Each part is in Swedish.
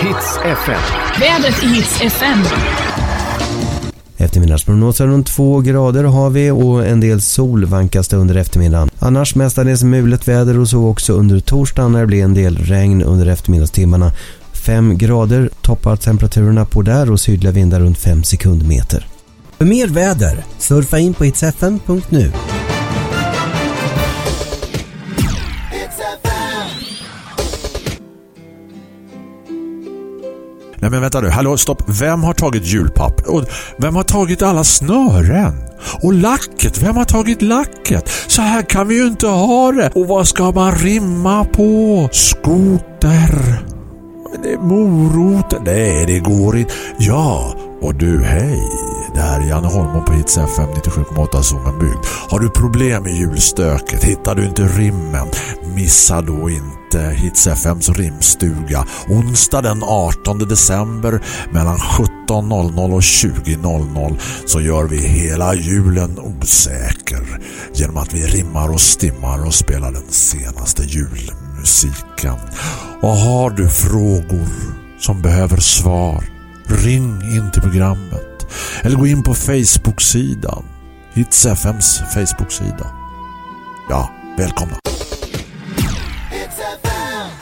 Hits FM. Vädret i Hits FM. Eftermiddagsprognoser runt två grader har vi och en del sol vankas det under eftermiddagen. Annars mestadels mulet väder och så också under torsdagen när det blir en del regn under eftermiddagstimmarna. 5 grader toppar temperaturerna på där och sydliga vindar runt 5 sekundmeter. För mer väder, surfa in på hitsfm.nu. Nej men vänta nu, hallå stopp. Vem har tagit julpapp? Och vem har tagit alla snören? Och lacket, vem har tagit lacket? Så här kan vi ju inte ha det. Och vad ska man rimma på? Skoter. Det är morot. Nej, det går inte. Ja, och du, hej. Det här är Janne Holmon på Hits FM 97,8 Zoomenbygd. Har du problem med julstöket? Hittar du inte rimmen? Missa då inte Hits FMs rimstuga. Onsdag den 18 december mellan 17.00 och 20.00 så gör vi hela julen osäker genom att vi rimmar och stimmar och spelar den senaste julmusiken. Och har du frågor som behöver svar, ring in till programmet eller gå in på Facebook-sidan. Hits FMs Facebook-sida. Ja, välkomna.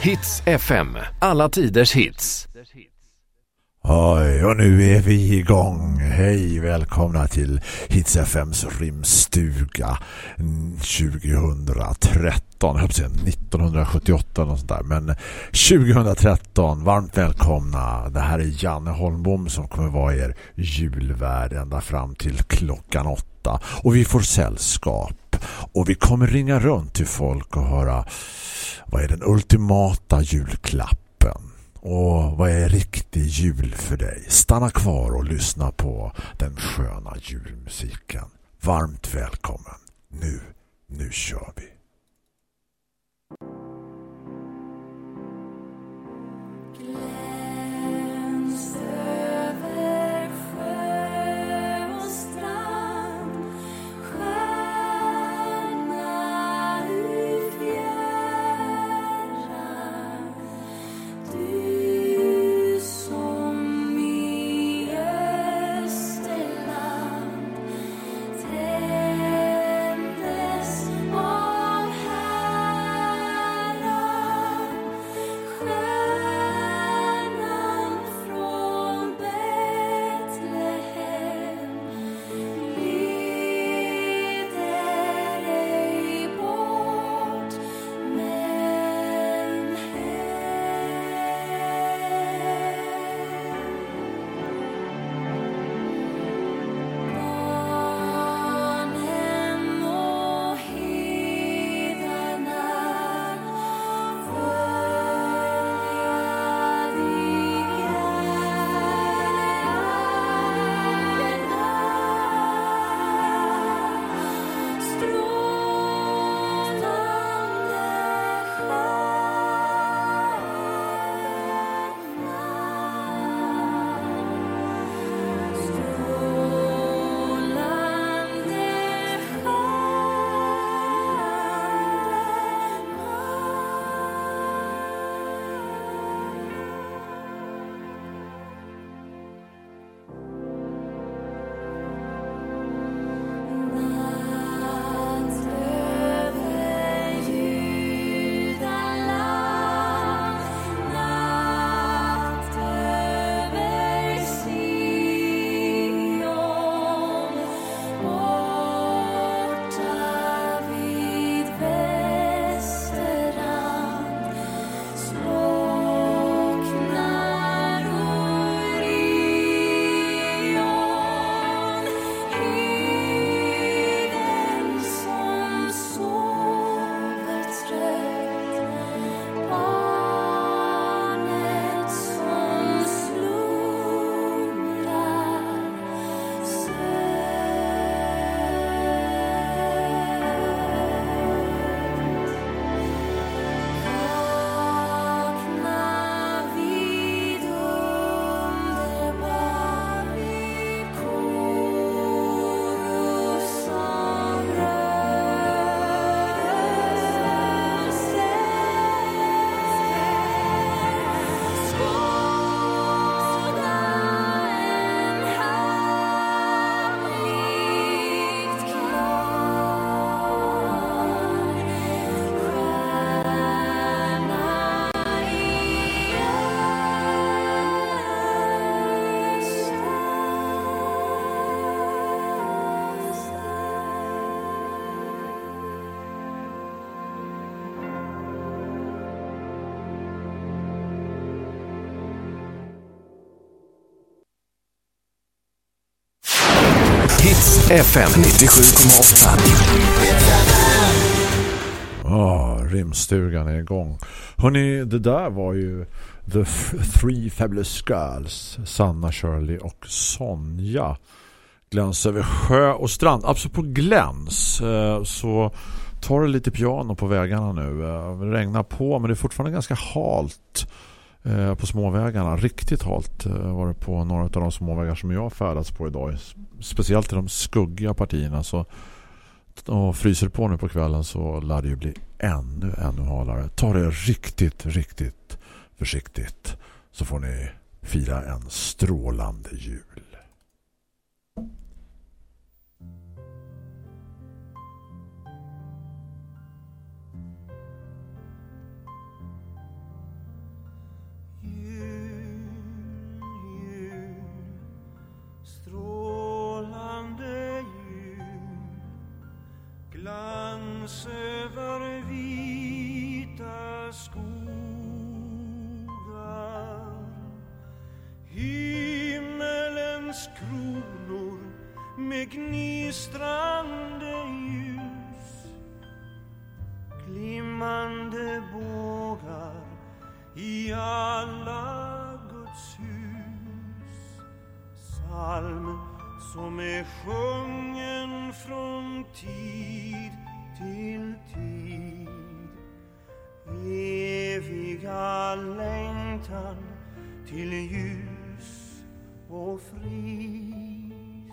Hits FM. Alla tiders hits. Oj, och nu är vi igång. Hej, välkomna till Hits FMs rimstuga 2013. Jag säga 1978 eller sånt där. Men 2013, varmt välkomna. Det här är Janne Holmbom som kommer vara er julvärd ända fram till klockan åtta. Och vi får sällskap. Och vi kommer ringa runt till folk och höra vad är den ultimata julklappen? Och vad är riktig jul för dig? Stanna kvar och lyssna på den sköna julmusiken. Varmt välkommen. Nu, nu kör vi. Hits FM 97,8. Ja, rimstugan är igång. Hörrni, det där var ju The Three Fabulous Girls. Sanna, Shirley och Sonja. Gläns över sjö och strand. Apropå gläns eh, så tar det lite piano på vägarna nu. Det regnar på men det är fortfarande ganska halt Eh, på småvägarna. Riktigt halt eh, var det på några av de småvägar som jag färdats på idag. Speciellt i de skuggiga partierna så och fryser på nu på kvällen så lär det ju bli ännu, ännu halare. Ta det riktigt, riktigt försiktigt så får ni fira en strålande jul. Himmelens kronor med gnistrande ljus. Glimmande bågar i alla Guds hus. Psalm som är sjungen från tid till tid. Eviga längtan till ljus och frid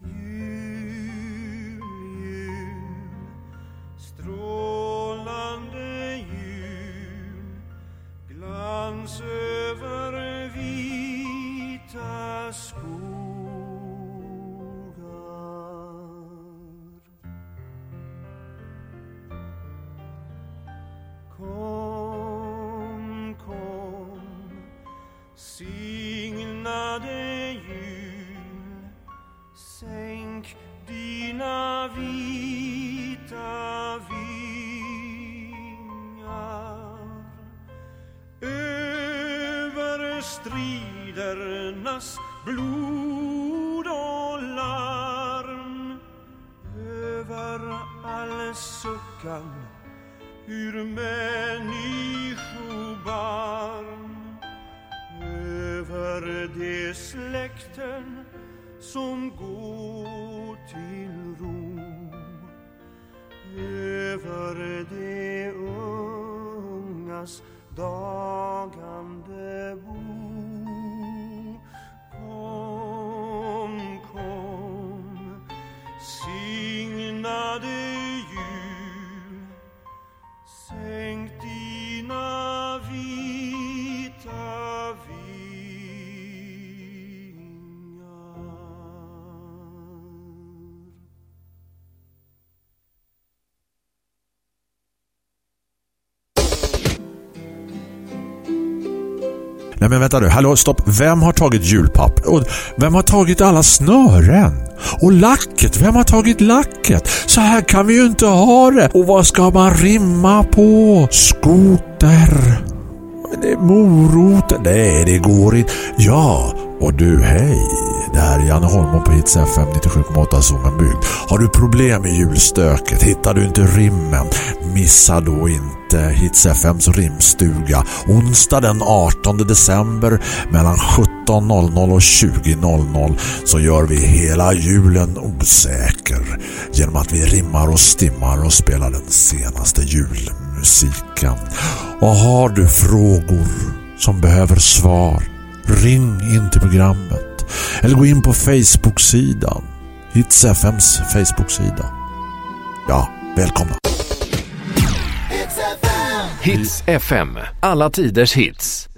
jul, jul strålande jul. Glans över vita skogar. Kom, stridernas blod och larm över all suckan ur människobarm över de släkten som går till ro över de ungas dagande bo. Signade jul Nej men vänta nu, hallå stopp. Vem har tagit julpapp? Och vem har tagit alla snören? Och lacket, vem har tagit lacket? Så här kan vi ju inte ha det. Och vad ska man rimma på? Skoter. Det är morot. Nej, det går inte. Ja, och du, hej. Det här är Janne Holmon på Hits FM 97,8 Zoomenbygd. Har du problem med julstöket? Hittar du inte rimmen? Missa då inte Hits FMs rimstuga. Onsdag den 18 december mellan 17.00 och 20.00 så gör vi hela julen osäker genom att vi rimmar och stimmar och spelar den senaste julmusiken. Och har du frågor som behöver svar, ring in till programmet eller gå in på Facebook-sidan. Hits FMs Facebook-sida. Ja, välkomna. Hits FM. Alla tiders hits.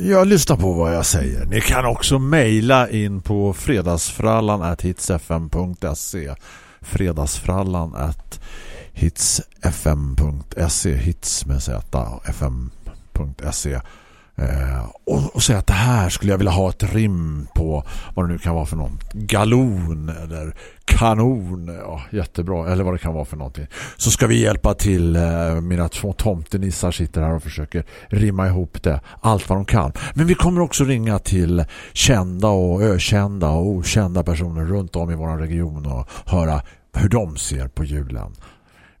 Jag lyssnar på vad jag säger. Ni kan också mejla in på fredagsfrallan at hitsfm.se fredagsfrallan at hitsfm.se hits med z fm.se Eh, och, och säga att det här skulle jag vilja ha ett rim på vad det nu kan vara för någon galon eller kanon. Ja, jättebra, eller vad det kan vara för någonting. Så ska vi hjälpa till eh, mina två tomtenissar sitter här och försöker rimma ihop det, allt vad de kan. Men vi kommer också ringa till kända och ökända och okända personer runt om i vår region och höra hur de ser på julen.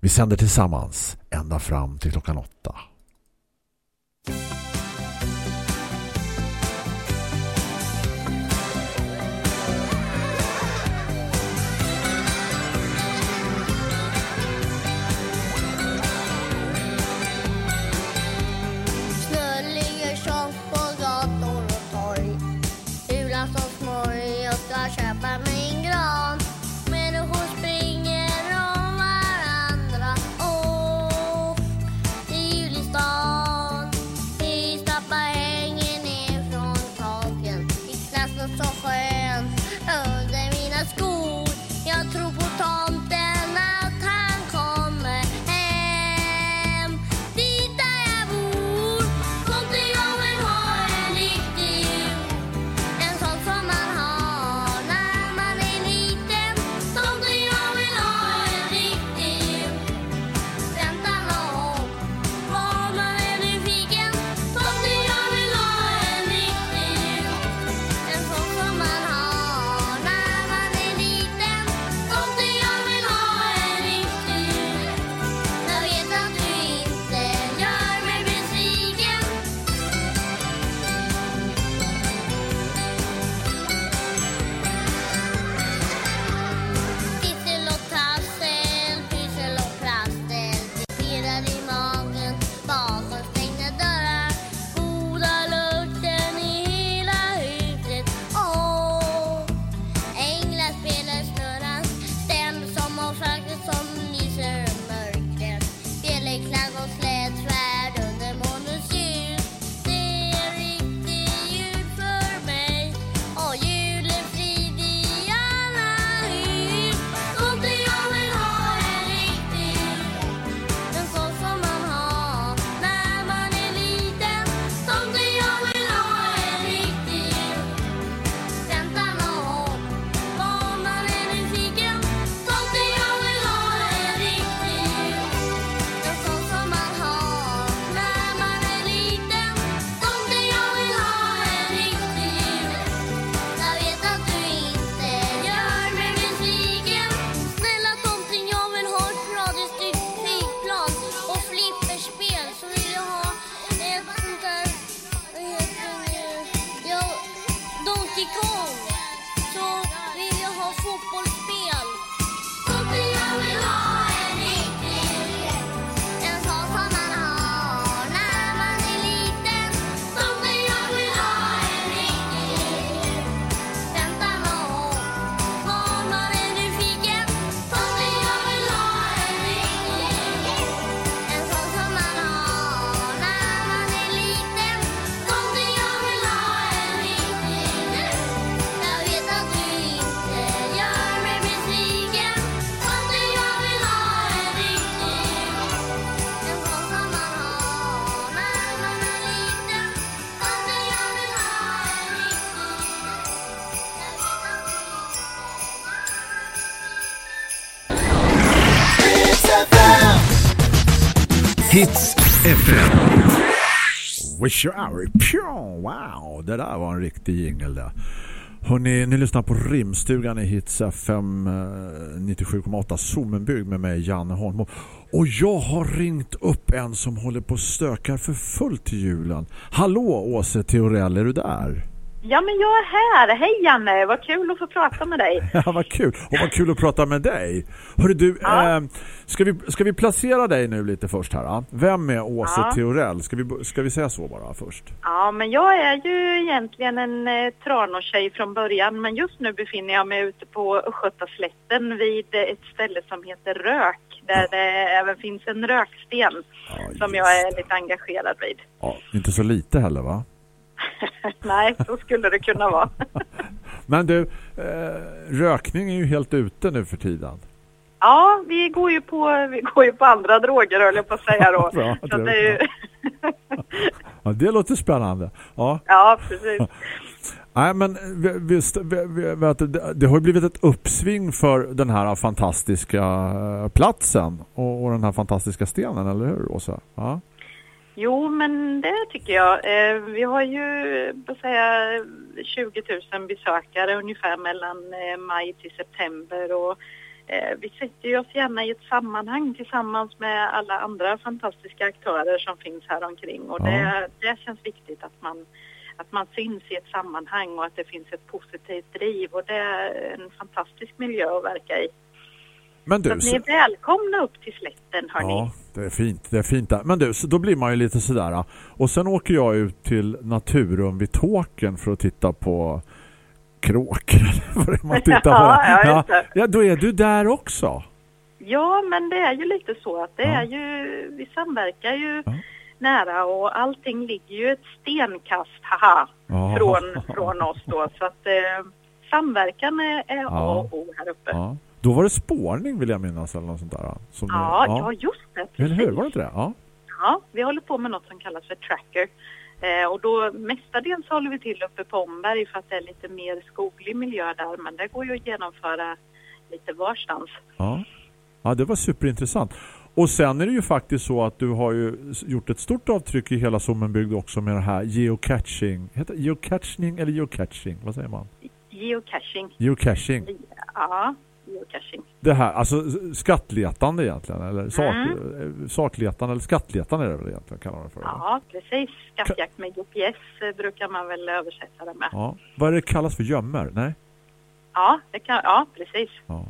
Vi sänder tillsammans ända fram till klockan åtta. Hits FM. Wish you hour. Pjong, wow, det där var en riktig jingel där. Hörrni, ni lyssnar på Rimstugan i Hits FM 97,8 eh, Zoomenbygg med mig, Janne Holm. Och jag har ringt upp en som håller på och stökar för fullt till julen. Hallå Åse Theorell, är du där? Ja, men jag är här. Hej Janne, vad kul att få prata med dig. Ja, vad kul. Och vad kul att prata med dig. Hörru du, Ja. eh, ska, vi, ska vi placera dig nu lite först här? ah? Vem är Åse Ja. Theorell? Ska vi, ska vi säga så bara först? Ja, men jag är ju egentligen en eh, Tranåstjej från början, men just nu befinner jag mig ute på Östgötaslätten vid eh, ett ställe som heter Rök, där det även finns en röksten som jag är lite engagerad vid. Ja, inte så lite heller va? Nej, så skulle det kunna vara. Men du, eh, rökning är ju helt ute nu för tiden. Ja, vi går ju på, vi går ju på andra droger höll jag på att säga då. Bra, Så det är ju, Ja, det låter spännande. Ja. ja, precis. Nej, men vi- visst, det, har ju blivit ett uppsving för den här fantastiska eh, platsen och, och den här fantastiska stenen, eller hur Åsa? Ja. Jo, men det tycker jag. Eh, vi har ju, säga, 20 000 besökare ungefär mellan eh, maj till september och eh, vi sätter oss gärna i ett sammanhang tillsammans med alla andra fantastiska aktörer som finns här omkring och Ja. det, det känns viktigt att man att man syns i ett sammanhang och att det finns ett positivt driv och det är en fantastisk miljö att verka i. Men Så du, att ni så, är välkomna upp till slätten hörni. ja, det är fint, det är fint där. Men du, så då blir man ju lite sådär. Och sen åker jag ut till Naturum vid Tåken för att titta på kråkor. man tittar på. Ja, ja, det. ja, då är du där också. Ja, men det är ju lite så att det Ja. är ju, vi samverkar ju Ja. nära och allting ligger ju ett stenkast, haha, Ja. från, från oss då. Så att eh, samverkan är, är Ja. A och O här uppe. Ja, Ja. Då var det spårning vill jag minnas eller något sånt där. Som ni- ja. just det. Eller hur? Var det inte det? Ja. Ja, vi håller på med något som kallas för tracker. Eh, och då mestadels håller vi till uppe på Omberg för att det är lite mer skoglig miljö där. Men det går ju att genomföra lite varstans. Ja. ja, det var superintressant. Och sen är det ju faktiskt så att du har ju gjort ett stort avtryck i hela Sommenbygd också med det här geocaching. Heter det geocaching eller geocaching? Vad säger man? Geocaching. Geocaching. Ja, geocaching. Det här, alltså skattletande egentligen. Eller sak, Mm. eh, sakletande eller skattletande är det väl egentligen kallar man det för. Ja, precis. Skattjakt med GPS eh, brukar man väl översätta det med. Ja. Vad är det kallas för gömmer? Nej? Ja, det kan, ja precis. Ja.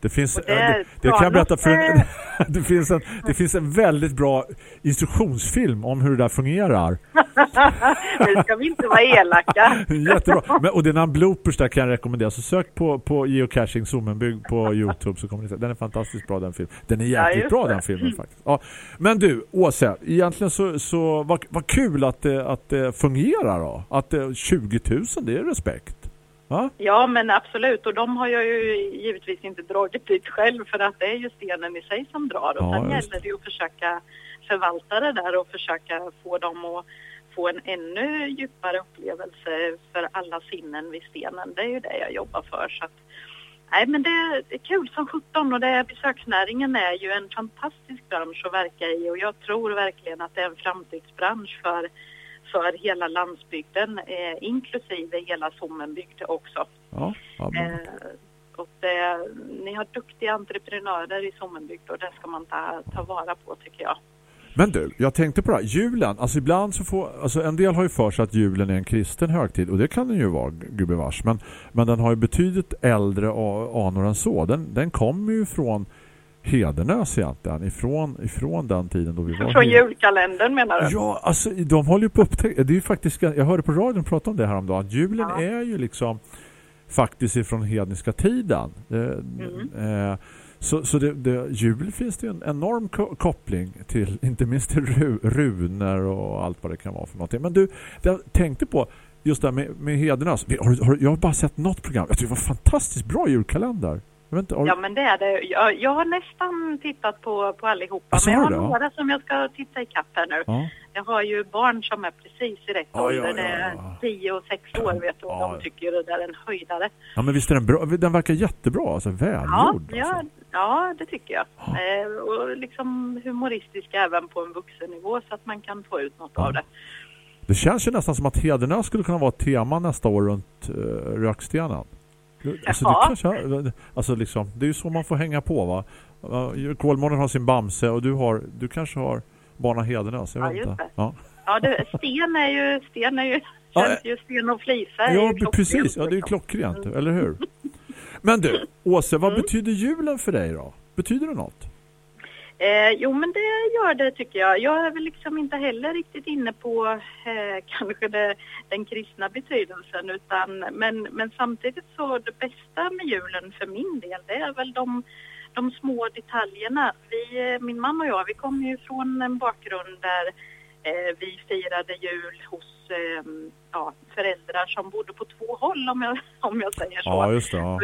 Det finns, det- det, det kan jag berätta för en, det, finns en, det finns en väldigt bra instruktionsfilm om hur det där fungerar. Nu ska vi inte vara elaka. Jättebra. Men, och det är en bloopers där kan jag rekommendera. Så sök på, på geocaching Sommenbygd på Youtube så kommer ni se. Den är fantastiskt bra den filmen. Den är Ja, jäkligt just bra den filmen faktiskt. Ja. Men du, Åsa, egentligen så, så vad, vad kul att det, att det fungerar då. Att det, 20 000, det är respekt. Va? Ja, men absolut. Och de har jag ju givetvis inte dragit dit själv för att det är ju stenen i sig som drar. Och Ja, sen just gäller det ju att försöka förvalta det där och försöka få dem att få en ännu djupare upplevelse för alla sinnen vid stenen. Det är ju det jag jobbar för. Så att, nej, men det, det är kul som 17 och det, besöksnäringen är ju en fantastisk bransch att verka i och jag tror verkligen att det är en framtidsbransch för, för hela landsbygden, eh, inklusive hela Sommenbygd också. Ja, Eh, och det, ni har duktiga entreprenörer i Sommenbygd och det ska man ta, ta vara på tycker jag. Men du, jag tänkte på det här. Julen, alltså ibland så får, alltså en del har ju för sig att julen är en kristen högtid och det kan den ju vara, gubevars. Men, men den har ju betydligt äldre anor än så. Den, den kommer ju från Hedenös egentligen, ifrån, ifrån den tiden då vi var Från julkalendern menar du? Ja, alltså de håller ju på upptäcka, det är ju faktiskt, jag hörde på radion prata om det här om dagen. Julen Ja. är ju liksom faktiskt ifrån hedniska tiden. Det, Mm. eh, så så det, det, jul finns det en enorm ko- koppling till, inte minst till ru, runor och allt vad det kan vara för någonting. Men du, jag tänkte på just det här med, med Hedenös. Har, har, jag har bara sett något program. Jag tycker det var en fantastiskt bra julkalender. Inte, har, Ja men det är det. Jag, jag har nästan tittat på, på allihopa Alltså, men jag har några som jag ska titta i kapp här nu. ja. Jag har ju barn som är precis i rätt Ja, ja, ålder. ja, Det är ja. 10 och 6 år vet du Ja. de tycker det där är en höjdare. ja, men visst är den bra. Den verkar jättebra, alltså Ja, välgjord. ja, Alltså. ja det tycker jag. Eh, och liksom humoristisk även på en vuxennivå så att man kan få ut något av det. Det känns ju nästan som att Hedenö skulle kunna vara ett tema nästa år runt uh, Rökstenen. Alltså, det, Jaha. kanske, alltså liksom, det är ju så man får hänga på va? Kolmården har sin Bamse och du, har, du kanske har Barna Hedenös, jag Ja, vet just inte. Ja, Ja, det, sten är ju, sten är ju, Ja, känns ju sten och flisa. ja precis. Ja, det är ju liksom. klockrent, eller hur? Men du, Åse, vad Mm. betyder julen för dig då? Betyder det något? Eh, jo, men det gör det tycker jag. Jag är väl liksom inte heller riktigt inne på eh, kanske det, den kristna betydelsen utan men, men samtidigt så det bästa med julen för min del det är väl de, de små detaljerna. Vi, eh, min man och jag, vi kommer ju från en bakgrund där eh, vi firade jul hos eh, ja, föräldrar som bodde på två håll om jag, om jag säger så. Ja, just det. Ja.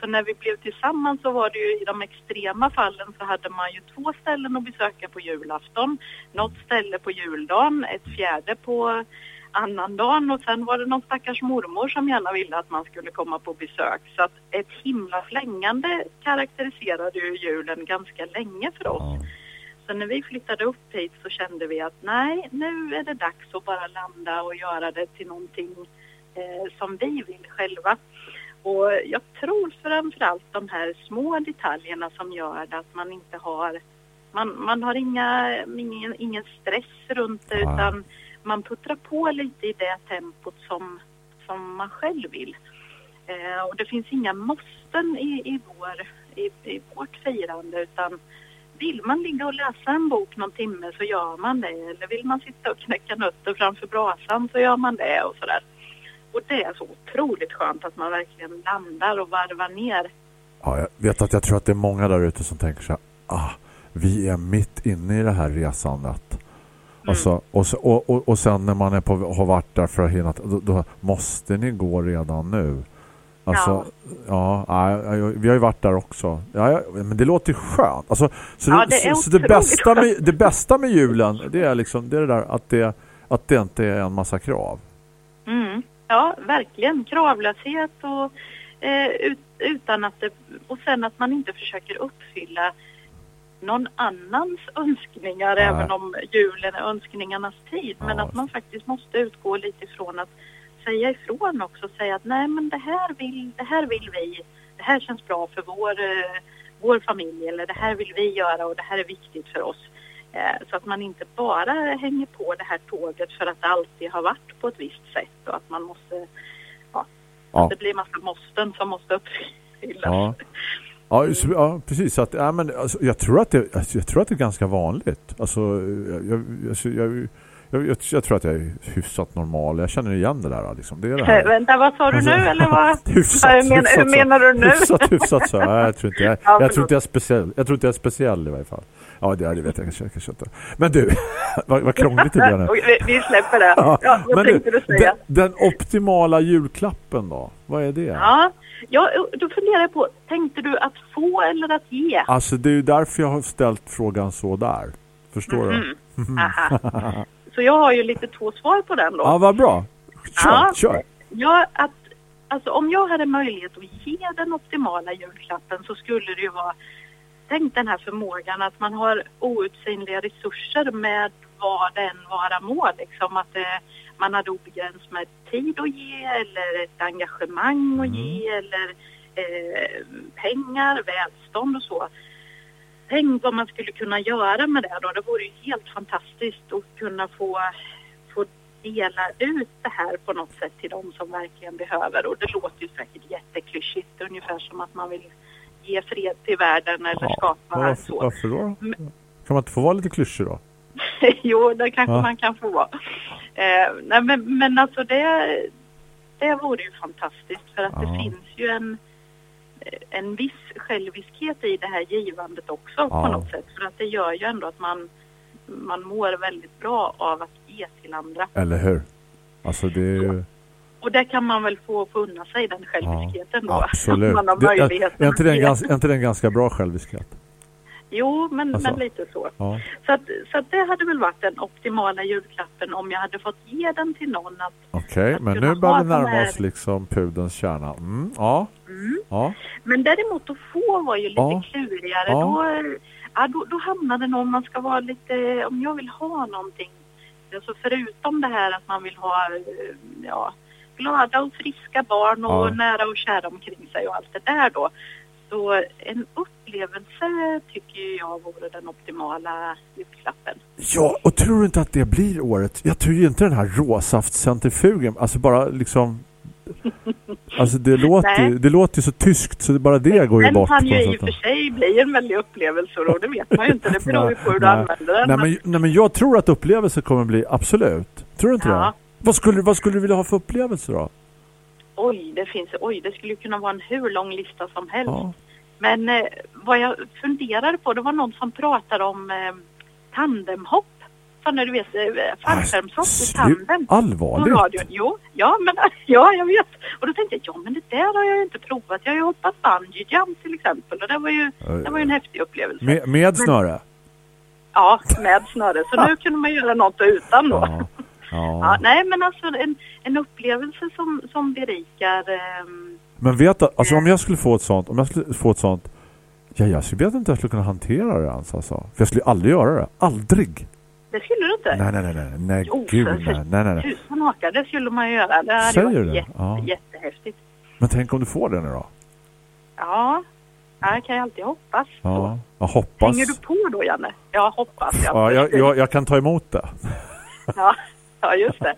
Så när vi blev tillsammans så var det ju i de extrema fallen så hade man ju två ställen att besöka på julafton. Något ställe på juldagen, ett fjärde på annandagen och sen var det någon stackars mormor som gärna ville att man skulle komma på besök. Så att ett himla flängande karaktäriserade ju julen ganska länge för oss. Så när vi flyttade upp hit så kände vi att nej, nu är det dags att bara landa och göra det till någonting eh, som vi vill själva. Och jag tror framförallt de här små detaljerna som gör att man inte har, man, man har inga, ingen, ingen stress runt det Nej. utan man puttrar på lite i det tempot som, som man själv vill. Eh, och det finns inga måsten i, i, vår, i, i vårt firande utan vill man ligga och läsa en bok någon timme så gör man det. Eller vill man sitta och knäcka nötter framför brasan så gör man det och sådär. Och det är så otroligt skönt att man verkligen landar och varvar ner. Ja, jag vet att jag tror att det är många där ute som tänker så här, ah, vi är mitt inne i det här resandet. Och, så, och, så, och, och, och sen när man är på, har varit där för att hinna, då, då måste ni gå redan nu. Alltså, ja, ja, vi har ju varit där också. Ja, men det låter skönt. Alltså, så Ja, det, så, så det, bästa med, det bästa med julen, det är liksom det, är det där att det, att det inte är en massa krav. Mm. Ja, verkligen. Kravlöshet och eh, ut, utan att det, och sen att man inte försöker uppfylla någon annans önskningar Nej. även om julen är önskningarnas tid. Men Ja. att man faktiskt måste utgå lite ifrån att säga ifrån också. Säga att nej men det här vill, det här vill vi. Det här känns bra för vår, eh, vår familj eller det här vill vi göra och det här är viktigt för oss. Eh, Så att man inte bara hänger på det här tåget för att det alltid har varit på ett visst sätt och att man måste, ja, Ja. det blir massa måsten som måste uppfyllas. Ja. Ja, ja precis. Att, ja, men, alltså, jag, tror att det, alltså, jag tror att det är ganska vanligt. Alltså, jag, alltså, jag, jag, jag, jag tror att jag är hyfsat normal. Jag känner igen det där. Liksom. Det är det här. Vänta, vad sa du nu eller vad? Hyfsat, men, hyfsat hur menar du nu? Hyfsat, hyfsat så. Ja, jag tror inte jag, Ja, jag tror inte jag är speciell. Jag tror inte jag är speciell i varje fall. Ja, det, det vet jag kanske, kanske inte. Men du, vad, vad krångligt det blev nu. Vi, vi släpper det. Ja, vad men tänkte du säga? Den, den optimala julklappen då? Vad är det? Ja, ja, då funderar jag på, tänkte du att få eller att ge? Alltså det är ju därför jag har ställt frågan så där. Förstår du? Mhm. Aha. Så jag har ju lite två svar på den då. Ja, vad bra. Kör, Ja. kör. Ja, att, alltså om jag hade möjlighet att ge den optimala julklappen så skulle det ju vara, tänk den här förmågan att man har outsinliga resurser med vad det än vara må. Liksom att det, man hade obegränsat med tid att ge eller ett engagemang att ge eller eh, pengar, välstånd och så. Tänk vad man skulle kunna göra med det då. Det vore ju helt fantastiskt att kunna få, få dela ut det här på något sätt till de som verkligen behöver. Och det låter ju säkert jätteklyschigt, ungefär som att man vill ge fred till världen eller Ja, skapa varför, så. varför då? Men- Kan man inte få vara lite klyschig då? jo, det kanske Ja. man kan få vara. Eh, nej, men, men alltså det, det vore ju fantastiskt för att det Ja. finns ju en, en viss själviskhet i det här givandet också Ja. på något sätt. För att det gör ju ändå att man, man mår väldigt bra av att ge till andra. Eller hur? Alltså det är ju... Och där kan man väl få, få unna sig den själviskheten då. Absolut. Man har Det, är, är, inte det en att ge. ganska, är inte det en ganska bra själviskhet? Jo, men, Alltså. men lite så. Ja. Så, att, så att det hade väl varit den optimala julklappen om jag hade fått ge den till någon Okej, Att men nu börjar vi närma oss liksom pudens kärna. Mm, ja. Mm. Ja. Men däremot att få var ju lite Ja. klurigare. Ja. Då, ja, då, då hamnade om man ska vara lite, om jag vill ha någonting. Alltså förutom det här att man vill ha eh, ja, glada och friska barn och Ja. nära och kära omkring sig och allt det där då. Så en upplevelse tycker jag vore den optimala julklappen. Ja, och tror du inte att det blir året? Jag tror ju inte den här råsaftcentrifugen, alltså bara liksom... Alltså det låter, det låter så tyskt så bara det går ju Den bort. kan på ju i och för sig bli en väldig upplevelse och det vet man ju inte. Det beror ju på hur du använder den. Nej men- nej men jag tror att upplevelser kommer bli absolut. Tror du inte Ja. det? Vad skulle, vad skulle du vilja ha för upplevelser då? Oj, det finns, oj, det skulle kunna vara en hur lång lista som helst. Ja. Men eh, vad jag funderade på, det var någon som pratade om eh, tandemhopp. Fortfarande, du vet, eh, fallskärmshopp i tanden. På Allvarligt? radion. Jo, ja, men, ja, jag vet. Och då tänkte jag, ja men det där har jag ju inte provat. Jag har ju hoppat bungee jump till exempel och det var ju, det var ju en häftig upplevelse. Med, med snöre? Ja, med snöre. Så nu kunde man göra något utan då. Ja. Ja, ja. nej men alltså en, en upplevelse som, som berikar ehm, Men vet du, alltså om jag skulle få ett sånt, om jag skulle få ett sånt, ja, jag vet inte hur jag skulle kunna hantera det ens alltså. För jag skulle aldrig göra det. Aldrig. Det skulle du inte? Nej, nej, nej, nej, Jo, gud, nej, nej, nej. Tusen hakar, det skulle man göra. Det hade Säger varit jätte, Ja. jättehäftigt. Men tänk om du får det nu då? Ja, det kan jag alltid hoppas. Ja, jag hoppas. Hänger du på då, Janne? Jag hoppas. Ja, jag, jag, jag kan ta emot det. Ja, ja just det.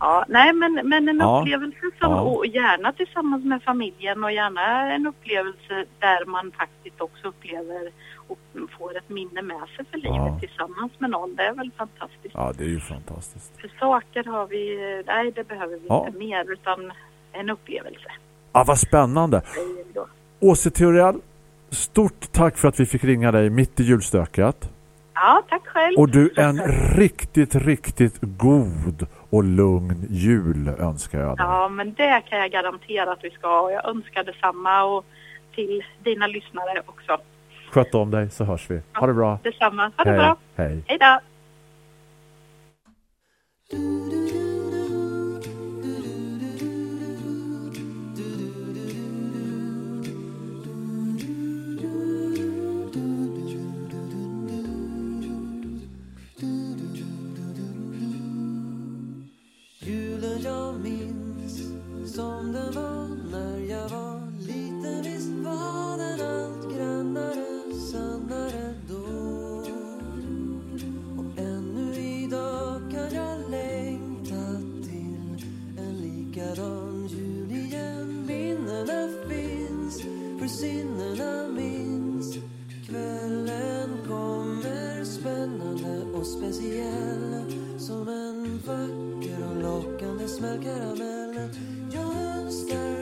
Ja, nej men, men en Ja. upplevelse som, Ja. och gärna tillsammans med familjen och gärna en upplevelse där man faktiskt också upplever och får ett minne med sig för livet Ja. tillsammans med någon. Det är väl fantastiskt. Ja, det är ju fantastiskt. För saker har vi, nej det behöver vi Ja. inte mer utan en upplevelse. Ja, vad spännande. Åse Theorell, stort tack för att vi fick ringa dig mitt i julstöket. Ja, tack själv. Och du, en riktigt, riktigt god och lugn jul önskar jag dig. Ja, men det kan jag garantera att vi ska ha. Jag önskar detsamma och till dina lyssnare också. Sköt om dig så hörs vi. Ha det bra. Detsamma. Ha det Hej. bra. Hej. Hej då. Som den var när jag var liten Visst var den allt grannare, sinnena minns. Kvällen kommer spännande och speciell. Som en vacker och lockande smällkaramell Jag önskar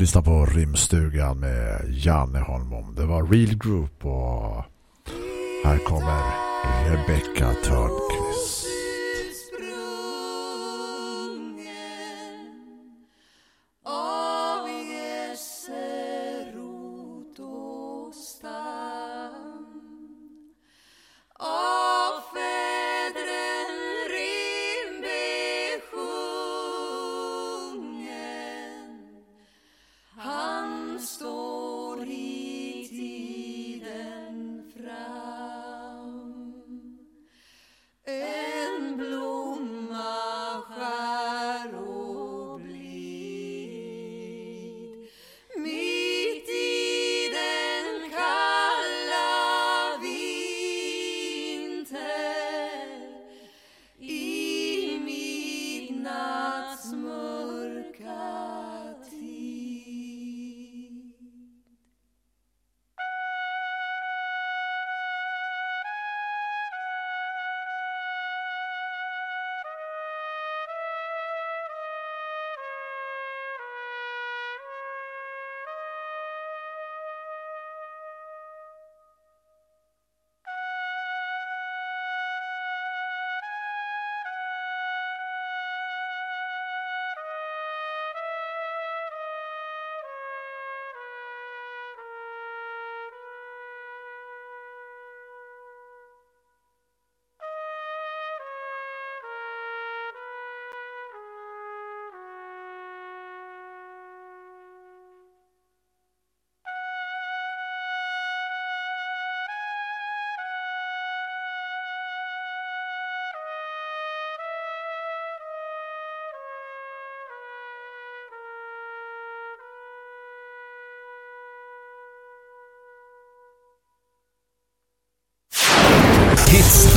lyssnar på Rymdstugan med Janne Holmom. Det var Real Group och här kommer Rebecca Törnqvist.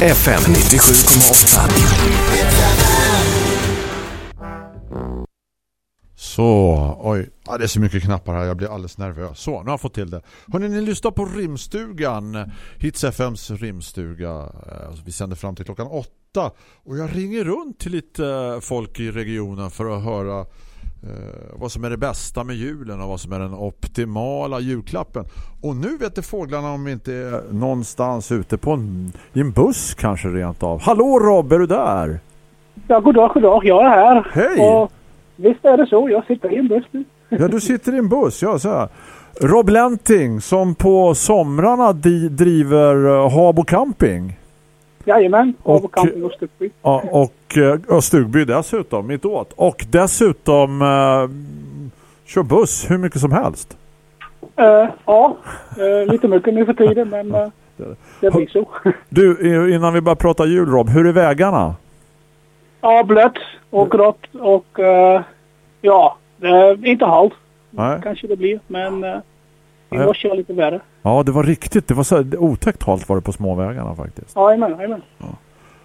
FM 97,8. Så, oj. Ja, det är så mycket knappar här. Jag blir alldeles nervös. Så, nu har jag fått till det. Hörrni, ni lyssnar på Rimstugan. Hits FMs Rimstuga. Eh, vi sänder fram till klockan åtta. Och jag ringer runt till lite folk i regionen för att höra vad som är det bästa med julen och vad som är den optimala julklappen. Och nu vet det fåglarna om vi inte är någonstans ute på en, i en buss kanske rent av. Hallå Rob, är du där? Ja, god dag, god dag. Jag är här. Hej! Och visst är det så. Jag sitter i en buss nu. Ja, du sitter i en buss, ja så här. Rob Lenting som på somrarna driver eh, Habo Camping. Jajamän. Och- Och Stuckby. Ja, och eh, Stugby dessutom, mitt åt. Och dessutom eh, kör buss hur mycket som helst. Eh, ja, eh, lite mycket nu för tiden men eh, det blir så. Du, eh, innan vi börjar prata jul Rob, hur är vägarna? ja, blött och grått och eh, ja, eh, inte halt Nej. kanske det blir. Men eh, i morse var lite värre. Ja, det var riktigt. Det var så otäckt halt var det på småvägarna faktiskt. Jajamän, jajamän.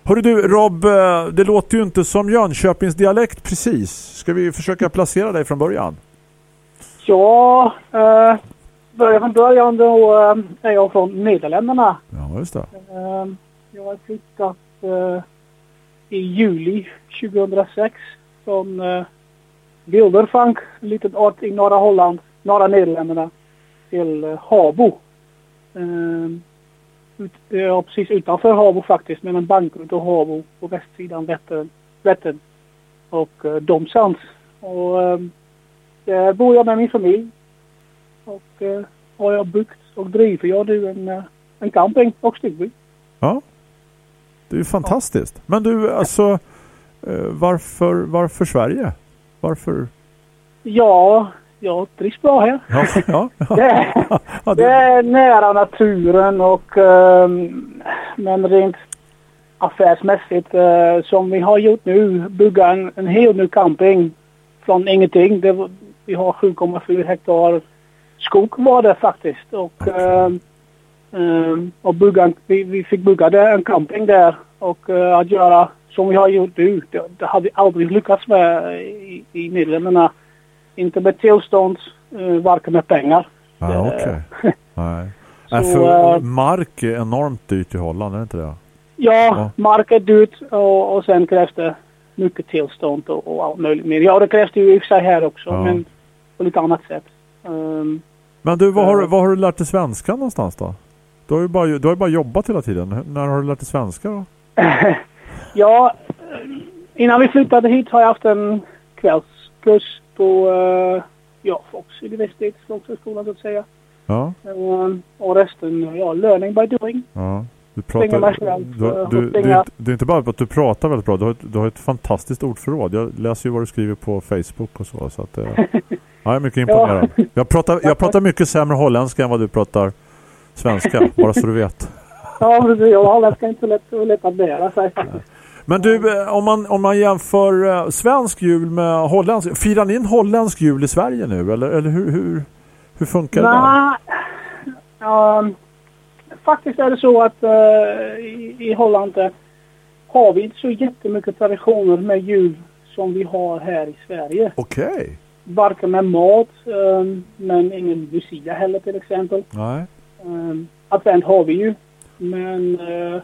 Hörru du, Rob, eh, det låter ju inte som Jönköpings dialekt precis. Ska vi försöka placera dig från början? Ja, eh, börjar från början då eh, är jag från Nederländerna. Ja, just det. Eh, jag har flyttat eh, i juli 2006 från eh, Wildervank, en liten ort i norra Holland, norra Nederländerna, till eh, Habo. Eh, ut, ja, precis utanför Habo faktiskt, mellan Bankerud och Habo på västsidan Vättern, Vättern och eh, Domsans. Och eh, där bor jag med min familj. Och eh, har jag byggt och driver jag nu en, eh, en camping och stugby. Ja. Det är ju fantastiskt. Men du, alltså eh, varför, varför Sverige? Varför? Ja, jag trivs bra här. Ja, ja, ja. Det, Ja, det det, är nära naturen och ehm, men rent affärsmässigt eh, som vi har gjort nu, bygga en, en helt ny camping från ingenting. Det, vi har 7,4 hektar skog var det faktiskt och, ehm, och bygga, vi, vi fick bygga det, en camping där och eh, att göra som vi har gjort nu, det, det har vi aldrig lyckats med i, i Nederländerna. Inte med tillstånd, uh, varken med pengar. ja, okej. Nej. Så, för eh, mark är enormt dyrt i Holland, är det inte det? Ja, Ja. mark är dyrt och, och sen krävs det mycket tillstånd och, och allt möjligt mer. Ja, det krävs det ju i och för sig här också. Ja. Men på lite annat sätt. Ehm, Men du, vad har, du- vad har du lärt dig svenska någonstans då? Du har ju bara, du har ju bara jobbat hela tiden. När har du lärt dig svenska då? ja, eh, innan vi flyttade hit har jag haft en kvällskurs på uh, ja, Fox universitet, Folkhögskolan så att säga. Ja, Ehm, och resten, ja, learning by doing. ja. Du pratar... själv, Du, eh, du, du, springa. det är inte bara att du pratar väldigt bra. Du har, ett, du har ett fantastiskt ordförråd. Jag läser ju vad du skriver på Facebook och så. så att, eh, ja, jag är mycket imponerad. Jag pratar, jag pratar mycket sämre holländska än vad du pratar svenska. bara så du vet. Ja, precis. Holländska är inte lätt, lätt att lära sig faktiskt. Men du, eh, om man, om man jämför eh, svensk jul med holländsk... Firar ni en holländsk jul i Sverige nu? Eller, eller hur, hur, hur funkar det ehm, faktiskt är det så att eh, i, i Holland eh, har vi inte så jättemycket traditioner med jul som vi har här i Sverige. Okej. Varken med mat, ehm, men ingen Lucia heller till exempel. Nej. Um, advent har vi ju. Men uh,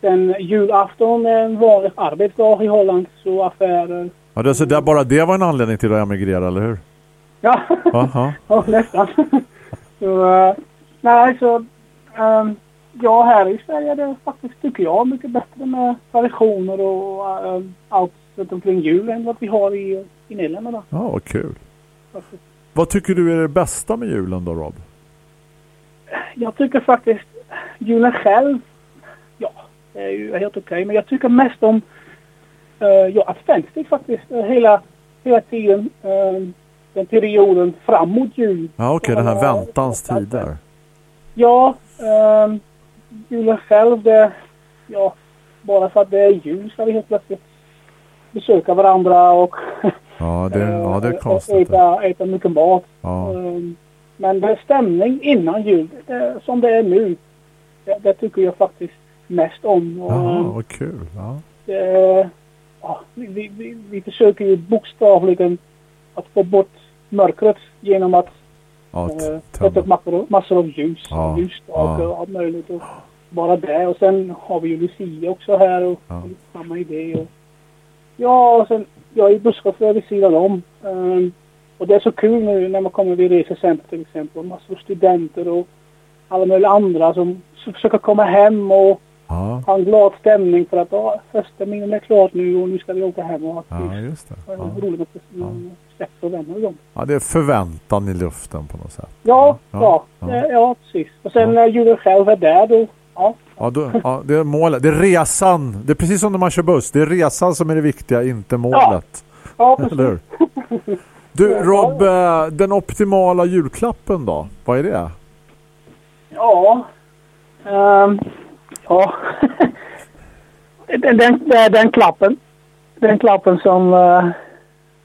den julafton är en vanlig arbetsdag i Holland. Så affärer... Ja, det, så där, bara det var en anledning till att emigrera, eller hur? Ja, Aha. ja nästan. så, uh, nej, så... Um, ja, här i Sverige är det faktiskt, tycker jag, mycket bättre med traditioner och uh, allt runt omkring jul än vad vi har i, i Nederländerna. Ja, vad kul. faktiskt. Vad tycker du är det bästa med julen då, Rob? Jag tycker faktiskt julen själv, är ju helt okej. Men jag tycker mest om uh, ja, adventstid faktiskt. Uh, hela, hela tiden, eh, den perioden fram mot jul. Ja, okej, den här väntans tid där. Ja, um, julen själv, det, ja, bara för att det är jul ska vi helt plötsligt besöka varandra och Ja, det, ja, det är konstigt. äta, äta mycket mat. Ja. Um, Men det är stämning innan jul, det, som det är nu, det, det tycker jag faktiskt mest om. Och, Jaha, vad kul. Ja. det, ja, vi, vi, vi, vi försöker ju bokstavligen att få bort mörkret genom att Ja, eh, sätta upp massor, massor av ljus, Ja, ljusstake ja. och allt möjligt. Och bara det. Och sen har vi ju Lucia också här och Ja. samma idé. Och, ja, och sen, jag är busschaufför vid sidan om. Um, och det är så kul nu när man kommer vid resecenter till exempel. Massor av studenter och alla möjliga andra som försöker komma hem och Ja, ha en glad stämning för att ja, höstterminen är klart nu och nu ska vi åka hem och ha ja, ja. just det. ja. Ja. roligt med släkt och vänner och sånt. ja, det är förväntan i luften på något sätt. Ja, Ja, ja, ja. ja. ja precis. Och sen när julen själv är där då, ja, Ja, då, ja, det är målet. Det är resan. Det är precis som när man kör buss. Det är resan som är det viktiga, inte målet. ja precis. Eller hur? Du, Rob, eh, den optimala julklappen då? Vad är det? Ja. Ehm, ja. den, den, den, klappen. Den klappen som, eh,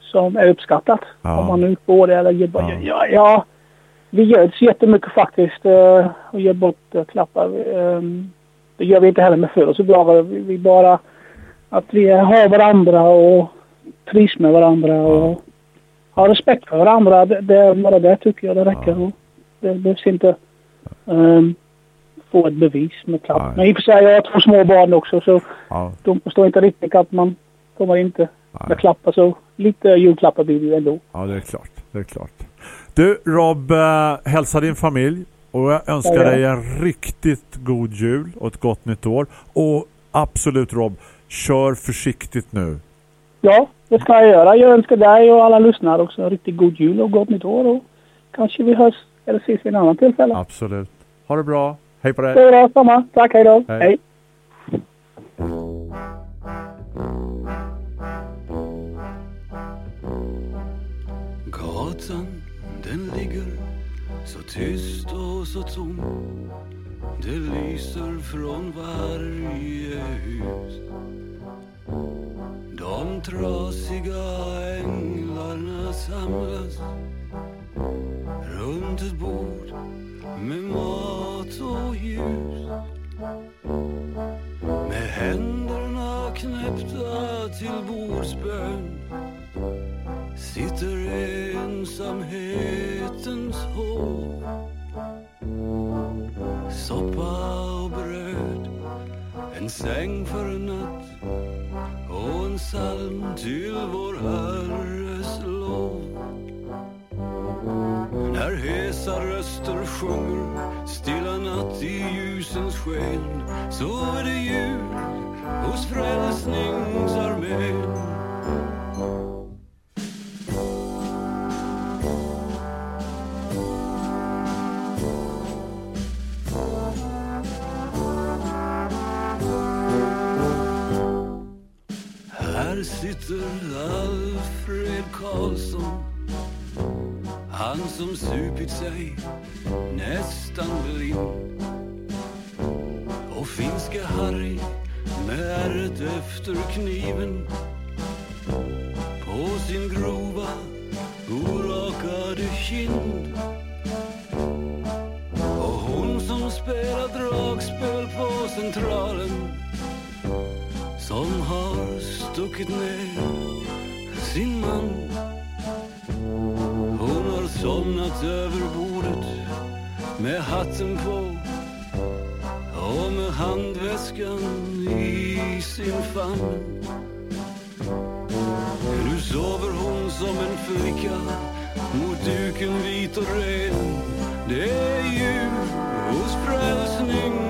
som är uppskattat. Ja. Om man nu får det eller ger bort. Ja. Ja. Ja, vi så jättemycket faktiskt. Och ger bort uh, klappar. Ehm, det gör vi inte heller med födelsedagar. Vi, vi bara att vi har varandra och trivs med varandra och har respekt för varandra. Det, det är bara det tycker jag det räcker. Det behövs inte ehm, få ett bevis med klapp. Nej. Men i och för sig, jag har två små barn också så Ja, de förstår inte riktigt att man kommer inte Nej. med klappar. Så lite julklappar blir det ju ändå. ja, det är klart. Det är klart. Du, Rob, eh, hälsa din familj. Och jag önskar Ja, ja. dig en riktigt god jul och ett gott nytt år. Och absolut, Rob, kör försiktigt nu. Ja, det ska jag göra. Jag önskar dig och alla lyssnare också en riktigt god jul och gott nytt år. Och kanske vi hörs eller ses vid en annan tillfälle. Absolut. Ha det bra. Hej på dig. Det är bra, samma. Tack, hej då. Hej. hej. Gatan den ligger så tyst och så tom Det lyser från varje hus De trasiga änglarna samlas runt ett bord med mat och ljus. Med händerna knäppta till bordsbön. Sitter ensamhetens hov Soppa och bröd, en säng för en natt. Och en psalm till vår Herres lov. När hesa röster sjunger Stilla natt i ljusens sken Så är det jul hos Frälsningsarmén. Här sitter Alfred Karlsson han som supit sig nästan blind. Och finska Harry med ärret efter kniven. På sin grova orakade kind. Och hon som spelar dragspel på centralen. Som har stuckit ner sin man. Somnat över bordet med hatten på och med handväskan i sin famn. Nu sover hon som en flicka mot duken vit och ren. Det är jul hos frälsning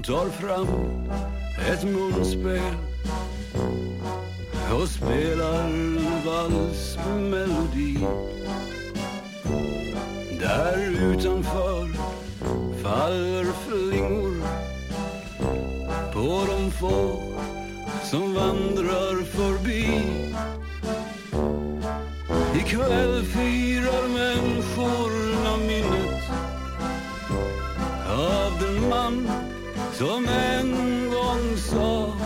Hon tar fram ett munspel och spelar valsmelodi. Där utanför faller flingor på de få som vandrar förbi. Ikväll firar människorna minnet av den man som en gång sa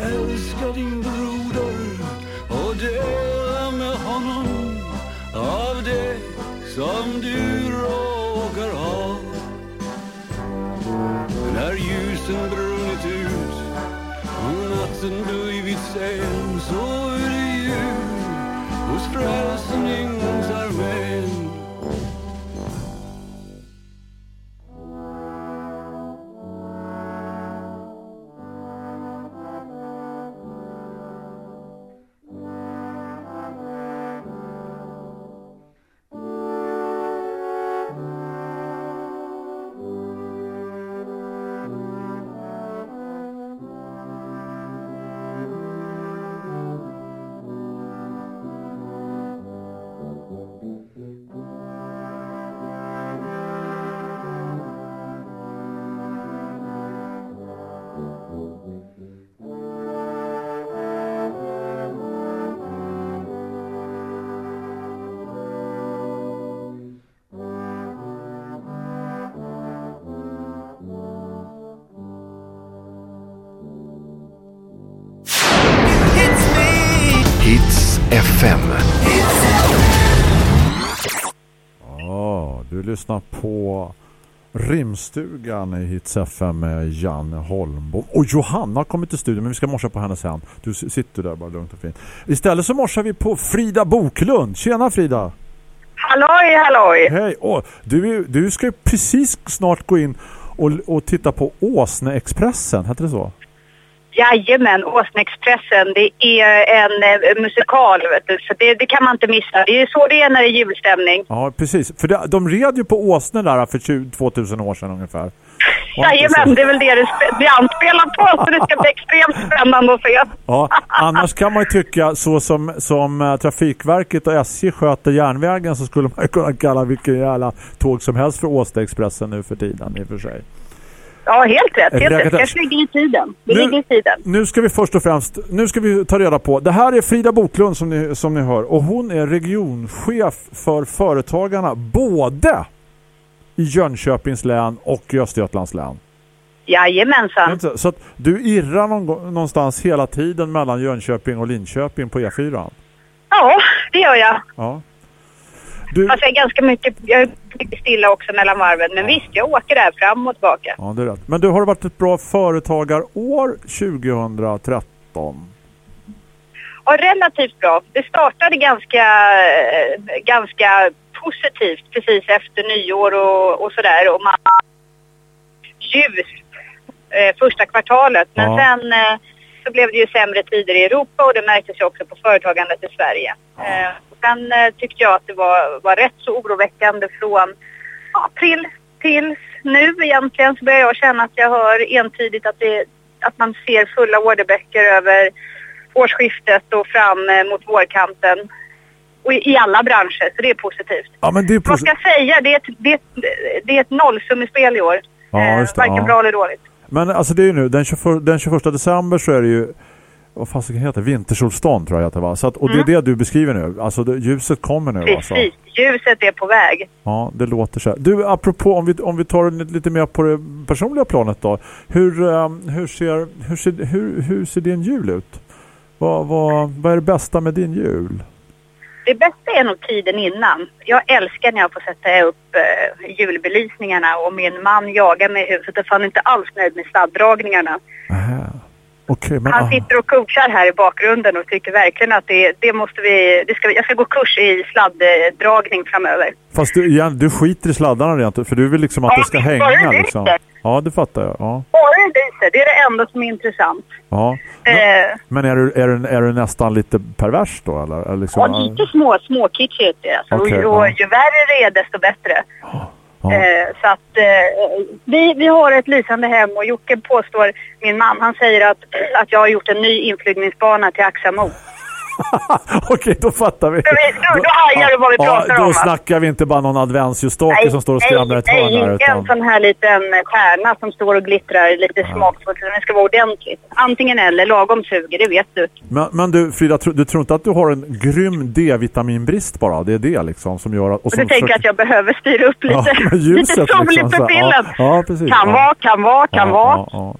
Älska din broder och dela med honom av det som du råkar ha. När ljusen brunnit ut och natten blivit sen så är det jul hos Frälsningsarmén. Rimstugan i Hits FM med Janne Holmbom. Och Johanna har kommit till studion, men vi ska morsa på henne sen. Du sitter där bara lugnt och fint. Istället så morsar vi på Frida Boklund. Tjena Frida! Halloj, halloj! Hej! Åh, du, du ska ju precis snart gå in och, och titta på Åsne-expressen, heter det så? Jajamän, Åsneexpressen. Det är en eh, musikal, så det, det kan man inte missa. Det är så det är när det är julstämning. Ja, precis. För det, de red ju på Åsne där för 20, 2000 år sedan ungefär. Det? Jajamän, det är väl det det blir anspelat på, så det ska bli extremt spännande att se. Ja, annars kan man ju tycka så som, som eh, Trafikverket och SJ sköter järnvägen så skulle man kunna kalla vilken jävla tåg som helst för Åsta-expressen nu för tiden i och för sig. Ja, helt rätt. Helt rätt. Kanske ligger i tiden. Det Nu- ligger i tiden. Nu ska vi först och främst, nu ska vi ta reda på, det här är Frida Boklund som ni, som ni hör och hon är regionchef för företagarna både i Jönköpings län och i Östergötlands län. Jajamensan. Så att du irrar någon, någonstans hela tiden mellan Jönköping och Linköping på E4. Ja, det gör jag. Ja. Du, Fast jag är ganska mycket, jag är mycket stilla också mellan varven. Men visst, jag åker där fram och tillbaka. Ja, det är rätt. Men du har det varit ett bra företagarår 2013? Ja, relativt bra. Det startade ganska, eh, ganska positivt precis efter nyår och, och sådär. Och man ljus eh, första kvartalet. Men Ja. sen eh, så blev det ju sämre tider i Europa och det märktes ju också på företagandet i Sverige. Eh, sen eh, tyckte jag att det var, var rätt så oroväckande från april tills nu egentligen så börjar jag känna att jag hör entydigt att, det, att man ser fulla orderböcker över årsskiftet och fram eh, mot vårkanten. Och i, i alla branscher, så det är positivt. Ja, men det är Vad ska jag säga? Det är ett, det det är ett nollsummespel i år. Ja, just det, Varken ja. bra eller dåligt. Men alltså det är ju nu, den 21, den 21 december så är det ju vad fasiken heter det? Vintersolstånd tror jag att det var. Så att, och det är Mm. det du beskriver nu. Alltså det, ljuset kommer nu alltså. Precis, ljuset är på väg. Ja, det låter så här. Du, apropå om vi, om vi tar lite mer på det personliga planet då. Hur, ehm, hur, ser, hur, ser, hur, hur ser din jul ut? Vad, vad, vad är det bästa med din jul? Det bästa är nog tiden innan. Jag älskar när jag får sätta upp eh, julbelysningarna och min man jagar mig i huset och fan inte alls nöjd med sladddragningarna. Okej, men... Han sitter och coachar här i bakgrunden och tycker verkligen att det, det måste vi, det ska, jag ska gå kurs i sladddragning framöver. Fast du, igen, du skiter i sladdarna rent för du vill liksom att Ja, det ska bara hänga det liksom. Ja, det fattar jag. Ja. Bara det lyser, det är det enda som är intressant. ja. Eh, Men är du, är, du, är du nästan lite pervers då eller? liksom, Ja, lite små, småkitschigt är det. Alltså. Okej, och, och ja. ju värre det är desto bättre. Eh, så att eh, vi, vi har ett lysande hem och Jocke påstår, min man, han säger att, att jag har gjort en ny inflygningsbana till Axamo. Okej, då fattar vi. Då, då, då hajar du vad vi pratar ja, om. Då snackar vi inte bara någon adventsljusstake som står och skramlar i ett hörn nej, inte en Utan... sån här liten stjärna som står och glittrar lite smakfullt. utan Det ska vara ordentligt. Antingen eller, lagom suger, det vet du. Men, men du Frida, du tror inte att du har en grym D-vitaminbrist bara? Det är det liksom som gör att... Och du tänker att jag behöver styra upp lite, Ja, ljuset lite sol liksom. Ja, ja, precis. Kan Ja. vara, kan vara, kan Ja, vara.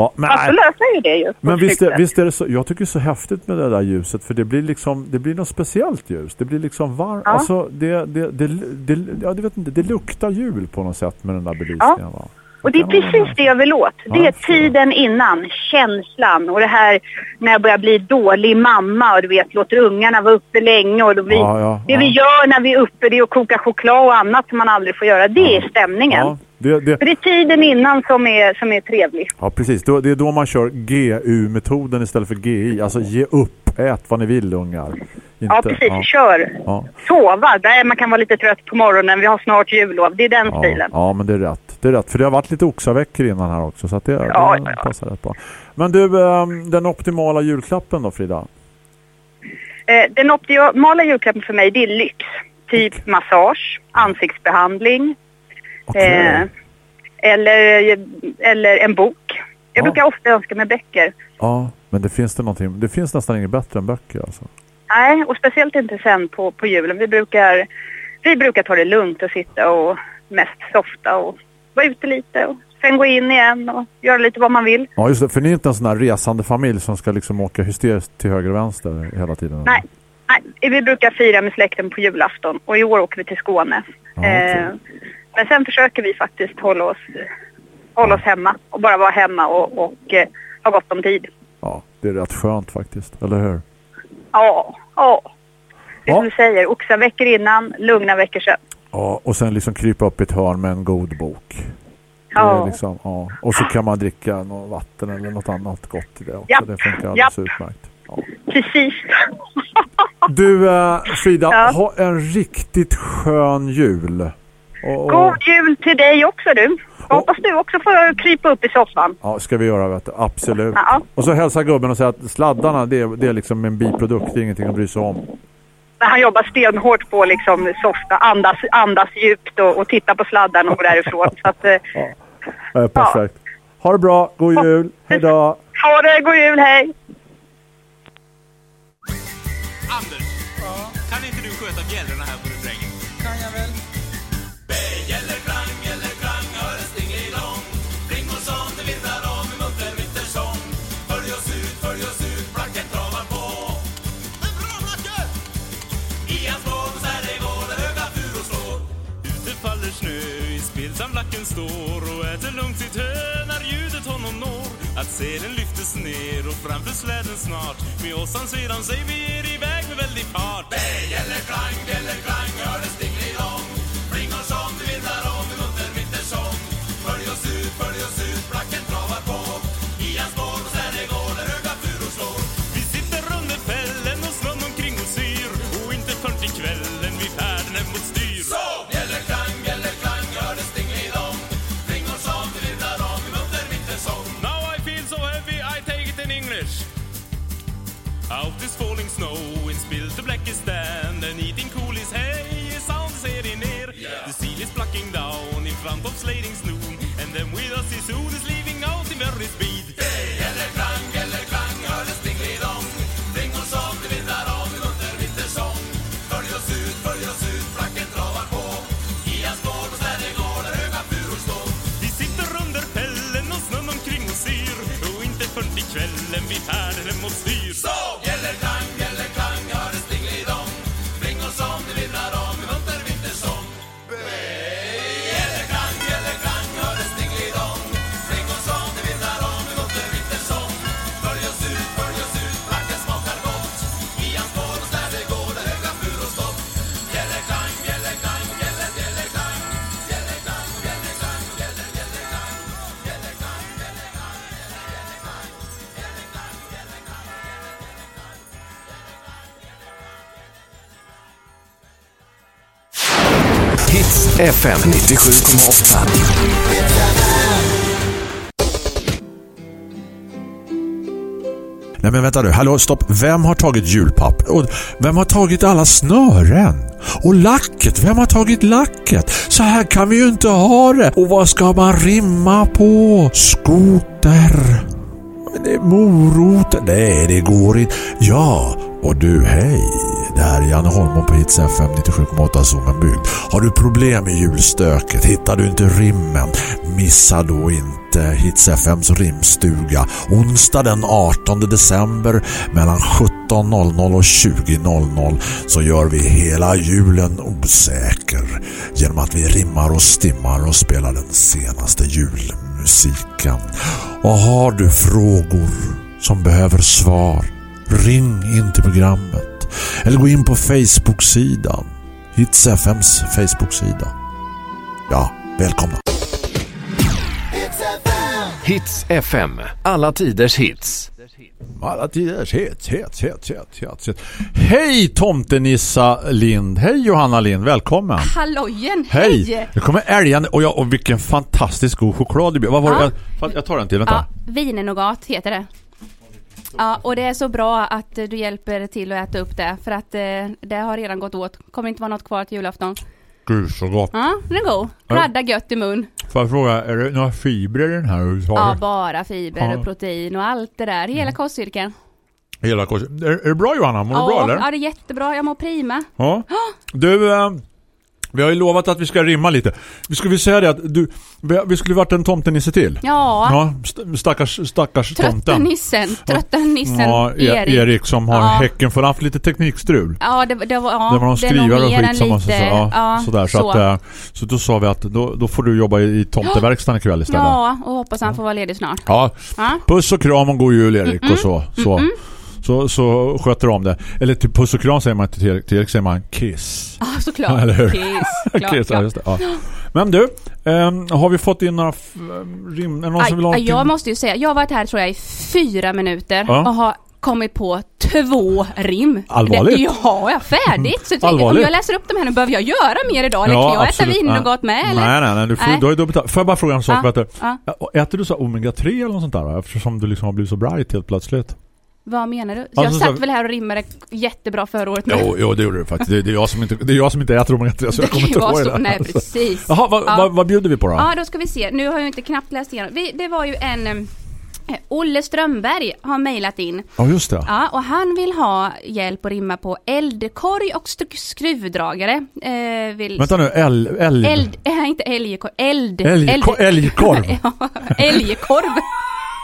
Ja, ja. Ja, men, Fast så nej. löser ju det ju. men visst, är, visst är det så, jag tycker det är så häftigt med det där ljuset för det blir liksom, det blir något speciellt ljus. Det blir liksom varmt, Ja. alltså det, det, det, det, ja, vet inte, det luktar jul på något sätt med den där belysningen va? Och det är precis det jag vill åt. Det är tiden innan, känslan och det här när jag börjar bli dålig mamma och du vet, låter ungarna vara uppe länge och vi, Ja, ja, det ja. vi gör när vi är uppe det är att koka choklad och annat som man aldrig får göra. Det är stämningen. Det, det, För det är tiden innan som är, som är trevlig. Ja, precis. Det är då man kör GU-metoden istället för GI. Alltså ge upp, ät vad ni vill ungar. Inte, ja, precis. Kör. Ja, Sova. Där man kan vara lite trött på morgonen. Vi har snart jullov. Det är den ja, stilen. ja, men det är rätt. Det är rätt. För det har varit lite oxaveckor innan här också. Så att det, Ja, det ja, ja. passar rätt bra. Men du, ehm, den optimala julklappen då Frida? Eh, den optimala julklappen för mig det är lyx. Typ massage, ansiktsbehandling. Eh, eller, eller en bok. Jag brukar ofta önska mig böcker. Ja, men det finns det någonting. Det finns nästan inget bättre än böcker alltså. Nej, och speciellt inte sen på, på julen. Vi brukar, vi brukar ta det lugnt och sitta och mest softa och vara ute lite och sen gå in igen och göra lite vad man vill. Ja, just det. För ni är inte en sån här resande familj som ska liksom åka hysteriskt till höger och vänster hela tiden? Nej, nej, vi brukar fira med släkten på julafton och i år åker vi till Skåne. eh, men sen försöker vi faktiskt hålla oss, hålla oss hemma och bara vara hemma och, och eh, ha gott om tid. Ja, det är rätt skönt faktiskt. Eller hur? Ja, ja. Det är Ja. som du säger, oxa veckor innan, lugna veckor sen. Ja, och sen liksom krypa upp i ett hörn med en god bok. Ja. liksom, ja. Och så kan man dricka något vatten eller något annat gott i det också. Japp, Det funkar alldeles japp. utmärkt. Precis. Du eh, Frida, Ja. ha en riktigt skön jul. Och, och, God jul till dig också du. Jag hoppas du också får krypa upp i soffan. ja, ska vi göra vet du. Absolut. Ja. Och så hälsa gubben och säga att sladdarna det är, det är liksom en biprodukt, det är ingenting att bry sig om. Han jobbar stenhårt på liksom softa, andas, andas djupt och, och titta på sladdarna och gå därifrån. Så att, eh, Eh, perfekt. Ha det bra, god jul, hej då. ha det, god jul, hej! Anders, kan inte du sköta bjällrorna spiltan står och äter lugnt sitt hö när ljudet honom når. Att selen lyftes ner och framför släden snart med åsan sedan sig vi er iväg med väldig fart Bjällerklang, bjällerklang, hör det front of slading snoon And then with us is soon is leaving out in very speed. Bjällerklang, bjällerklang, hör det stingelidong Ring oss om, det vindar om under vintersång Följ oss ut, följ oss ut, flacken travar på. I hans spår och där det går, där höga furor står. Vi sitter under fällen och snön omkring och syr. Och inte förrän till kvällen vi färden är mot styr. Så! FM 97,8. Nej men vänta nu, hallå stopp. Vem har tagit julpapp? Och vem har tagit alla snören? Och lacket, vem har tagit lacket? Så här kan vi ju inte ha det. Och vad ska man rimma på? Skoter. Men det är morot. Nej, det går inte. Ja, och du, hej. Det här är Janne Holmon på Hits FM 97,8 Zoomenbygd. Har du problem med julstöket? Hittar du inte rimmen? Missa då inte Hits FMs rimstuga. Onsdag den 18 december mellan 17.00 och 20.00 så gör vi hela julen osäker genom att vi rimmar och stimmar och spelar den senaste julmusiken. Och har du frågor som behöver svar, ring in till programmet eller gå in på Facebook-sidan. Hits FMs Facebook-sida. Ja, välkomna. Hits FM. Alla tiders hits. Alla tiders hits, hits, hits, hits, hits, hits. Hej Tomtenissa Lind. Hej Johanna Lind, välkommen. Hallojen, Hej! hej! Nu kommer älgen och, jag, och vilken fantastisk god choklad det blir. Vad var Ja. det? Jag, jag tar den till, vänta. Ja, vinenogat heter det. Ja, och det är så bra att du hjälper till att äta upp det för att eh, det har redan gått åt. Kommer inte vara något kvar till julafton. Gud så gott. Ja, den är god. Ja. Radda gött i mun. Får jag fråga, är det några fibrer i den här Ja, överhuvudtaget? bara fiber Ja. och protein och allt det där. Hela kostcirkeln. Hela korset. Är, är det bra Johanna? Mår du Ja, bra eller? ja, det är jättebra. Jag mår prima. Ja. Du, eh, vi har ju lovat att vi ska rimma lite. Vi skulle säga det att du, vi, skulle varit en tomtenisse till. Ja. Ja, st- stackars, stackars Trötta tomten. nissen. Trötta nissen. Ja, E- Erik. Erik. som har Ja. häcken för han haft lite teknikstrul. Ja, det, det var, ja, det var någon skrivare och skit som så, lite- ja, ja, sådär. Så, så. Att, eh, så då sa vi att då, då får du jobba i, tomteverkstan ikväll istället. Ja, och hoppas han får vara ledig snart. Ja. Puss och kram och god jul Erik Mm-mm. och så. Så, Mm-mm. Så, så sköter de om det. Eller till puss och kram säger man inte till Erik. Säger man kiss. Ja, såklart. Eller hur? Kiss. Klart, Kiss, ja, klart. det. Ja. Men du, ehm, har vi fått in några rim? Någon som vill ha Aj, jag måste ju säga, jag har varit här tror jag i fyra minuter Ja. och har kommit på två rim. Allvarligt? Det, ja, jag färdigt. Så jag om jag läser upp dem här nu, behöver jag göra mer idag? Eller kan jag äta vinogott med? Eller? Nej, nej, nej. Du, får, Nej. du har dubbelt Får jag bara fråga en sak? Ja, ja. Äter du så här omega-3 eller något sånt där? Eftersom du liksom har blivit så bright helt plötsligt. Vad menar du? Alltså, jag så- satt väl här och rimmade jättebra förra året med. Jo, jo, det gjorde du faktiskt. Det, det, är jag som inte, det är jag som inte äter omega-3 så jag kommer inte ihåg så- det. nej, Alltså. precis. Jaha, vad, Ja. vad, vad bjuder vi på då? Ja, då ska vi se. Nu har jag inte knappt läst igenom. Vi, det var ju en... eh, Olle Strömberg har mejlat in. Ja, just det. Ja, och han vill ha hjälp att rimma på eldkorg och sk- skruvdragare. Eh, vill... Vänta nu, älg... älg. Eld, äh, inte älgkorv, eld. Älgko- älgkorv. ja, älgkorv.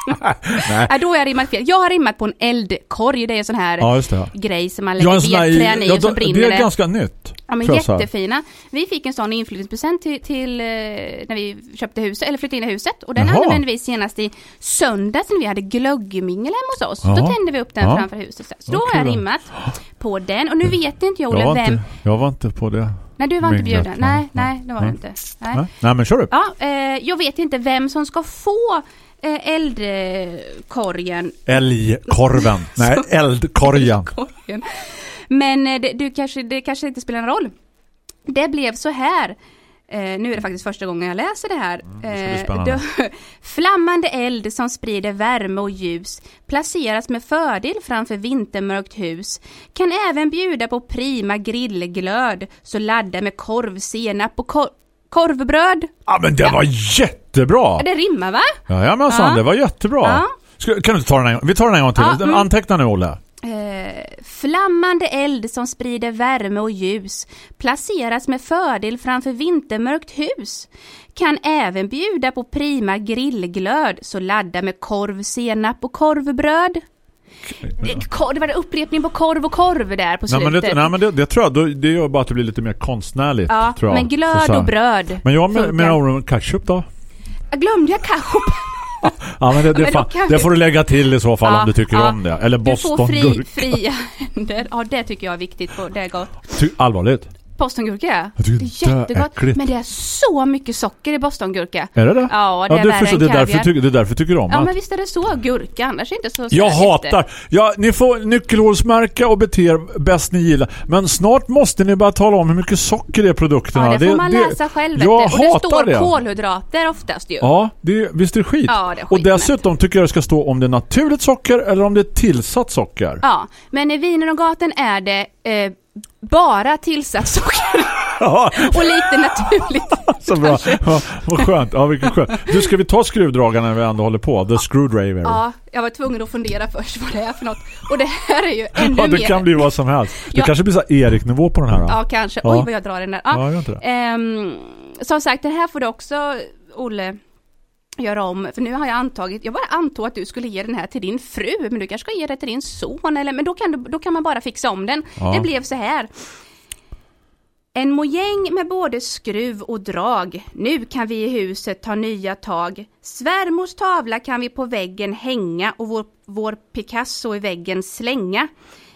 Nej. Ja, då har jag rimmat fel. Jag har rimmat på en eldkorg. Det är en sån här Ja, grej som man lägger vedträn i och då- brinner Det är ganska nytt. Ja men jättefina. Vi fick en sån inflyttningspresent till, till eh, när vi köpte huset, eller flyttade in i huset. Och den Jaha. använde vi senast i söndags när vi hade glöggmingel hemma hos oss. Då Ja. tände vi upp den Ja. framför huset. Så då har jag rimmat på den. Och nu vet inte jag Olle Jag vem... inte, jag var inte på det. Nej du var inte bjuden. nej. Nej, nej det var du inte. Nej. Nej. Nej, men kör upp. Ja, eh, jag vet inte vem som ska få eldkorgen. Älgkorven. Nej, eldkorgen. korgen. Men eh, det, du kanske, det kanske inte spelar någon roll. Det blev så här. Eh, nu är det faktiskt första gången jag läser det här. bli Eh, spännande. då, flammande eld som sprider värme och ljus placeras med fördel framför vintermörkt hus. Kan även bjuda på prima grillglöd. Så ladda med korv, senap och kor- korvbröd. Ja, men det var jättebra! Det rimmar va? Jajamensan, Ja. det var jättebra. Ja. Ska, kan du inte ta den en gång? Vi tar den en gång till. Ja, mm. Anteckna nu, Olle. Eh, flammande eld som sprider värme och ljus placeras med fördel framför vintermörkt hus. Kan även bjuda på prima grillglöd så ladda med korv, senap och korvbröd. Det- kor- Det var en upprepning på korv och korv där på Nej, men slutet. det, nej, men det, det tror jag, det gör bara att det blir lite mer konstnärligt. ja, men glöd och bröd. Men jag med, med ord ketchup då? Jag glömde jag ketchup. Ja, men det, det, Men kan det får du lägga till i så fall Ja, om du tycker ja. om det. Eller Du Boston får fri, fria händer. Ja, det tycker jag är viktigt. På, det är gott. Ty, allvarligt? Bostongurka ja. Jag Det tycker är det är jättegott. äckligt. Men det är så mycket socker i bostongurka. Är det det? Ja, det är du värre förstår, än det, är därför tycker, det är därför tycker du om Ja det. men visst är det så. Gurka annars är det inte så Jag hatar. Ja, ni får nyckelhålsmärka och bete er bäst ni gillar. Men snart måste ni bara tala om hur mycket socker det är i produkterna. Ja, det får man läsa själv. Jag och det står det. kolhydrater oftast ju. Ja, det, visst är det skit. Ja, det är och skit, dessutom tycker jag det ska stå om det är naturligt socker eller om det är tillsatt socker. Ja, men i Viner och gaten är det eh, bara tillsatt socker Ja, och lite naturligt. så bra. Ja, vad skönt. Ja, vilken skönt. Du, ska vi ta skruvdragaren när vi ändå håller på? The Screwdriver. Ja, jag var tvungen att fundera först vad det är för något. Och det här är ju ännu Ja, det mer. kan bli vad som helst. Det Ja. kanske blir så Erik-nivå på den här. då. Ja, kanske. Ja. Oj, vad jag drar den där. Ja, gör inte det. Ehm, som sagt, det här får du också, Olle, göra om. För nu har jag antagit, jag bara antog att du skulle ge den här till din fru, men du kanske ska ge det till din son, eller, men då kan, du, då kan man bara fixa om den. Ja. Det blev så här. En mojäng med både skruv och drag. Nu kan vi i huset ta nya tag. Svärmors tavla kan vi på väggen hänga och vår, vår Picasso i väggen slänga.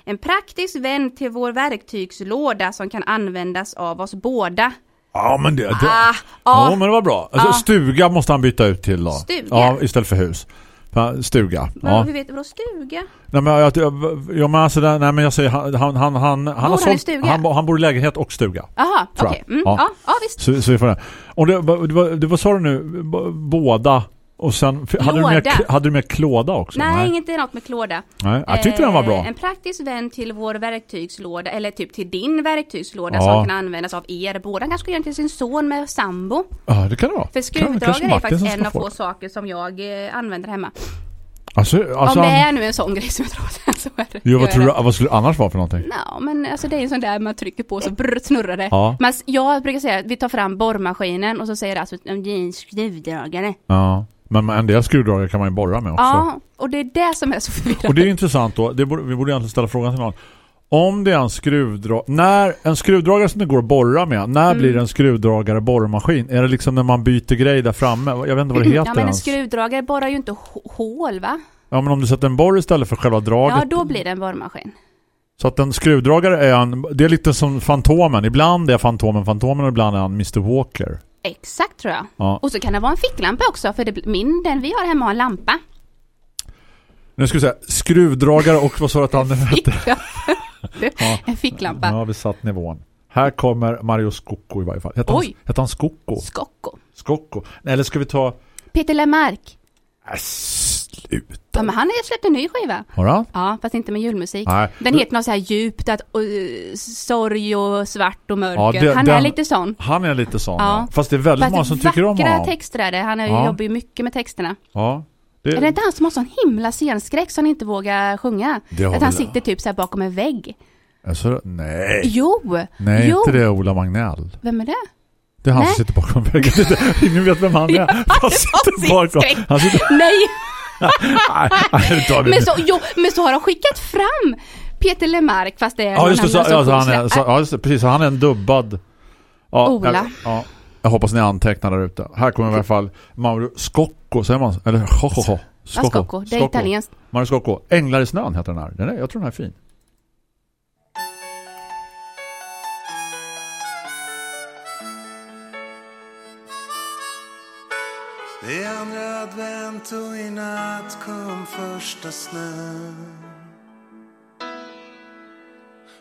En praktisk vän till vår verktygslåda som kan användas av oss båda. Ja, men det... det Ah, ja, ja. men det var bra. Alltså, Ja. Stuga måste han byta ut till då. Stuga? Ja, istället för hus. Stuga. Men Ja. hur vet du vadå stuga? Nej, men, jag, jag, men alltså, nej, men jag säger han, han, han, han, han, har i sålt, han, han bor i lägenhet och stuga. Tror okej. jag. Mm, Ja. ja. Ja, visst. Så, så vi får det. Och det, det, var, det var sa du nu? Båda. Och sen, hade du, med, hade du med klåda också? Nej, inget är något med klåda. Nej, jag tyckte den var bra. Eh, En praktisk vän till vår verktygslåda, eller typ till din verktygslåda Ja. som kan användas av er båda. kanske ska göra den till sin son med sambo. Ja, det kan det vara. För skruvdragare är faktiskt en av få saker som jag eh, använder hemma. Alltså, alltså Om det är nu en sån grej som jag tror så är det. Jo, vad tror du, vad skulle det annars vara för någonting? Ja, men alltså det är en sån där man trycker på så brr, snurrar det. Ja. Men jag brukar säga att vi tar fram borrmaskinen och så säger det alltså att det är en skruvdragare. Ja. Men en del skruvdragare kan man ju borra med också. Ja, och det är det som är så förvirrande. Och det är intressant då. Borde, vi borde egentligen ställa frågan till någon. Om det är en skruvdragare, när en skruvdragare som det går att borra med, när Mm. blir det en skruvdragare borrmaskin? Är det liksom när man byter grej där framme? Jag vet inte vad det heter Ja, men en skruvdragare borrar ju inte hå- hål va? Ja, men om du sätter en borr istället för själva draget. Ja, då blir det en borrmaskin. Så att en skruvdragare är en, det är lite som Fantomen. Ibland är Fantomen Fantomen och ibland är han Mr. Walker. Exakt tror jag. Ja. Och så kan det vara en ficklampa också, för det, min, den vi har hemma har en lampa. Nu ska vi säga skruvdragare och vad sa att han hette? Ja. En ficklampa. Nu har vi satt nivån. Här kommer Mario Scocco i varje fall. Heter han, heter han Scocco? Skocko. Scocco. Eller ska vi ta... Peter Lemark. Äh, sluta. Ja, men han har släppt en ny skiva. Har han? Ja, fast inte med julmusik. Nej. Den heter något så här djupt, att, uh, sorg och svart och mörker. det- han är den- lite sån. Han är lite sån. Ja. Ja. Fast det är väldigt Fast många som tycker om vackra honom. texter är det. Han är, Ja. jobbar ju mycket med texterna. Ja. Det, Är det inte han som har sån himla scenskräck så han inte vågar sjunga? Att han sitter typ så här bakom en vägg. alltså, nej. Jo! Nej, jo. inte det Ola Magnell. Vem är det? Det är han Nej. som sitter bakom väggen. Ingen vet vem han är. Ja, Han sitter bakom. Han sitter... Nej! Men, så, jo, men så har de skickat fram Peter Lemark fast det är Ja, just det. Så, ja, så han är, så, ja, just det, precis. Så han är en dubbad... Ja, Ola. Jag, ja, jag hoppas ni antecknar där ute. Här kommer i alla fall Mauro Scocco, säger man? Eller Scocco. Scocco. Det är italienskt. Mauro Scocco. Änglar i snön heter den här. Den är, jag tror den här är fin. Det är andra advent och i natt kom första snön.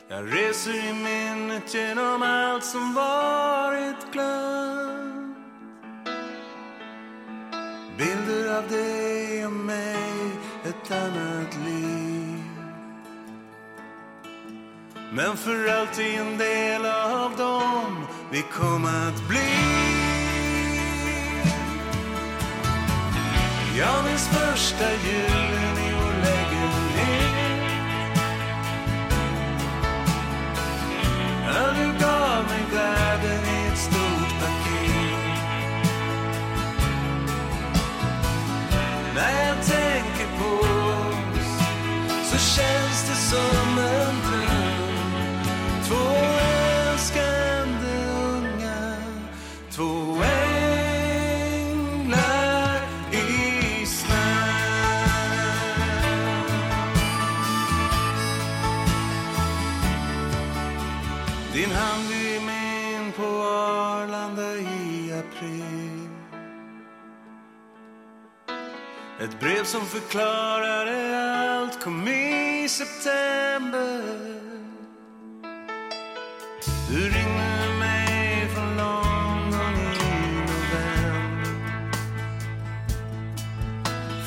Jag reser i minnet genom allt som varit glömt. Bilder av dig och mig, ett annat liv. Men för alltid en del av dem vi kom att bli. Jag minns första julen som förklarade allt kom i september. Du ringde mig från London i november.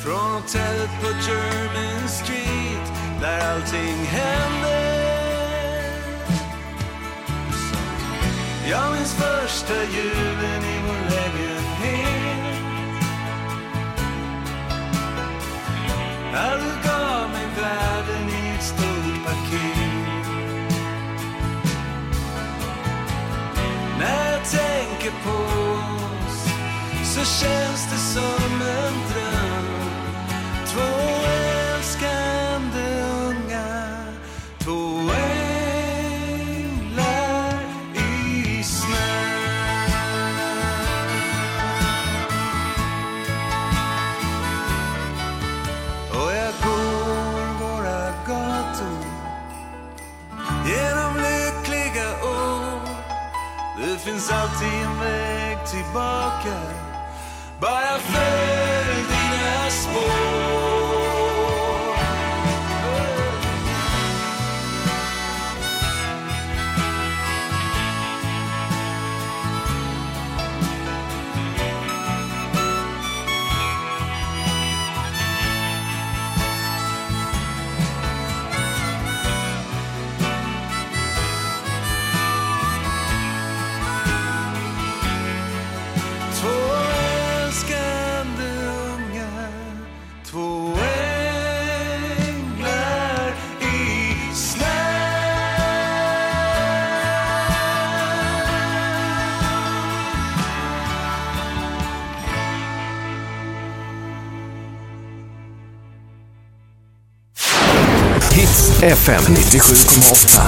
Från hotellet på German Street där allting hände. Jag minns första julen i När du gav mig världen i ett stort paket. När jag tänker på oss så känns det som en dröm. Två alltid en väg tillbaka. Bara följ dina spår. FM 97,8.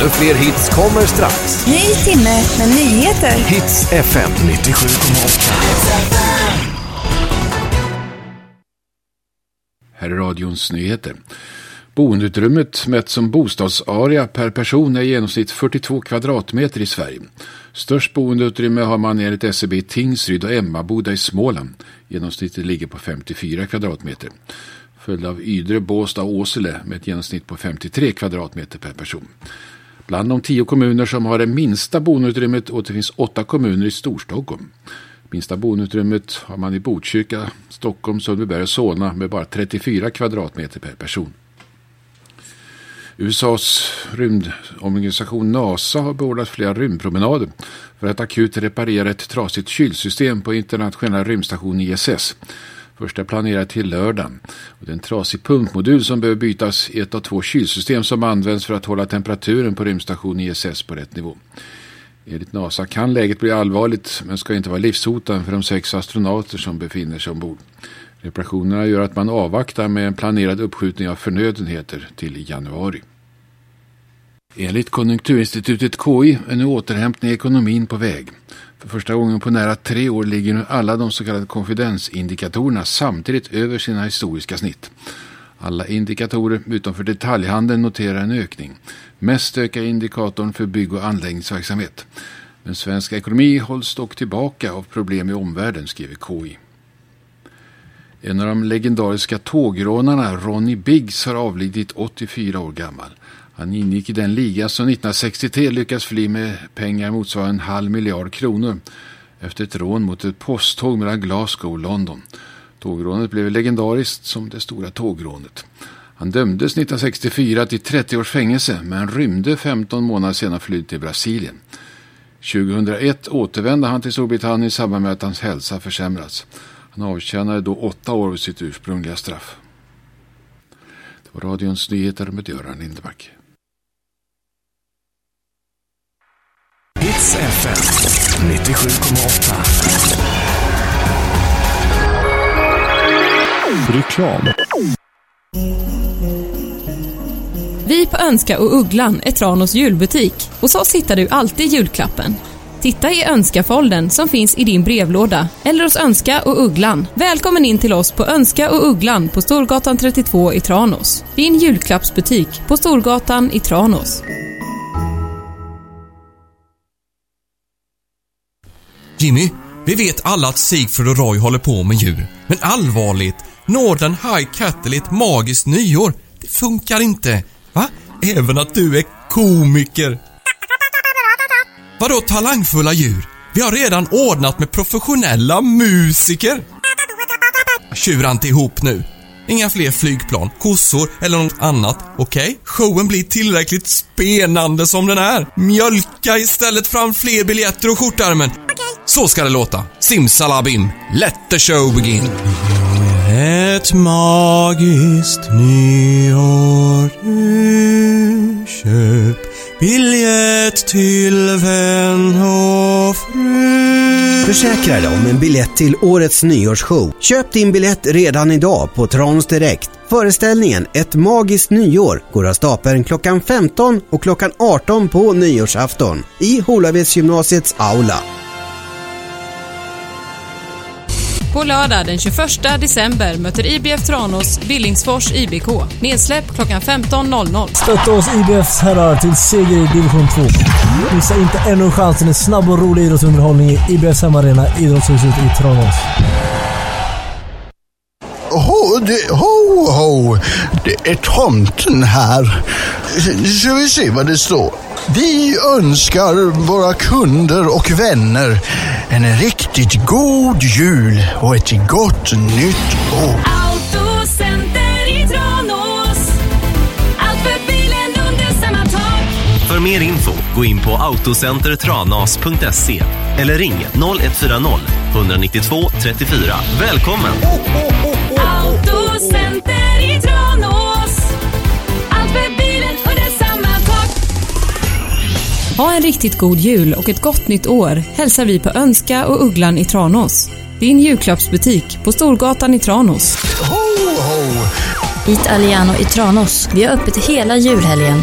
Ännu fler hits kommer strax. Ny timme med nyheter. Hits FM 97,8. Här är radions nyheter. Boendeutrymmet mätt som bostadsarea per person är i genomsnitt 42 kvadratmeter i Sverige. Störst boendeutrymme har man enligt SCB i Tingsryd och Emmaboda i Småland. Genomsnittet ligger på 54 kvadratmeter. Följd av Ydre, Båstad och Åsele med ett genomsnitt på 53 kvadratmeter per person. Bland de tio kommuner som har det minsta boendeutrymmet återfinns åtta kommuner i Storstockholm. Minsta boendeutrymmet har man i Botkyrka, Stockholm, Sundbyberg och Solna med bara 34 kvadratmeter per person. USAs rymdorganisation NASA har beordrat flera rymdpromenader för att akut reparera ett trasigt kylsystem på internationella rymdstationen ISS. Första är till lördagen. Och det är en trasig pumpmodul som behöver bytas i ett av två kylsystem som används för att hålla temperaturen på rymdstationen ISS på rätt nivå. Enligt NASA kan läget bli allvarligt men ska inte vara livshotande för de sex astronauter som befinner sig ombord. Reparationerna gör att man avvaktar med en planerad uppskjutning av förnödenheter till januari. Enligt Konjunkturinstitutet KI är nu återhämtning i ekonomin på väg. För första gången på nära tre år ligger nu alla de så kallade konfidensindikatorerna samtidigt över sina historiska snitt. Alla indikatorer utom för detaljhandeln noterar en ökning. Mest ökar indikatorn för bygg- och anläggningsverksamhet. Men svensk ekonomi hålls dock tillbaka av problem i omvärlden, skriver KI. En av de legendariska tågrånarna, Ronnie Biggs, har avlidit 84 år gammal. Han ingick i den liga som 1963 lyckades fly med pengar motsvarande en halv miljard kronor efter ett rån mot ett posttåg mellan Glasgow och London. Tågrånet blev legendariskt som det stora tågrånet. Han dömdes 1964 till 30 års fängelse men rymde 15 månader senare flydde till Brasilien. 2001 återvände han till Storbritannien i samband med att hans hälsa försämrats. Han avtjänade då åtta år av sitt ursprungliga straff. Det var radions nyheter med Göran Lindmark. Hits FM 97,8. Reklam. Vi på Önska och Ugglan är Tranås julbutik. Hos oss hittar du alltid julklappen. Titta i Önska-foldern som finns i din brevlåda eller hos Önska och Ugglan. Välkommen in till oss på Önska och Ugglan på Storgatan 32 i Tranås. Din julklappsbutik på Storgatan i Tranås. Jimmy, vi vet alla att Sigfrid och Roy håller på med djur. Men allvarligt, Northern High Cattle är ett magiskt nyår. Det funkar inte. Va? Även att du är komiker. Vadå talangfulla djur? Vi har redan ordnat med professionella musiker. Tjura inte ihop nu. Inga fler flygplan, kossor eller något annat, okej? Showen blir tillräckligt spenande som den är. Mjölka istället fram fler biljetter och skjortärmen. Så ska det låta. Simsalabim, let the show begin. Ett magiskt nyår du köp biljett till vän och fru Försäkra dig om en biljett till årets nyårsshow. Köp din biljett redan idag på Trans Direkt. Föreställningen Ett magiskt nyår går av stapeln klockan 15 och klockan 18 på nyårsafton i Holavedsgymnasiets aula. På lördag den 21 december möter IBF Tranås Billingsfors IBK. Nedsläpp klockan 15.00. Stötta oss IBFs herrar till seger i division 2. Missa inte ännu en chans till en snabb och rolig idrottsunderhållning i IBFs hemarena Idrottshuset i Tranås. Ho, det, ho, ho! Det är tomten här. Ska vi se vad det står? Vi önskar våra kunder och vänner en riktigt god jul och ett gott nytt år. Autocenter i Tranås. Allt för bilen under samma tak. För mer info, gå in på autocentertranas.se eller ring 0140 192 34. Välkommen! Autocenter i Tranås. Allt för bilen under samma tak. Ha en riktigt god jul och ett gott nytt år hälsar vi på Önska och Ugglan i Tranås. Din julklappsbutik på Storgatan i Tranås. Eat Aliano i Tranås. Vi har öppet hela julhelgen.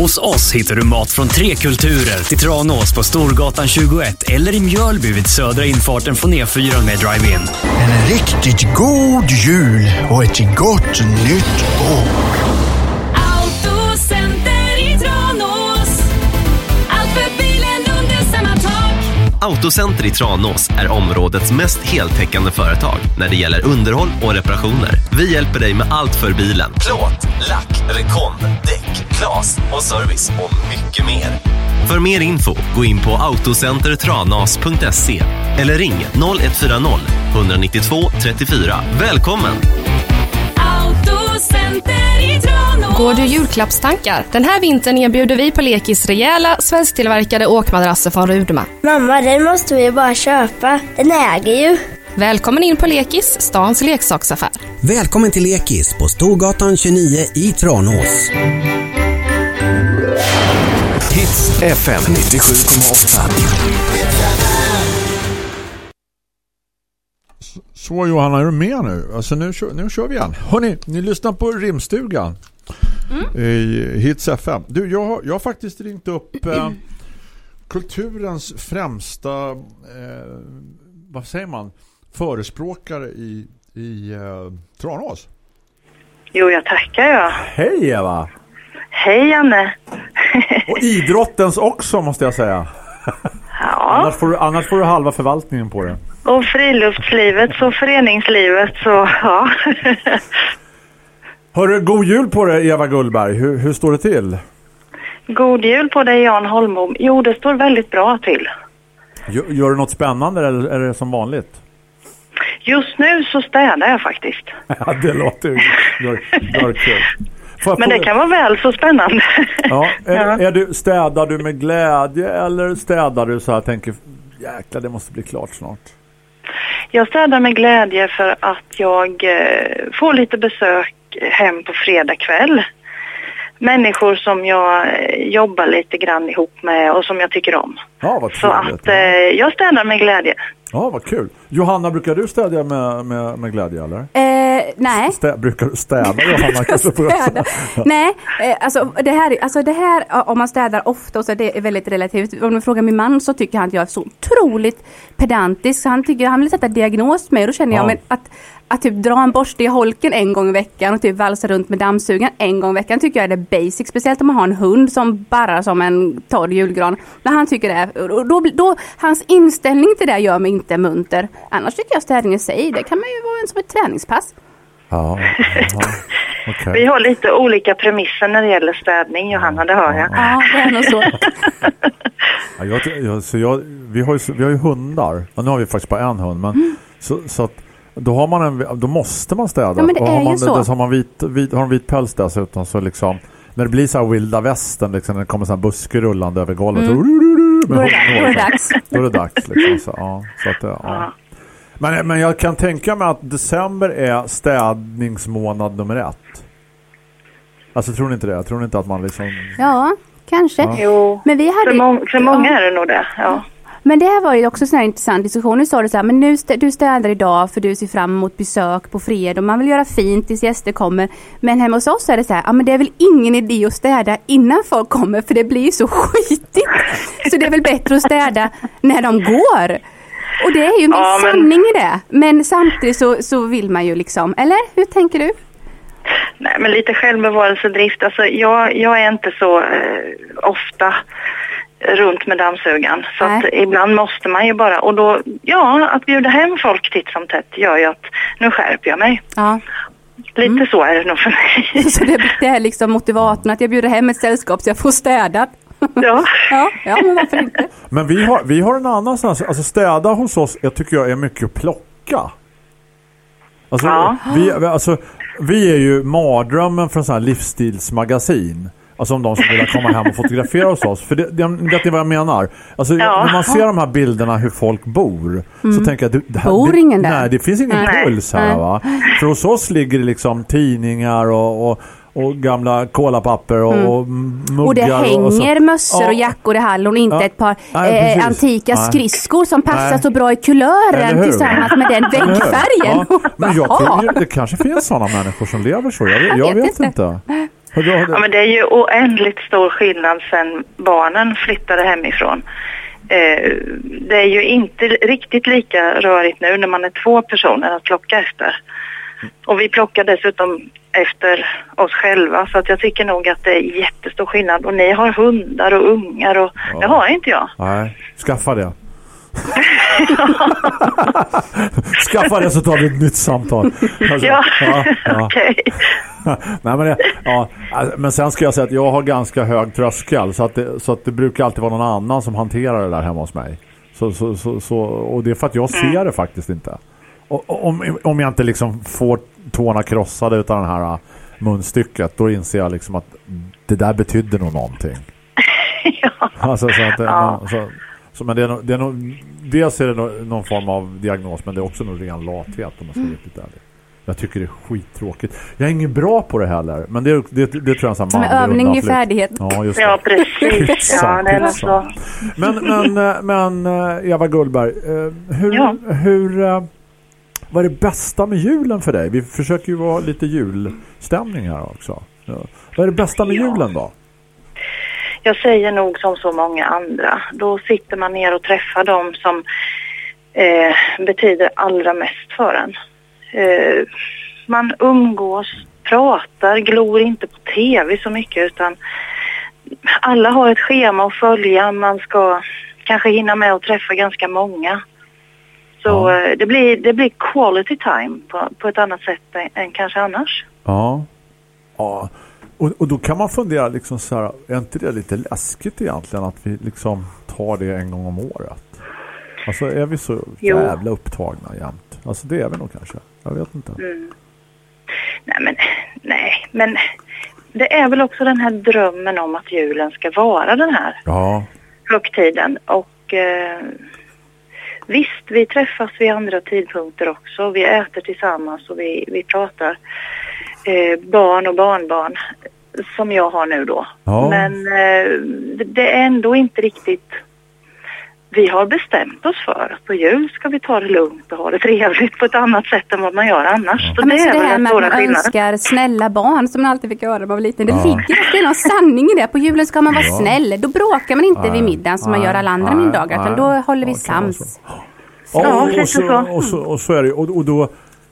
Hos oss hittar du mat från tre kulturer till Tranås på Storgatan 21 eller i Mjölby vid södra infarten från E4 med Drive-In. En riktigt god jul och ett gott nytt år. Autocenter i Tranås är områdets mest heltäckande företag när det gäller underhåll och reparationer. Vi hjälper dig med allt för bilen. Plåt, lack, rekond, däck, glas och service och mycket mer. För mer info, gå in på autocentertranas.se eller ring 0140 192 34. Välkommen! Autocenter i Tranås. Går du julklappstankar? Den här vintern erbjuder vi på Lekis rejäla svensktillverkade åkmadrasser från Rudma. Mamma, den måste vi bara köpa. Den äger ju. Välkommen in på Lekis, stans leksaksaffär. Välkommen till Lekis på Storgatan 29 i Tranås. Hits FM 97,8. Så Johanna, är du med nu? Alltså nu, kör, nu kör vi igen. Hörrni, ni lyssnar på Rimstugan i Hits FM. Du, jag, har- jag har faktiskt ringt upp eh, kulturens främsta eh, vad säger man? Förespråkare i, i eh, Tranås. Jo, jag tackar jag. Hej Eva! Hej Janne. Och idrottens också måste jag säga. Ja. Annars, får du, annars får du halva förvaltningen på det. Och friluftslivet och föreningslivet så ja. Hörru, god jul på dig Eva Gullberg. Hur, hur står det till? God jul på dig Jan Holmbom. Jo, det står väldigt bra till. Gör, gör du något spännande eller är det som vanligt? Just nu så städar jag faktiskt. Ja, det låter ju Men det kan vara väl så spännande. Ja, är, är du, städar du med glädje eller städar du så här tänker jäklar det måste bli klart snart? Jag städar med glädje för att jag eh, får lite besök hem på fredag kväll. Människor som jag eh, jobbar lite grann ihop med och som jag tycker om. Ja, vad Så trevligt. att eh, jag städar med glädje. Ja, vad kul. Johanna, brukar du städa med, med, med glädje eller? Eh, nej. Stä, brukar du städa Johanna? Kanske Städa. Nej, eh, alltså det här, alltså det här om man städar ofta och så det är väldigt relativt. Om du frågar min man så tycker han att jag är så otroligt pedantisk. Så han, tycker, han vill sätta diagnos på mig och då känner jag Ja. men att, att typ dra en borste i holken en gång i veckan och typ valsa runt med dammsugaren en gång i veckan tycker jag är det basic. Speciellt om man har en hund som barrar som en torr julgran. När han tycker det, och då, då, hans inställning till det gör mig inte munter. Annars tycker jag städning i sig, det kan man ju vara en som ett träningspass. Ja, ja. okej. Vi har lite olika premisser när det gäller städning, Johanna, det hör jag. Ja, det är nog så. Ja, jag, jag, så jag, vi, har ju, vi har ju hundar. Ja, nu har vi faktiskt bara en hund. Men, så, så att då, har man en, då måste man städa. Ja, men det och är har, ju man, så. så har man vit, vit, har en vit päls dessutom så liksom när det blir så här vilda västern liksom, när det kommer så här buske rullande över golvet Mm. Då är det- då är det dags. då är det dags liksom, så, ja, så att, det- ja. men, men jag kan tänka mig att december är städningsmånad nummer ett alltså tror ni inte det? Tror ni inte att man liksom Ja, kanske. Ja. Jo, Men vi hade, för, mång- för många är det nog det. Ja. Men det här var ju också en intressant diskussion. Nu sa du så här, men nu stä, du städar idag för du ser fram emot besök på fredag och man vill göra fint tills gäster kommer. Men hemma hos oss är det så här, ja men det är väl ingen idé att städa innan folk kommer för det blir så skitigt. Så det är väl bättre att städa när de går. Och det är ju en Ja, men- sanning i det. Men samtidigt så, så vill man ju liksom, eller hur tänker du? Nej, men lite självbevarelsedrift. Alltså, jag, jag är inte så eh, ofta runt med dammsugaren. Så att ibland måste man ju bara, och då, ja, att bjuda hem folk titt som tätt gör ju att nu skärper jag mig. Ja. Lite så är det nog för mig. Så det, det är liksom motivatorn att jag bjuder hem ett sällskap så jag får städat. Ja. ja, ja men varför inte? Men vi har, vi har en annan sån här, alltså städa hos oss, jag tycker jag är mycket att plocka. Alltså, Ja. vi, vi- alltså, vi är ju mardrömmen från sån här livsstilsmagasin. Alltså om de som vill komma hem och fotografera hos oss. För det, det, vet ni vad jag menar? Alltså Ja. när man ser de här bilderna hur folk bor så Mm. tänker jag... du- Det här, Bor det, ingen där? Nej, det finns ingen Nej. puls här Nej. va? För hos oss ligger det liksom tidningar och, och, och gamla kolapapper och, Mm. och muggar. Och det hänger så. mössor och Ja. jackor i hallen och inte Ja. ett par Nej, eh, antika Nej. skridskor som passar Nej. så bra i kulören tillsammans med den väggfärgen. Ja, men jag tror det kanske finns sådana människor som lever så. Jag, jag, Jag vet, vet inte. Du- Ja, men det är ju oändligt stor skillnad sen barnen flyttade hemifrån. Eh, det är ju inte riktigt lika rörigt nu när man är två personer att plocka efter. Och vi plockar dessutom efter oss själva så att jag tycker nog att det är jättestor skillnad. Och ni har hundar och ungar och det har inte jag. Nej, skaffa det. skaffa det vi ett nytt samtal. Alltså, Ja, ja. okej. Nej, men, det, ja, alltså, men sen ska jag säga att jag har ganska hög tröskel så att, det, så att det brukar alltid vara någon annan som hanterar det där hemma hos mig. Så, så, så, så, och det är för att jag ser det faktiskt inte. Och, om, om jag inte liksom får tårna krossade utan den här äh, munstycket då inser jag liksom att det där betydde nog någonting. Alltså, så att det, Ja. så, så, men det är, nog, det är nog dels är det nå- någon form av diagnos men det är också någon ren lathet om man ska vara Mm. riktigt ärlig. Jag tycker det är skittråkigt. Jag är ingen bra på det heller, men det, det, det, tror jag är en sån här Som manlig övning i undanflykt. färdighet. Ja, just det. Ja, precis. Pytsan, Ja, är så. Men, men, eh, men eh, Eva Gullberg, eh, hur, Ja. hur, vad är det bästa med julen för dig? Vi försöker ju vara lite julstämning här också. Ja. Vad är det bästa med julen då? Jag säger nog som så många andra. Då sitter man ner och träffar dem som eh, betyder allra mest för en. Eh, man umgås, pratar, glor inte på tv så mycket utan alla har ett schema att följa. Man ska kanske hinna med att träffa ganska många. Så eh, det, blir, det blir quality time på, på ett annat sätt än, än kanske annars. Ja. ja. Och, och då kan man fundera liksom så här, är inte det lite läskigt egentligen att vi liksom tar det en gång om året? Alltså är vi så Jo. jävla upptagna jämt? Alltså det är vi nog kanske. Jag vet inte. Mm. Nej men, nej men det är väl också den här drömmen om att julen ska vara den här Ja. högtiden och eh, visst vi träffas vid andra tidpunkter också. Vi äter tillsammans och vi, vi pratar eh, barn och barnbarn som jag har nu då. Ja. Men eh, det- är ändå inte riktigt vi har bestämt oss för att på jul ska vi ta det lugnt och ha det trevligt på ett annat sätt än vad man gör annars. Så Ja, men det så är det här med att man skillnaden. önskar snälla barn som man alltid fick höra när man var liten. Det Ja. ligger alltid någon sanning i det. På julen ska man vara Ja. snäll. Då bråkar man inte Nej. vid middagen som man gör alla andra middagar. Utan då håller vi Ja, sams. Ja, och, så, så. och, så, och så är det. Och, och, då,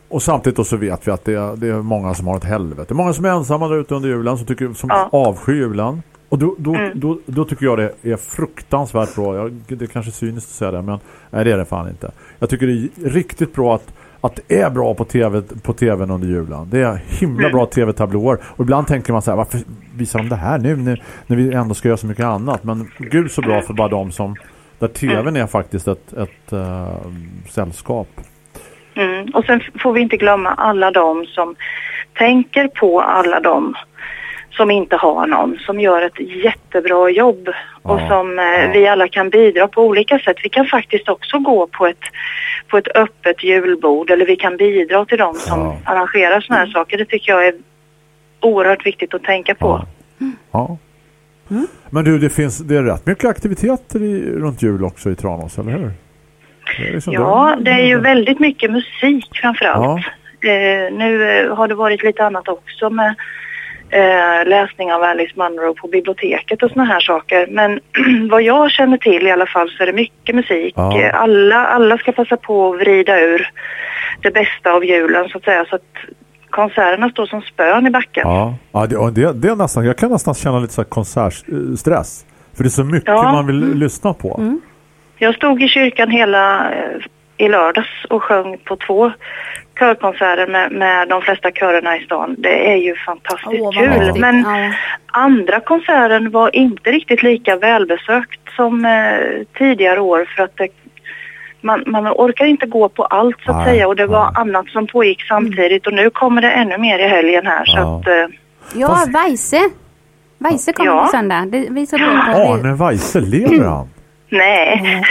och samtidigt så vet vi att det är, det är många som har ett helvete. Många som är ensamma där ute under julen som, tycker, som Ja. avskyr julen. Och då, då, Mm. då, då tycker jag det är fruktansvärt bra. Jag, det är kanske cyniskt att säga det, men nej, det är det fan inte. Jag tycker det är riktigt bra att, att det är bra på tv på tvn under julen. Det är himla Mm. bra tv-tablåer. Och ibland tänker man så här, varför visar de det här nu när, när vi ändå ska göra så mycket annat? Men gud så bra för bara de som där tvn är faktiskt ett, ett äh, sällskap. Mm. Och sen får vi inte glömma alla de som tänker på alla de som inte har någon, som gör ett jättebra jobb och Ja, som eh, vi alla kan bidra på olika sätt. Vi kan faktiskt också gå på ett, på ett öppet julbord eller vi kan bidra till de som arrangerar sådana här saker. Det tycker jag är oerhört viktigt att tänka på. Ja. Men du, det finns det är rätt mycket aktiviteter i, runt jul också i Tranås, eller hur? Det Ja, de- det är ju väldigt mycket musik framförallt. Ja. Eh, nu eh, har det varit lite annat också med eh, läsning av Alice Munro på biblioteket och såna här saker. Men vad jag känner till i alla fall så är det mycket musik. Ja. Eh, Alla, alla ska passa på att vrida ur det bästa av julen så att säga. Så att konserterna står som spön i backen. Ja, ja det, det, det är nästan, jag kan nästan känna lite så här konsertstress. För det är så mycket Ja. man vill lyssna på. Jag stod i kyrkan hela eh, i lördags och sjöng på två körkonserter med, med de flesta körerna i stan. Det är ju fantastiskt vad kul. häftigt. Men Ja. andra konserten var inte riktigt lika välbesökt som eh, tidigare år för att det, man, man orkar inte gå på allt så att Nej, säga och det var annat som pågick samtidigt och nu kommer det ännu mer i helgen här så Ja. att eh, Ja, Weise. Weise kommer Ja. på söndag. Det visar på Arne Weise, lever han? Nej.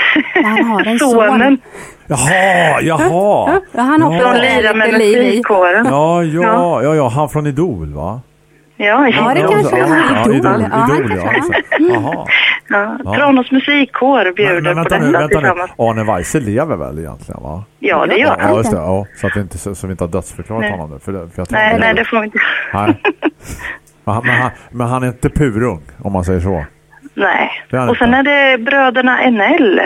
Han har en son. Sonen. Jaha, jaha. Ja, han hoppas Ja. lirar med musikkåren. Ja, ja, ja, ja, han från Idol va? Ja, Ja, det ja, kanske ja, är ja, Idol. Idol, Ja, han Idol, ja. Jaha. Ja, Ja. Tranås musikkår bjuder Men, men på nu, detta nu. tillsammans. Arne Weise lever väl egentligen va? Ja, det gör Ja, han. just det. Ja, så att vi inte, så, så vi inte har dödsförklarat Nej. honom nu. För, det- för jag Nej, han nej, det får vi inte. Nej. Men, han, men, han, men han är inte purung, om man säger så. Nej. Och sen är det bröderna Enell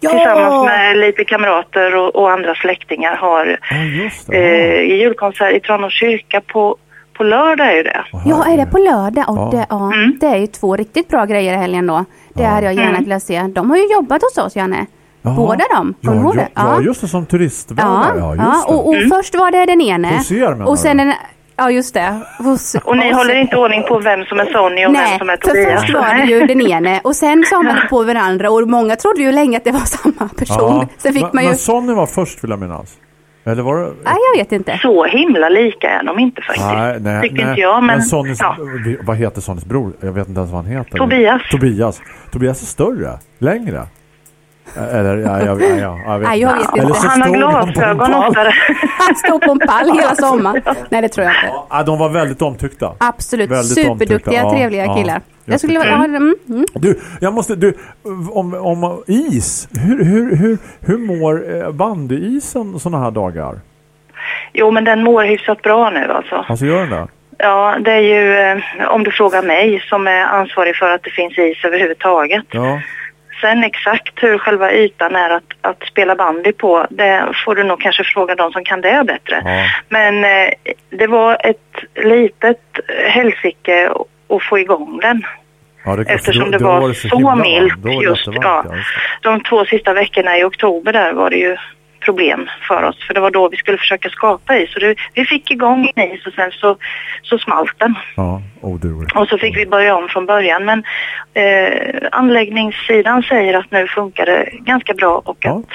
tillsammans med lite kamrater och, och andra släktingar har eh, i julkonsert i Tranås kyrka på, på lördag är ju det. Ja, är det på lördag? Och Ja. det, ja, Mm. det är ju två riktigt bra grejer i helgen då. Det hade jag gärna Mm. velat se. De har ju jobbat hos oss, Janne. Jaha. Båda de. Ja, Kommer ja, det? ja, just det, som turistvärdar. Ja, Ja, ja, och, och först var det den ene. Er, menar och sen den, Ja, just det. Hos, Och ni hos- håller inte ordning på vem som är Sonny och Nej, vem som är för Tobias? först var det ju den ene och sen sa man på varandra och många trodde ju länge att det var samma person. Sen fick men, man ju... men Sonny var först vill jag minnas. Eller var det? Nej, jag vet inte. Så himla lika är de inte faktiskt. Nej, nej, Tycker nej. inte jag, men, Sonnys, ja. Vad heter Sonnys bror? Jag vet inte ens vad han heter. Tobias. Tobias. Tobias är större. Längre. Eller, ja, jag, ja, ja, jag vet Nej, jag vet Eller inte. så Han har stod glasögon oftare. Han står på en pall hela sommaren. Nej, det tror jag inte. Ja, de var väldigt omtyckta. Absolut. Väldigt Superduktiga, omtyckta. Trevliga ja. killar. Jag Jag skulle vilja ha mm, mm. Du, jag måste, du, om, om is, hur, hur, hur, hur mår eh, bandyisen sådana här dagar? Jo, men den mår hyfsat bra nu alltså. Alltså gör den det? Ja, det är ju, eh, om du frågar mig, som är ansvarig för att det finns is överhuvudtaget. Ja. Sen exakt hur själva ytan är att, att spela bandy på, det får du nog kanske fråga de som kan det bättre. Men eh, det var ett litet helsike att få igång den. Ja, det, Eftersom då- det då var det så himla milt var just, ja. just De två sista veckorna i oktober där var det ju problem för oss. För det var då vi skulle försöka skapa is. Så det, vi fick igång en is och sen så, så smalt den. Ja, odugligt. Och så fick vi börja om från början. Men eh, anläggningssidan säger att nu funkar det ganska bra och att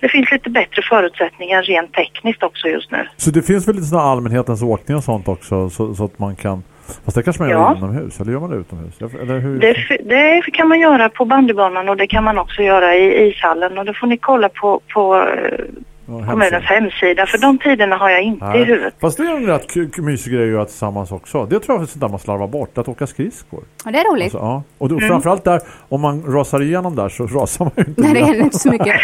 det finns lite bättre förutsättningar rent tekniskt också just nu. Så det finns väl lite sådana allmänhetens åkning och sånt också så, så att man kan Fast det kanske man gör Ja. inomhus eller gör man det utomhus? Eller hur? Det, det kan man göra på bandybanan och det kan man också göra i ishallen. Och det får ni kolla på, på kommunens hemsida. För de tiderna har jag inte i Nej. huvudet. Fast det är en rätt mysig grej att göra tillsammans också. Det tror jag är sånt där man slarvar bort, att åka skridskor. Ja, det är roligt. Alltså, ja. Och då, Mm. framförallt där, om man rasar igenom där så rasar man ju inte. Nej, det händer inte så mycket.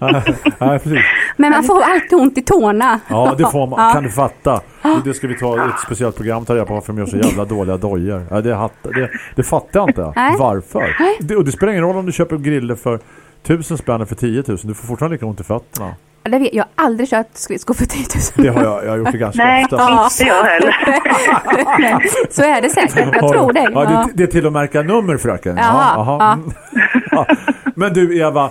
nej, nej, precis. Men man får alltid ont i tårna. Ja, det får man. Ja. Kan du fatta? Det ska vi ta ett speciellt program ta reda på varför de gör så jävla dåliga dojor. Ja, det, det, det fattar jag inte. Nej. Varför? Nej. Det, och det spelar ingen roll om du köper griller för tusen spänn för 10 000. Du får fortfarande lika ont i fötterna. Ja, Det vet, jag har aldrig kört skridskor för 10 000. Det har jag, jag har gjort det ganska Nej, ofta. inte jag heller. så är det säkert. Jag tror det. Ja, det, det är till att märka nummer, fröken. Jaha, jaha. ja. Ja. Men du, Eva,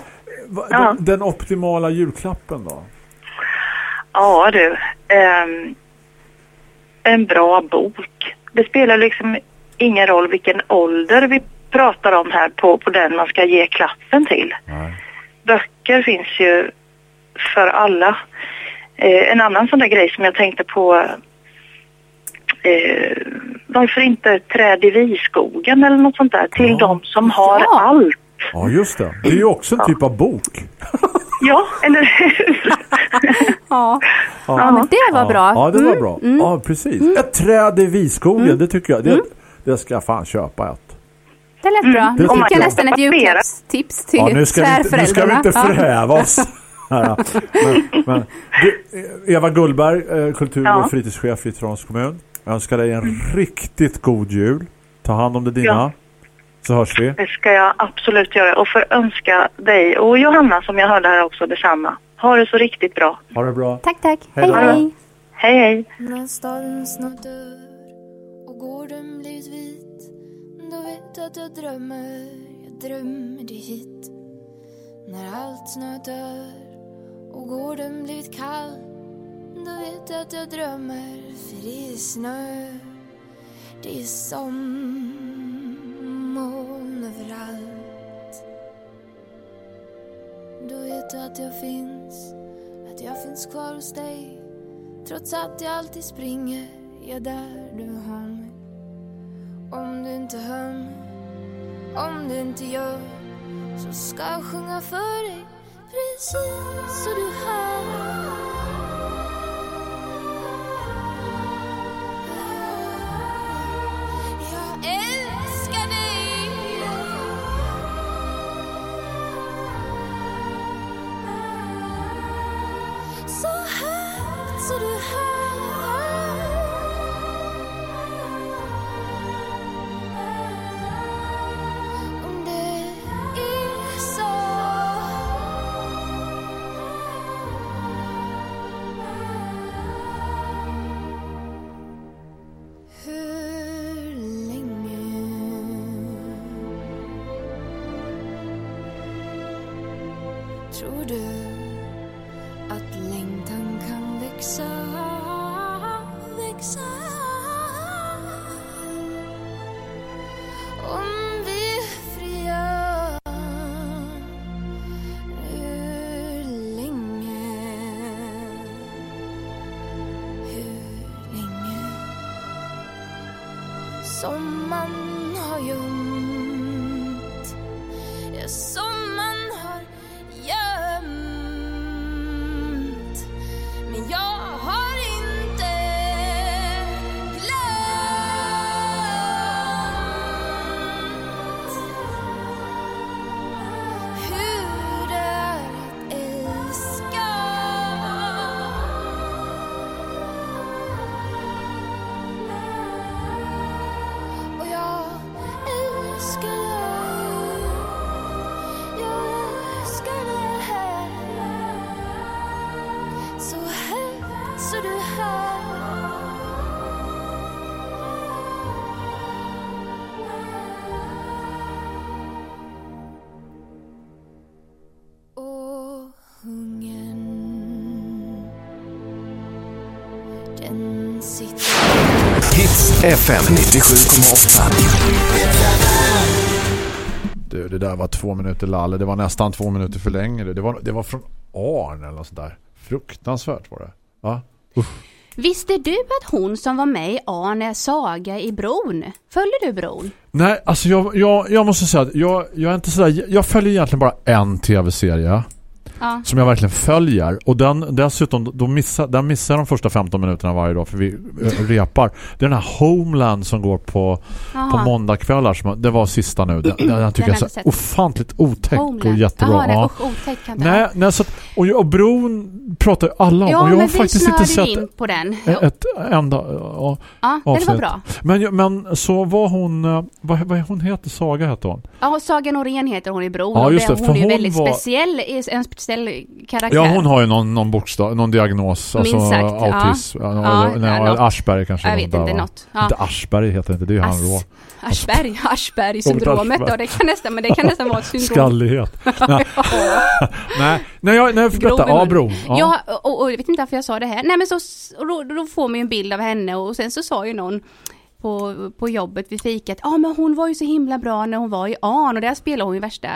va- den, den optimala julklappen då? Ja du, ehm, en bra bok. Det spelar liksom ingen roll vilken ålder vi pratar om här på, på den man ska ge klappen till. Böcker finns ju för alla. Eh, en annan sån där grej som jag tänkte på eh, varför inte träd i viskogen eller något sånt där till de som har allt. Ja, just det. Det är ju också en typ av bok. Ja, eller hur? ja. Ja, men det var ja. bra. Ja, det var Mm, bra. mm. Ja, precis. Ett träd i Viskogen, det tycker jag. Det, det ska jag fan köpa ett. Det lät bra. Det Nu fick jag nästan ett julklappstips till Ja, nu ska, vi inte, nu ska vi inte förhäva oss. Ja, ja. Men, men, du, Eva Gullberg, eh, kultur- Ja. och fritidschef i Tranås kommun. Jag önskar dig en riktigt god jul. Ta hand om det dina. Ja. Så hörs vi. Det ska jag absolut göra och för önska dig och Johanna som jag hörde här också detsamma. Ha det så riktigt bra. Ha det bra. Tack, tack. Hej då. hej. Hej, hej. När staden snart dör och gården blivit vit då vet att jag drömmer, jag drömmer dig hit När allt snö dör och gården blivit kall Då vet jag att jag drömmer, för det är snö. Det är som moln överallt. Då vet jag att jag finns, att jag finns kvar hos dig. Trots att jag alltid springer, jag där du har mig. Om du inte hör mig, om du inte gör Så ska jag sjunga för dig precis så du hör. Som man FM 97,8. Du, det där var två minuter lalle. Det var nästan två minuter för länge. Det var, det var från Arn eller något sånt där. Fruktansvärt var det. Va? Uff. Visste du att hon som var med i Arne Saga i Bron, följer du Bron? Nej, alltså jag, jag, jag måste säga att jag, jag är inte sådär, jag följer egentligen bara en tv-serie Ja. som jag verkligen följer och den dessutom då missar, den missar de första 15 minuterna varje dag för vi eh, repar. Det är den här Homeland som går på, på måndagkvällar som, det var sista nu. Den, den, den tycker Den jag är så ofantligt otäck och Homeland. jättebra. Jaha, nej, ja. usch, otäck kan inte Nej, nej så att, och, och Bron pratar ju alla om Ja, och jag har faktiskt inte sett in på den. ett enda ja, Ja, det var avsnitt. bra. Men, men så var hon eh, vad, vad hon heter Saga heter hon. Ja, Saga Norén heter hon i Bron. Ja, och just det, hon för är hon väldigt var- speciell, en speciell karaktär. Ja, hon har ju någon, någon bokstav, någon diagnos. Minst alltså sagt, autism. Ja. Ja, nej, ja, något. Aschberg kanske. Jag vet där, inte, något. Ja. Inte Aschberg heter inte, det är ju han Asch- rå. Aschberg, Aschberg-syndromet då. Det kan nästan, men det kan nästan vara ett syndrom. Skallighet. nej, nej, nej, jag, nej, berätta. Ja. Bron. Ja. Och, och jag vet inte varför jag sa det här. Nej men så, då, då får man ju en bild av henne och sen så sa ju någon på, på jobbet vid fikat, ja ah, men hon var ju så himla bra när hon var i Arn och där spelade hon ju värsta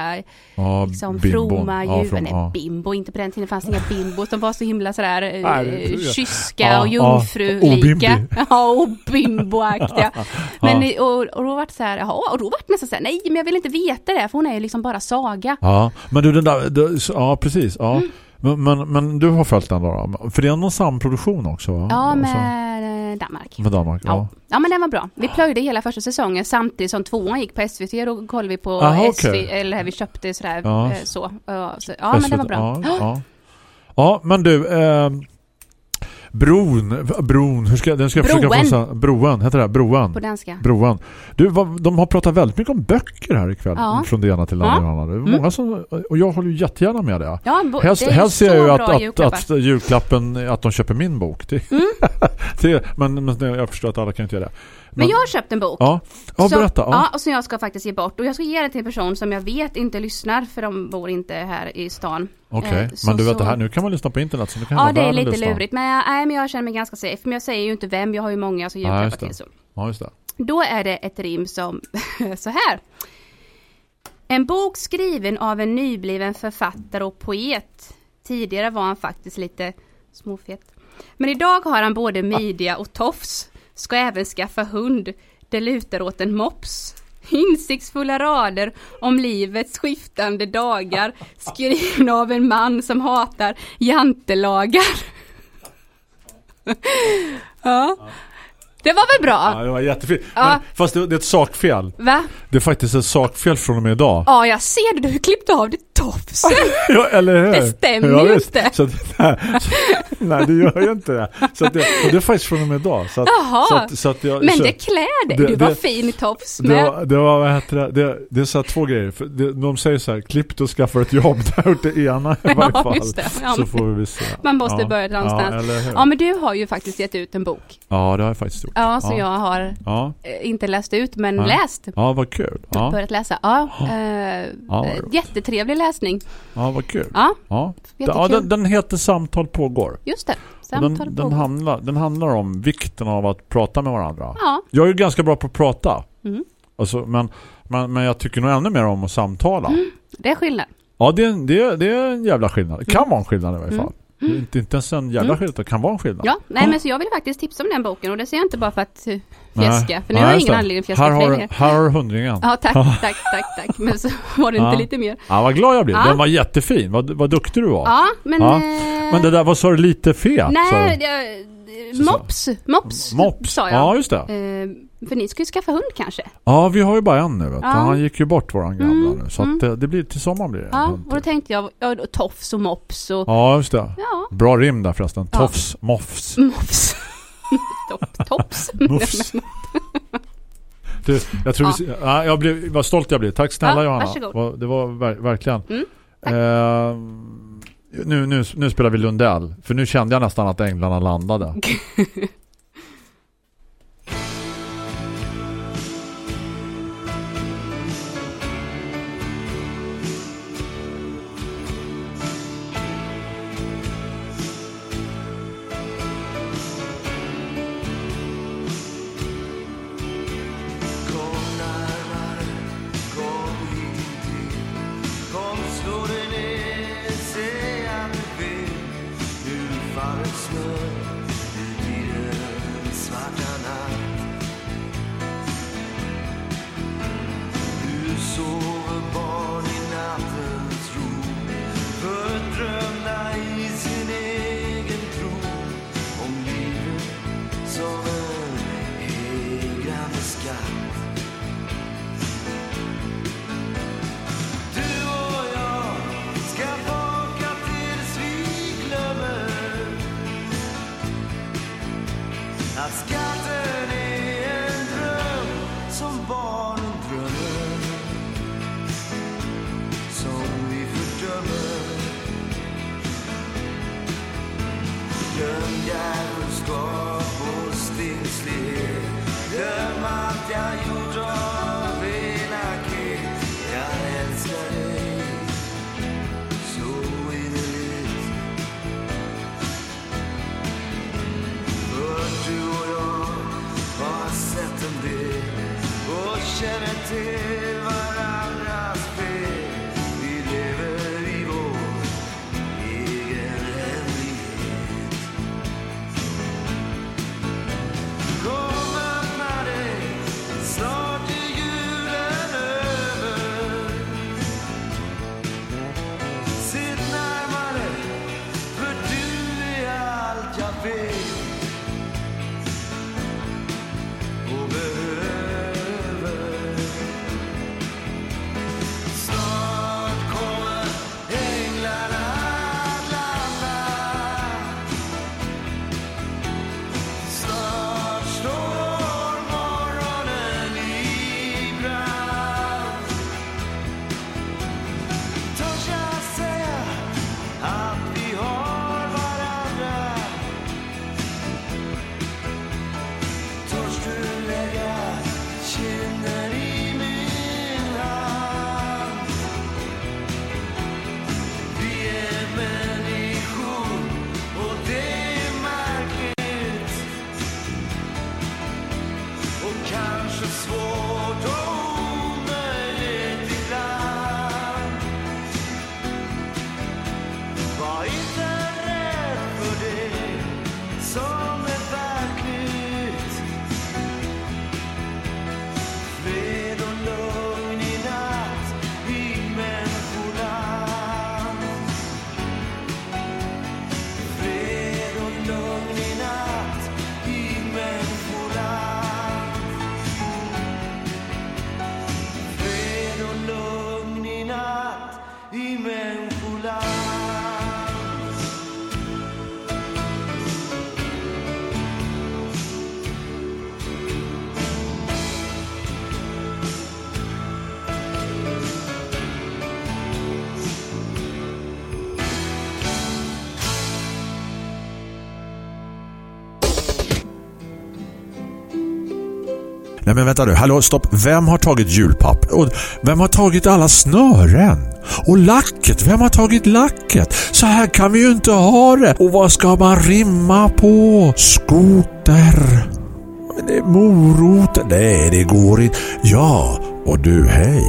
Ja, liksom, bimbon. fromma djur. Nej, ja. bimbo, inte på den tiden fanns inga bimbo som var så himla sådär eh, kyska och jungfrulika. Ja, och bimboaktiga. Men och, och då vart det så här, jaha, och då vart det nästan så här, nej men jag vill inte veta det för hon är ju liksom bara saga. Ja, men du den där, du, ja precis. Ja. Mm. Men, men, du har följt den då? För det är någon samproduktion också va? Ja, Alltså, med eh, Danmark. med Danmark, ja. Ja men den var bra. Vi plöjde hela första säsongen samtidigt som tvåan gick på SVT. Då kollade vi på Aha, SV, okej. eller vi köpte sådär Ja. eh, så. Ja. Ja men den var bra. Ja, ja. ja men du, eh, Bron, bron, hur ska, den ska jag försöka Broen. få broen, heter det? Broen. På danska. Broen. Du, vad, de har pratat väldigt mycket om böcker här ikväll. Ja. Från det ena till det Ja. andra. Det Mm. många som, och jag håller ju jättegärna med det. Ja, bo- helst, det helst ser jag ju att, att, att julklappen, att de köper min bok. Det, Mm. det, men, men jag förstår att alla kan inte göra det. Men jag har köpt en bok. Ja, ja som, berätta. Ja. Ja. och som jag ska faktiskt ge bort. Och jag ska ge den till en person som jag vet inte lyssnar för de bor inte här i stan. Okej, Eh, så- men du vet så- det här, nu kan man lyssna på internet så nu kan Ja det är lite lyssna. lurigt men, jag, nej, men jag känner mig ganska safe. Men jag säger ju inte vem, jag har ju många som julklappar till så. Ja, just det. Då är det ett rim som så här. En bok skriven av en nybliven författare och poet. Tidigare var han faktiskt lite småfet. Men idag har han både midja och tofs. Ska även skaffa hund. Det lutar åt en mops. Insiktsfulla rader om livets skiftande dagar skrivna av en man som hatar jantelagar. ja. Det var väl bra? Ja, det var jättefint. Ja. Men, fast det, det är ett sakfel. Va? Det är faktiskt ett sakfel från och med idag. Ja, jag ser det. Du har klippt av dig tofsen. Ja, eller hur? Det stämmer ja, ju inte. Så, nej, så, nej, det gör ju inte det. Så det, och det är faktiskt från och med idag. Så att, Jaha. Så att, så att jag, Men det klär dig. det- Du var det- fin i tofs Det med. var, det var, vad heter det? Det, det är så här två grejer. För det, de säger så här, klipp och skaffa ett jobb. Det har gjort det ena i varje fall. det. Ja, så får vi se. Man måste ja. börja någonstans. Ja? Ja, men du har ju faktiskt gett ut en bok. Ja, det har jag faktiskt gjort. Ja, så jag har eh, inte läst ut, men läst. Ja, vad kul. Ja, Börjat läsa. Ja, eh, eh, jättetrevlig läsning. ja vad kul. Ja, Ja. Den, den heter Samtal pågår. just det. Samtal den, den, pågår. handlar, den handlar om vikten av att prata med varandra. Ja. Jag är ju ganska bra på att prata. Mm. Alltså, men, men, men jag tycker nog ännu mer om att samtala. Det är skillnad. Ja, det det, är, det är en jävla skillnad. Det kan vara en skillnad i varje Mm. fall. Det är Inte, inte ens en jävla Mm. skillnad, det kan vara en skillnad. Ja, nej men så jag vill faktiskt tipsa om den boken och det säger jag inte bara för att eh, fjäska. För nu har jag ingen anledning att fjäska här har, här har du hundringen. Ja, tack, tack, tack, tack. Men så var det inte lite mer. Ja, vad glad jag. Ja. Den var jättefin. Vad, vad duktig du var. Ja, men... Eh, Men det där, sa du? Lite sa Nej, mops, mops, Mops. sa jag. Ja, just det. Eh, för ni ska ju skaffa hund kanske? Ja, vi har ju bara en nu. Vet. Ja. Han gick ju bort våran gamla Mm, nu. Så mm. det, det blir till sommaren blir det. Ja, och då tänkte jag, ja, tofs och mops och... Ja, just det. Ja. Bra rim där förresten. Ja. Tofs, moffs. Mops. Top, tops. Muffs. Du, jag tror Ja. vi, ja, jag blev, vad stolt jag blev. Tack snälla Ja, Johanna. varsågod. Det var ver, verkligen. Mm, eh, nu, nu, nu spelar vi Lundell. För nu kände jag nästan att änglarna landade. men vänta nu, hallå stopp. Vem har tagit julpapp? Och vem har tagit alla snören? Och lacket, vem har tagit lacket? Så här kan vi ju inte ha det. Och vad ska man rimma på? Skoter. Det är morot. Nej, det går inte. Ja, och du, hej.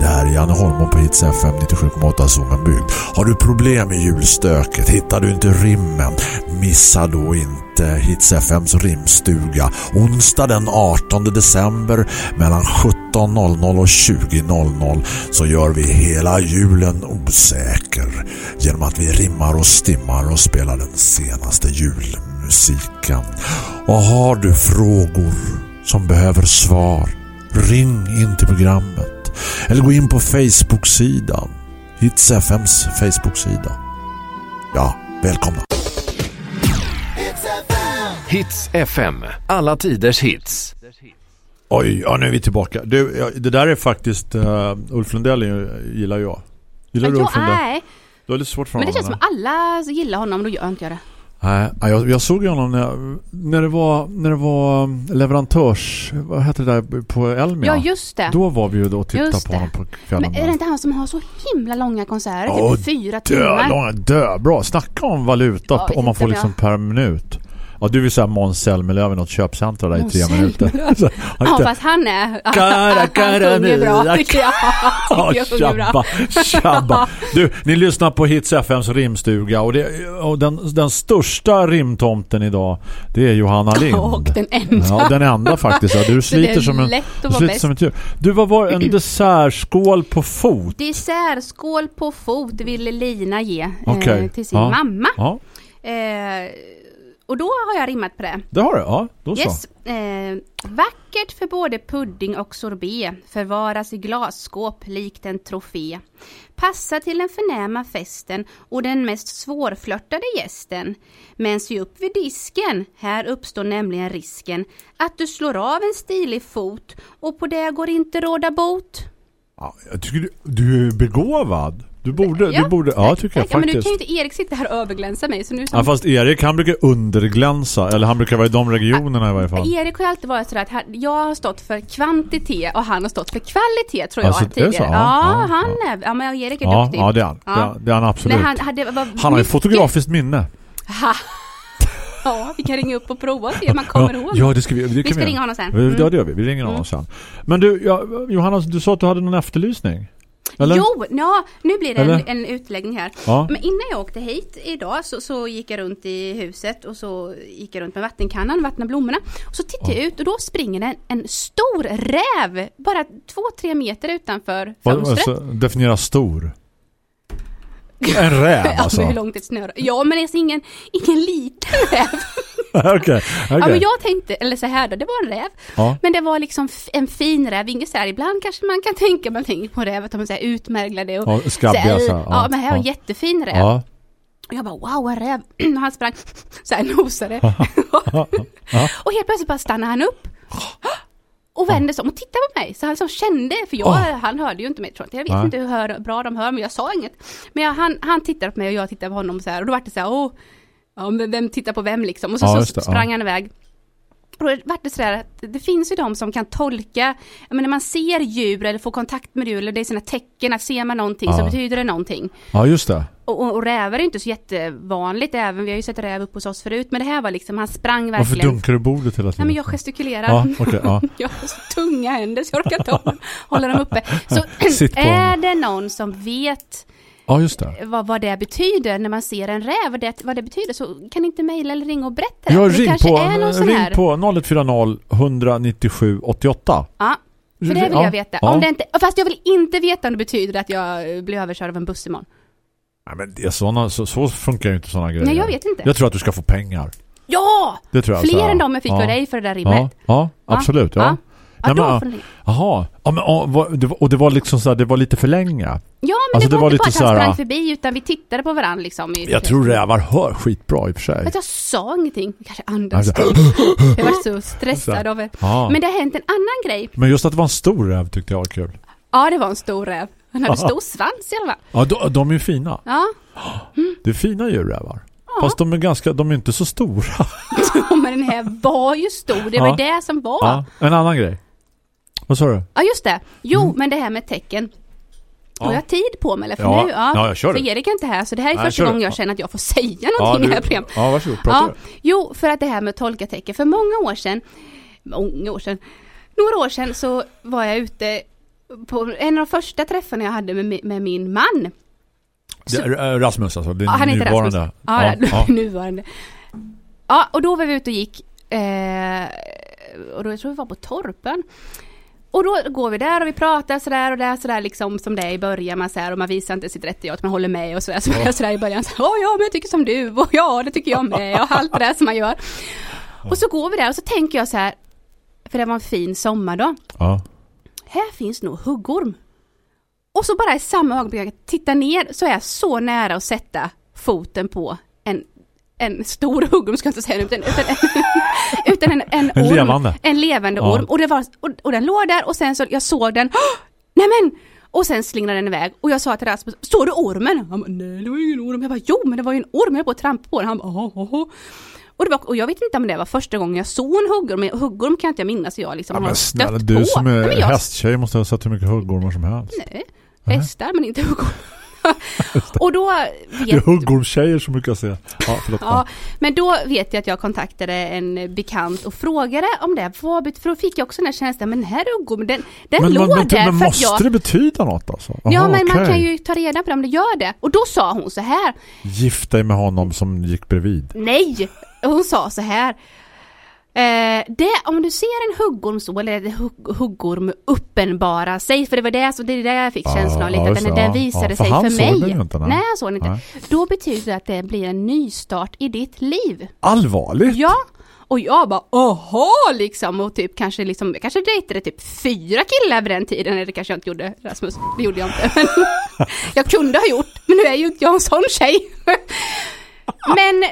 Det här är Janne Holmon på Hits FM 97,8 Zoomenbygd. Har du problem med julstöket? Hittar du inte rimmen? Missa då inte Hits FMs rimstuga. Onsdag den 18 december mellan 17.00 och 20.00 så gör vi hela julen osäker genom att vi rimmar och stimmar och spelar den senaste julmusiken. Och har du frågor som behöver svar, ring in till programmet eller gå in på Facebook-sidan. Hits FMs Facebook-sida. Ja, välkomna. Hits FM. Alla tiders hits. Oj, ja, nu är vi tillbaka. Du, ja, det där är faktiskt uh, Ulf Lundell gillar jag. Gillar du Ja, Ulf Lundell? nej. Du har lite svårt för Men det honom, känns som alla gillar honom, då gör inte jag det. Nej, ja, jag, jag såg ju honom när, jag- när det var när det var um, leverantörs vad heter det där på Elmia? Ja, just det. Då var vi ju då och tittade Just på det. honom på kvällen. Men är det inte han som har så himla långa konserter? Ja, typ fyra dö, timmar? långa, dö, bra. Snacka om valuta Ja, om man får liksom per minut. Ja, du vill säga Måns Zelmerlöw i något köpcentra där i tre minuter. Så, Ja, inte- fast han är... Kara, han kara, sjunger bra, tycker jag. Ja, tjabba, tjabba. Du, ni lyssnar på Hits FMs rimstuga och, det, och den, den största rimtomten idag det är Johanna Lind. Och den enda. Ja, den enda faktiskt. Ja, du sliter som en, du sliter som ett djur. Du, vad var en dessertskål på fot? Dessertskål på fot ville Lina ge eh, Okej. till sin Ja. mamma. Ja, Eh, och då har jag rimmat på det. det har du. Ja, då så. Yes. Eh, vackert för både pudding och sorbet förvaras i glasskåp likt en trofé. Passa till den förnäma festen och den mest svårflörtade gästen. Men se upp vid disken, här uppstår nämligen risken att du slår av en stilig fot och på det går inte råda bot. Ja, jag tycker du, du är begåvad. Du borde, du borde, ja tycker jag Ja, men nu faktiskt. kan ju inte Erik sitta här och överglänsa mig så nu som Ja, fast Erik han brukar underglänsa, eller han brukar vara i de regionerna i varje fall. Erik har ju alltid varit sådär att jag har stått för kvantitet och han har stått för kvalitet tror jag Alltså, är tidigare. så? Ja, Ja, ja, han är, ja men Erik är Ja, duktig. ja det är han. Är- det är han absolut. Men han, hade, var Han har ju fotografiskt minne. Ha. Ja, vi kan ringa upp och prova och se om man kommer ja, ihåg. ja, det ska vi. Det vi ska göra. ringa honom sen. Ja, Mm. det gör vi. Vi ringer honom sen. Men du, ja, Johanna, du sa att du hade någon efterlysning? Eller? Jo, ja, nu blir det en, en utläggning här. Ja. Men innan jag åkte hit idag så, så gick jag runt i huset och så gick jag runt med vattenkannan, vattna blommorna. Och så tittade jag ut och då springer en, en stor räv bara två, tre meter utanför Vad- fönstret. Alltså, definiera stor. En räv Ja, alltså. men hur långt ett snöre? Ja, men alltså ingen, ingen liten räv. Okej, okej. Ja, men jag tänkte, eller så här då, det var en räv. Ja. Men det var liksom en fin räv, inget så här, ibland kanske man kan tänka, man tänker på räv att de är så här utmärglade och Ja, skabbiga så här, så här, ja, ja, men här var en ja. jättefin räv. Ja. Och jag bara wow, en räv. Och han sprang så här nosade. Ja. Och helt plötsligt bara stannade han upp. Och vände sig om och tittade på mig. Så han så kände, för jag, Åh. han hörde ju inte mig tror jag. Jag vet Nej. inte hur hör, bra de hör, men jag sa inget. Men jag, han, han tittade på mig och jag tittade på honom så här. Och då var det så här, åh, ja, men vem tittar på vem liksom? Och så, Ja, så det, sprang ja. han iväg. Och då vart det sådär att det finns ju de som kan tolka, jag menar när man ser djur eller får kontakt med djur eller det är sådana tecken, att ser man någonting så Ja. betyder det någonting. Ja, just det. Och, och, och rävar är inte så jättevanligt även, vi har ju sett räv upp hos oss förut, men det här var liksom, han sprang Varför verkligen. dunkar du bordet hela Nej tiden? men jag gestikulerar. Ja, okej, ja. jag har så tunga händer så jag orkar inte hålla, dem uppe. Så är det någon som vet Ja, just det. vad, vad det betyder när man ser en räv, vad det, vad det betyder, så kan inte mejla eller ringa och berätta det. Ja, det ring kanske på, är någon sån ring här... på 0140 197 88. Ja, för det vill Ja, jag veta. ja. Om det inte, fast jag vill inte veta om det betyder att jag blir överkörd av en buss imorgon. Nej, men det är såna, så, så funkar ju inte sådana grejer. Nej, jag vet inte. Jag tror att du ska få pengar. Ja! Det tror jag. Fler så. än de jag fick ja. av dig för det där rimmet. Ja, ja absolut. Ja. Ja. Ja, Nej, men, ni- Jaha. Ja, men, ja, det var- och det var liksom så här, det var lite för länge. Ja, men Alltså, det, var inte bara att han sprang förbi utan vi tittade på varandra liksom. I Jag tror rävar hör skitbra i och för sig. Att jag sa ingenting. Kanske andades. Alltså- jag var så stressad av det. Ja. Men det har hänt en annan grej. Men just att det var en stor räv tyckte jag var kul. Ja, det var en stor räv. Han hade stor svans i alla fall. Ja, de, de är ju fina. Ja, Det är fina djurrävar. Fast de är ganska, de är inte så stora. men den här var ju stor. Det var Ja. det som var. Ja, en annan grej. Vad sa du? Ja, just det. Jo, men det här med tecken. Mm. Ja. Har jag tid på mig eller? För Ja. nu, ja. Ja, jag kör för. Erik är inte här, så det här är Nej, första gången jag Ja. känner att jag får säga någonting i det här programmet. ja, varsågod. Prata. Ja, jo, för att det här med att tolka tecken. För många år sedan, många år sedan, några år sedan så var jag ute på en av de första träffarna jag hade med, med min man. Det är, äh, Rasmus alltså, är Ja, han heter nuvarande. Rasmus. Ja, ja, nuvarande. Ja, och då var vi ute och gick. Eh, och då jag tror vi var på Torpen. Och då går vi där och vi pratar sådär och det är sådär liksom som det är i början. Man säger och man visar inte sitt rätta jag, att man håller med och sådär. Så Ja. sådär i början så, ja men jag tycker som du och ja det tycker jag med och allt det där som man gör. Och så går vi där och så tänker jag så här, för det var en fin sommar då. Ja. Här finns nog huggorm. Och så bara i samma ögonblick jag tittar ner så är jag så nära att sätta foten på en, en stor huggorm, ska jag inte säga nu, utan, utan, utan en, en, En orm. levande. En levande Ja. orm. Och, det var, och, och den låg där och sen så, jag såg den, "Åh! nämen! Och sen slingrade den iväg och jag sa till Rasmus, såg du ormen? Han bara, nej det var ingen orm. Jag bara, jo men det var ju en orm, jag höll på att trampa på den. Han bara, "Jaha, jaha." och, det var, och jag vet inte om det var första gången jag såg en huggorm, men huggorm kan inte jag minnas att jag liksom Ja, men snälla, på. du som Nej, är men jag hästtjej måste ha sett hur mycket huggormar som helst. Nej, hästar men inte huggorm. Och då Det är vet, huggormstjejer som brukar säga. Ja, förlåt. ja, men då vet jag att jag kontaktade en bekant och frågade om det. Vad För då fick jag också den här känslan, men den här huggormen, den, den men, låg men, där men måste jag... det betyda något alltså? Ja, Aha, men man okej. kan ju ta reda på det om det gör det. Och då sa hon så här, Gift dig med honom som gick bredvid. nej! Hon sa så här, eh, det, om du ser en huggorm så, eller en hugg, huggorm uppenbara sig, för det var det, så det är det jag fick känslan av lite, ja, att den, den visade Ja, för sig han för såg mig. den ju inte, nej. nej, jag såg den inte. Nej. Då betyder det att det blir en nystart i ditt liv. Allvarligt? Ja, och jag bara aha liksom och typ kanske liksom, jag kanske dejtade typ fyra killar vid den tiden, eller det kanske jag inte gjorde Rasmus, det gjorde jag inte. Men jag kunde ha gjort, men nu är ju inte jag en sån tjej. Men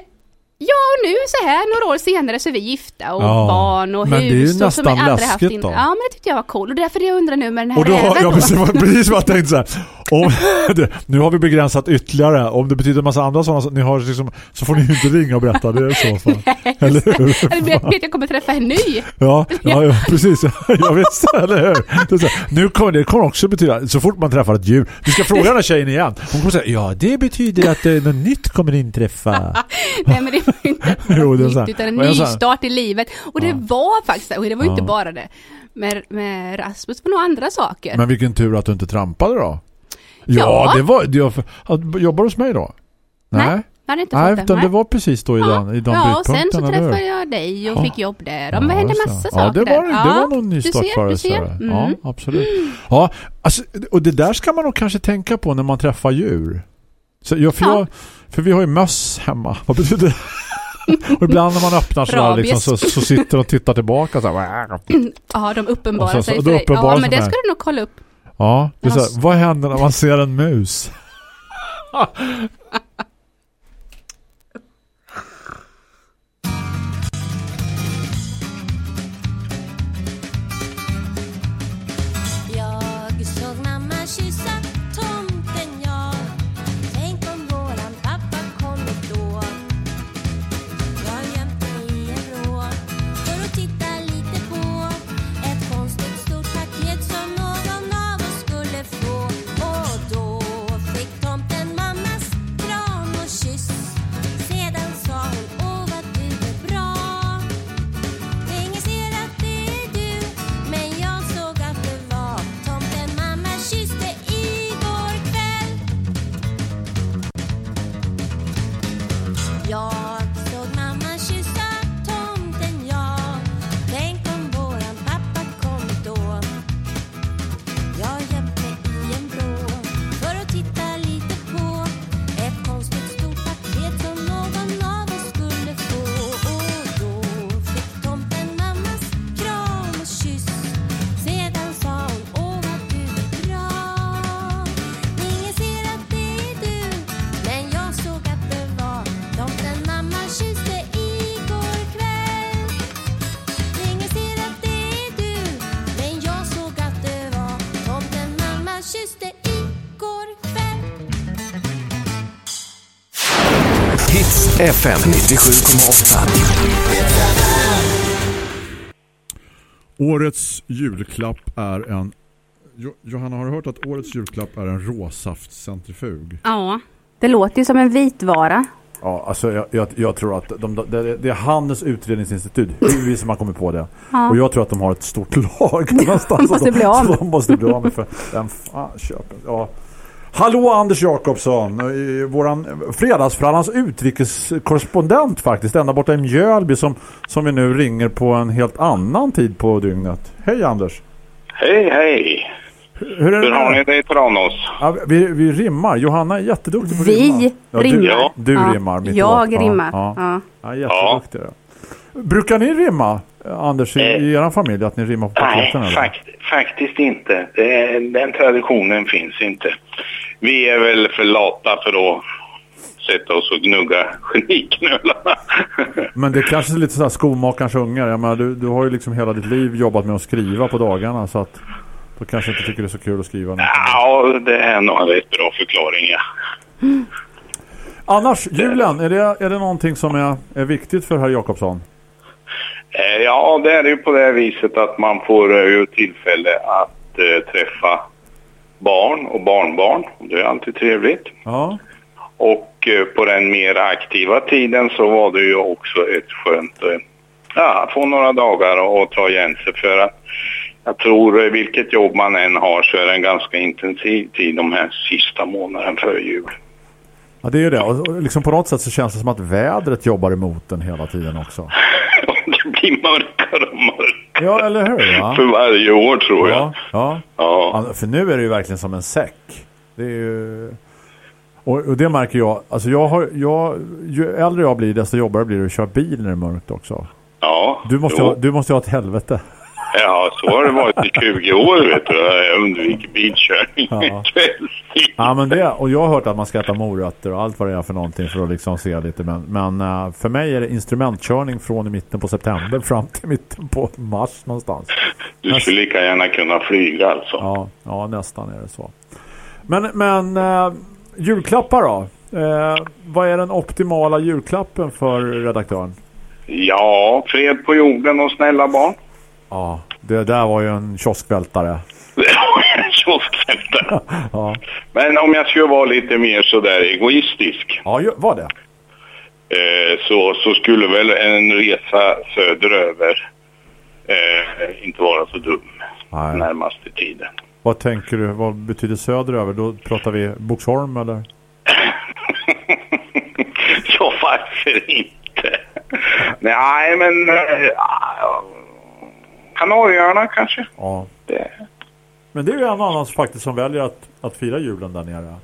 ja, och nu så här några år senare så är vi gifta och Ja, barn och men det är ju hus och som nästan haft läskigt in. då. Ja, men det tyckte jag var cool och därför jag undrar nu med den här Och då, räven ja, precis, precis vad jag tänkte så här. Om, nu har vi begränsat ytterligare. Om det betyder en massa andra sådana, så, ni har liksom, så får ni inte ringa och berätta det i så fall. Eller hur? Eller vet jag kommer träffa en ny. Ja, ja, ja precis. Jag visst, eller hur? Är så nu kommer det kommer också betyda, så fort man träffar ett djur. Du ska fråga den här tjejen igen. Hon kommer säga, ja det betyder att eh, något nytt kommer inträffa. Nej men det var ju inte är nytt utan en nystart i livet. Och det var faktiskt och det var ju inte Ja. bara det. Med, med Rasmus var nog andra saker. Men vilken tur att du inte trampade då. Ja, Ja. det var... Det, var- jobbar du hos mig då? Nej, jag hade inte Nej, det. utan det Nej. var precis då i den, i de Ja, och sen så träffade jag dig och Ja. fick jobb där. Ja, det hände massa det. saker Ja, det var, där. det Ja, var du nystart för. Mm. Ja, absolut. Ja, alltså, och det där ska man nog kanske tänka på när man träffar djur. Så, jag, för, jag, för vi har ju möss hemma. Vad betyder det? och ibland när man öppnar så, där, liksom, så, så sitter de och tittar tillbaka så här. Ja, de uppenbarar sig för dig. Ja, men det ska du nog kolla upp. Ja, det är så här, vad händer när man ser en mus? FM 97,8. Årets julklapp är en... Jo, Johanna, har du hört att årets julklapp är en råsaftcentrifug? Ja, det låter ju som en vitvara. Ja, alltså jag, jag, jag tror att de, det, det är Handels utredningsinstitut, hur som har kommit på det. Ja. Och jag tror att de har ett stort lag någonstans. måste bli av med. som De måste bli av med för den fan köpen. Ja. Hallå Anders Jakobsson, i våran fredagsfrallans utrikeskorrespondent faktiskt, ända borta i Mjölby som, som vi nu ringer på en helt annan tid på dygnet. Hej Anders! Hej, hej! Hur, är det Hur har ni det i Tranås? Ja, vi, vi rimmar. Johanna är jätteduktig på att Vi rimma. Ja, du, rimmar. Du Ja, rimmar. mitt jag åt. rimmar. Ja, ja. Ja. ja jätteduktig. Ja. Brukar ni rimma, Anders, i, i er familj? Att ni rimmar på Eh. Nej, paketen? eller? fakt, faktiskt inte. Det, den traditionen finns inte. Vi är väl för lata för att sätta oss och gnugga geniknölarna. Men det är kanske är lite sådär skomakarens ungar. Jag menar, du, du har ju liksom hela ditt liv jobbat med att skriva på dagarna så att då kanske inte tycker det är så kul att skriva. något. ja, det är nog en rätt bra förklaring, ja. Annars, julen, är det, är det någonting som är, är viktigt för herr Jakobsson? Eh, Ja, det är ju på det viset att man får eh, ju tillfälle att eh, träffa barn och barnbarn. Det är alltid trevligt. Ja. Och eh, på den mer aktiva tiden så var det ju också ett skönt, eh, ja, att få några dagar och ta igen sig för att jag tror eh, vilket jobb man än har så är det en ganska intensiv tid de här sista månaderna före jul. Ja, det är ju det. Och och liksom på något sätt så känns det som att vädret jobbar emot den hela tiden också. Det blir mörkare och mörkare Ja, eller hur? Va? för varje år tror jag. Ja, ja. För nu är det ju verkligen som en säck. Det är ju... Och, och det märker jag. Alltså jag har, jag, ju äldre jag blir desto jobbigare blir det att köra bil när det är mörkt också. Ja, Du måste, ha, du måste ha ett helvete. Ja, så har det varit i 20 år vet du. Jag undviker bilkörning Ja. kvällstid. Ja, men det, och jag har hört att man ska äta morötter och allt vad det är för någonting för att liksom se lite. Men, men eh, för mig är det instrumentkörning från i mitten på september fram till mitten på mars någonstans. Du skulle lika gärna kunna flyga alltså. Ja, ja nästan är det så. Men, men eh, julklappar då? Eh, vad är den optimala julklappen för redaktören? Ja, fred på jorden och snälla barn. Ja, det där var ju en kioskvältare. Det var en kioskvältare. Ja, Men om jag skulle vara lite mer sådär egoistisk ja var det? eh, så, så skulle väl en resa söderöver eh, inte vara så dum Nej. närmaste tiden. Vad tänker du? Vad betyder söderöver? Då pratar vi Boxholm eller? Så varför inte? Nej, men ja, Kanarieöarna kanske. Ja. Det. Men det är ju en annan faktiskt som väljer att, att fira julen där nere.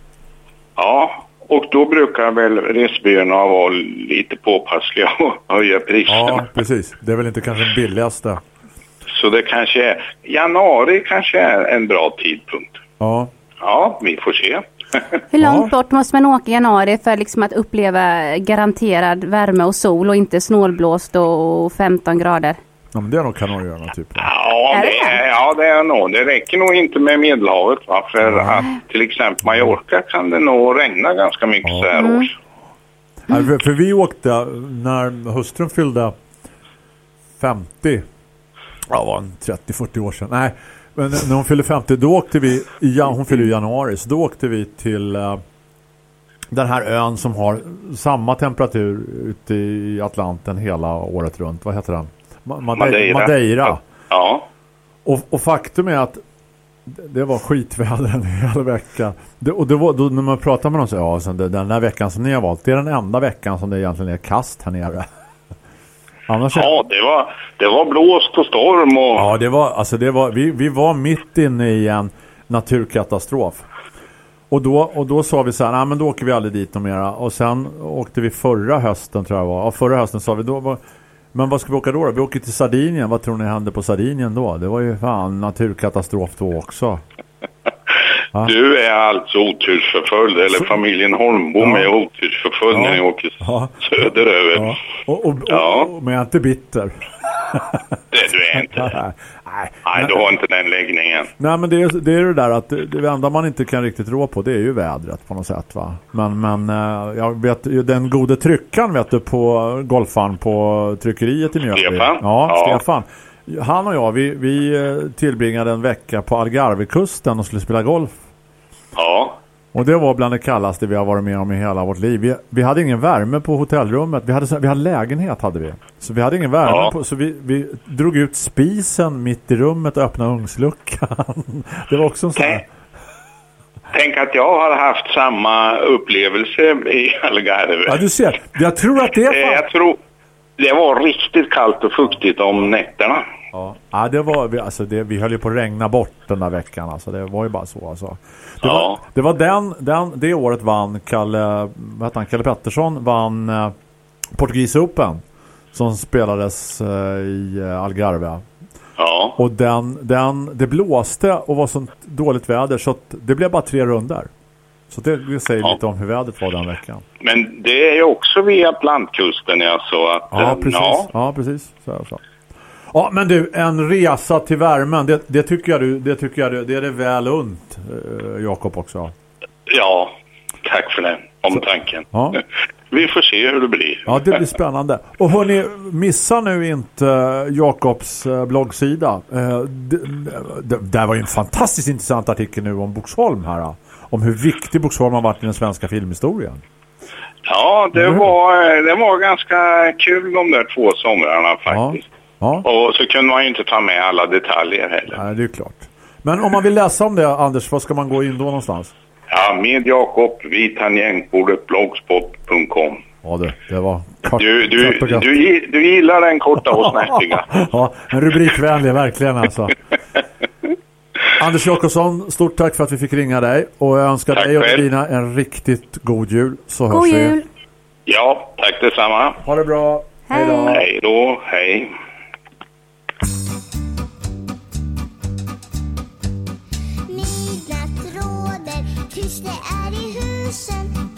Ja, och då brukar väl resbyråerna vara lite påpassliga och höja priserna. Ja, precis. Det är väl inte kanske den billigaste. Så det kanske är, januari kanske är en bra tidpunkt. Ja. Ja, vi får se. Hur långt bort måste man åka i januari för liksom att uppleva garanterad värme och sol och inte snålblåst och 15 grader? Ja, men det är nog Kanarieöarna typ. Ja, det är, ja, det är nog. Det räcker nog inte med Medelhavet. Va? För att till exempel Mallorca kan det nog regna ganska mycket så här års. Nej, för, för vi åkte när hustrun fyllde 50. Ja, var en 30-40 år sedan. Nej, men när hon fyllde 50 då åkte vi, i, jan- hon fyllde i januari, så då åkte vi till eh, den här ön som har samma temperatur ute i Atlanten hela året runt. Vad heter den? Ma- Madeira. Madeira. Ja. Och, och faktum är att det var skitväder en hel vecka. Det, och det var, då, när man pratar med någon så ja, det, den här veckan som ni har valt, det är den enda veckan som det egentligen är kast här nere. Annars Ja, det var, det var blåst och storm och... ja, det var, alltså det var, vi, vi var mitt inne i en naturkatastrof. Och då, och då sa vi så här, nej men då åker vi aldrig dit någon mera. Och sen åkte vi förra hösten tror jag var. Och förra hösten sa vi då, var, men vad ska vi åka då? Vi åker till Sardinien. Vad tror ni hände på Sardinien då? Det var ju fan naturkatastrof då också. Ja. Du är alltså otursförföljd, eller familjen Holmbom är otursförföljd när ni åker Ja. söderöver. Ja. Och, och, Ja. och, men jag är inte bitter. Det du är inte. Nej, Nej, du har inte den läggningen. Nej men det är, det är det där att det, det enda man inte kan riktigt rå på det är ju vädret på något sätt va. Men, men eh, jag vet ju den gode tryckaren vet du på golfan på tryckeriet i Mjölby. Stefan? Ja, Ja. Stefan. Han och jag vi, vi eh, tillbringade en vecka på Algarvekusten och skulle spela golf. Ja. Och det var bland det kallaste vi har varit med om i hela vårt liv. Vi, vi hade ingen värme på hotellrummet. Vi hade, vi hade lägenhet hade vi. Så vi hade ingen värme Ja. på. Så vi, vi drog ut spisen mitt i rummet och öppnade ugnsluckan. Det var också en sån här... Tänk att jag har haft samma upplevelse i Algarve. Ja, du ser. Jag tror att det är Eh. Jag tror det var riktigt kallt och fuktigt om nätterna. Ja, ja det var, vi, alltså det, vi höll ju på att regna bort den där veckan. Alltså, det var ju bara så. Alltså. Det, var, Ja. det var den, den, det året vann Kalle, vad heter han, Kalle Pettersson vann eh, Portugis Open som spelades eh, i eh, Algarve. Ja. Och den, den, det blåste och var sånt dåligt väder så det blev bara tre runder. Så det, det säger Ja. lite om hur vädret var den veckan. Men det är ju också via Atlantkusten ja, så att... Ja, eh, precis. Ja, Ja, precis. Så så. Ja, men du, en resa till värmen, det, det tycker jag du, det tycker jag du, det är det väl unt, eh, Jakob också. ja, tack för den omtanken. Ja. vi får se hur det blir. Ja, det blir spännande. Och hörni, missa nu inte Jakobs eh, bloggsida. Eh, det, där var ju en fantastiskt intressant artikel nu om Boxholm här. eh, Om hur viktig Boxholm har varit i den svenska filmhistorien. Ja, det var, det var ganska kul de där två somrarna faktiskt. Ja. Och så kunde man ju inte ta med alla detaljer heller. Nej, det är klart. Men om man vill läsa om det, Anders, var ska man gå in då någonstans? Ja, med Jakob vid tangentbordet blogspot.com. Ja, det, det var kort, Du, du, du, du gillar den korta och snärtiga. ja, en rubrikvänlig, verkligen alltså. Anders Jakobsson, stort tack för att vi fick ringa dig. Och jag önskar Tack dig och. Dina en riktigt god jul. Så God hörs jul. vi. Ja, tack detsamma. Ha det bra. Hej då. Hej då. Hej. Är i husen,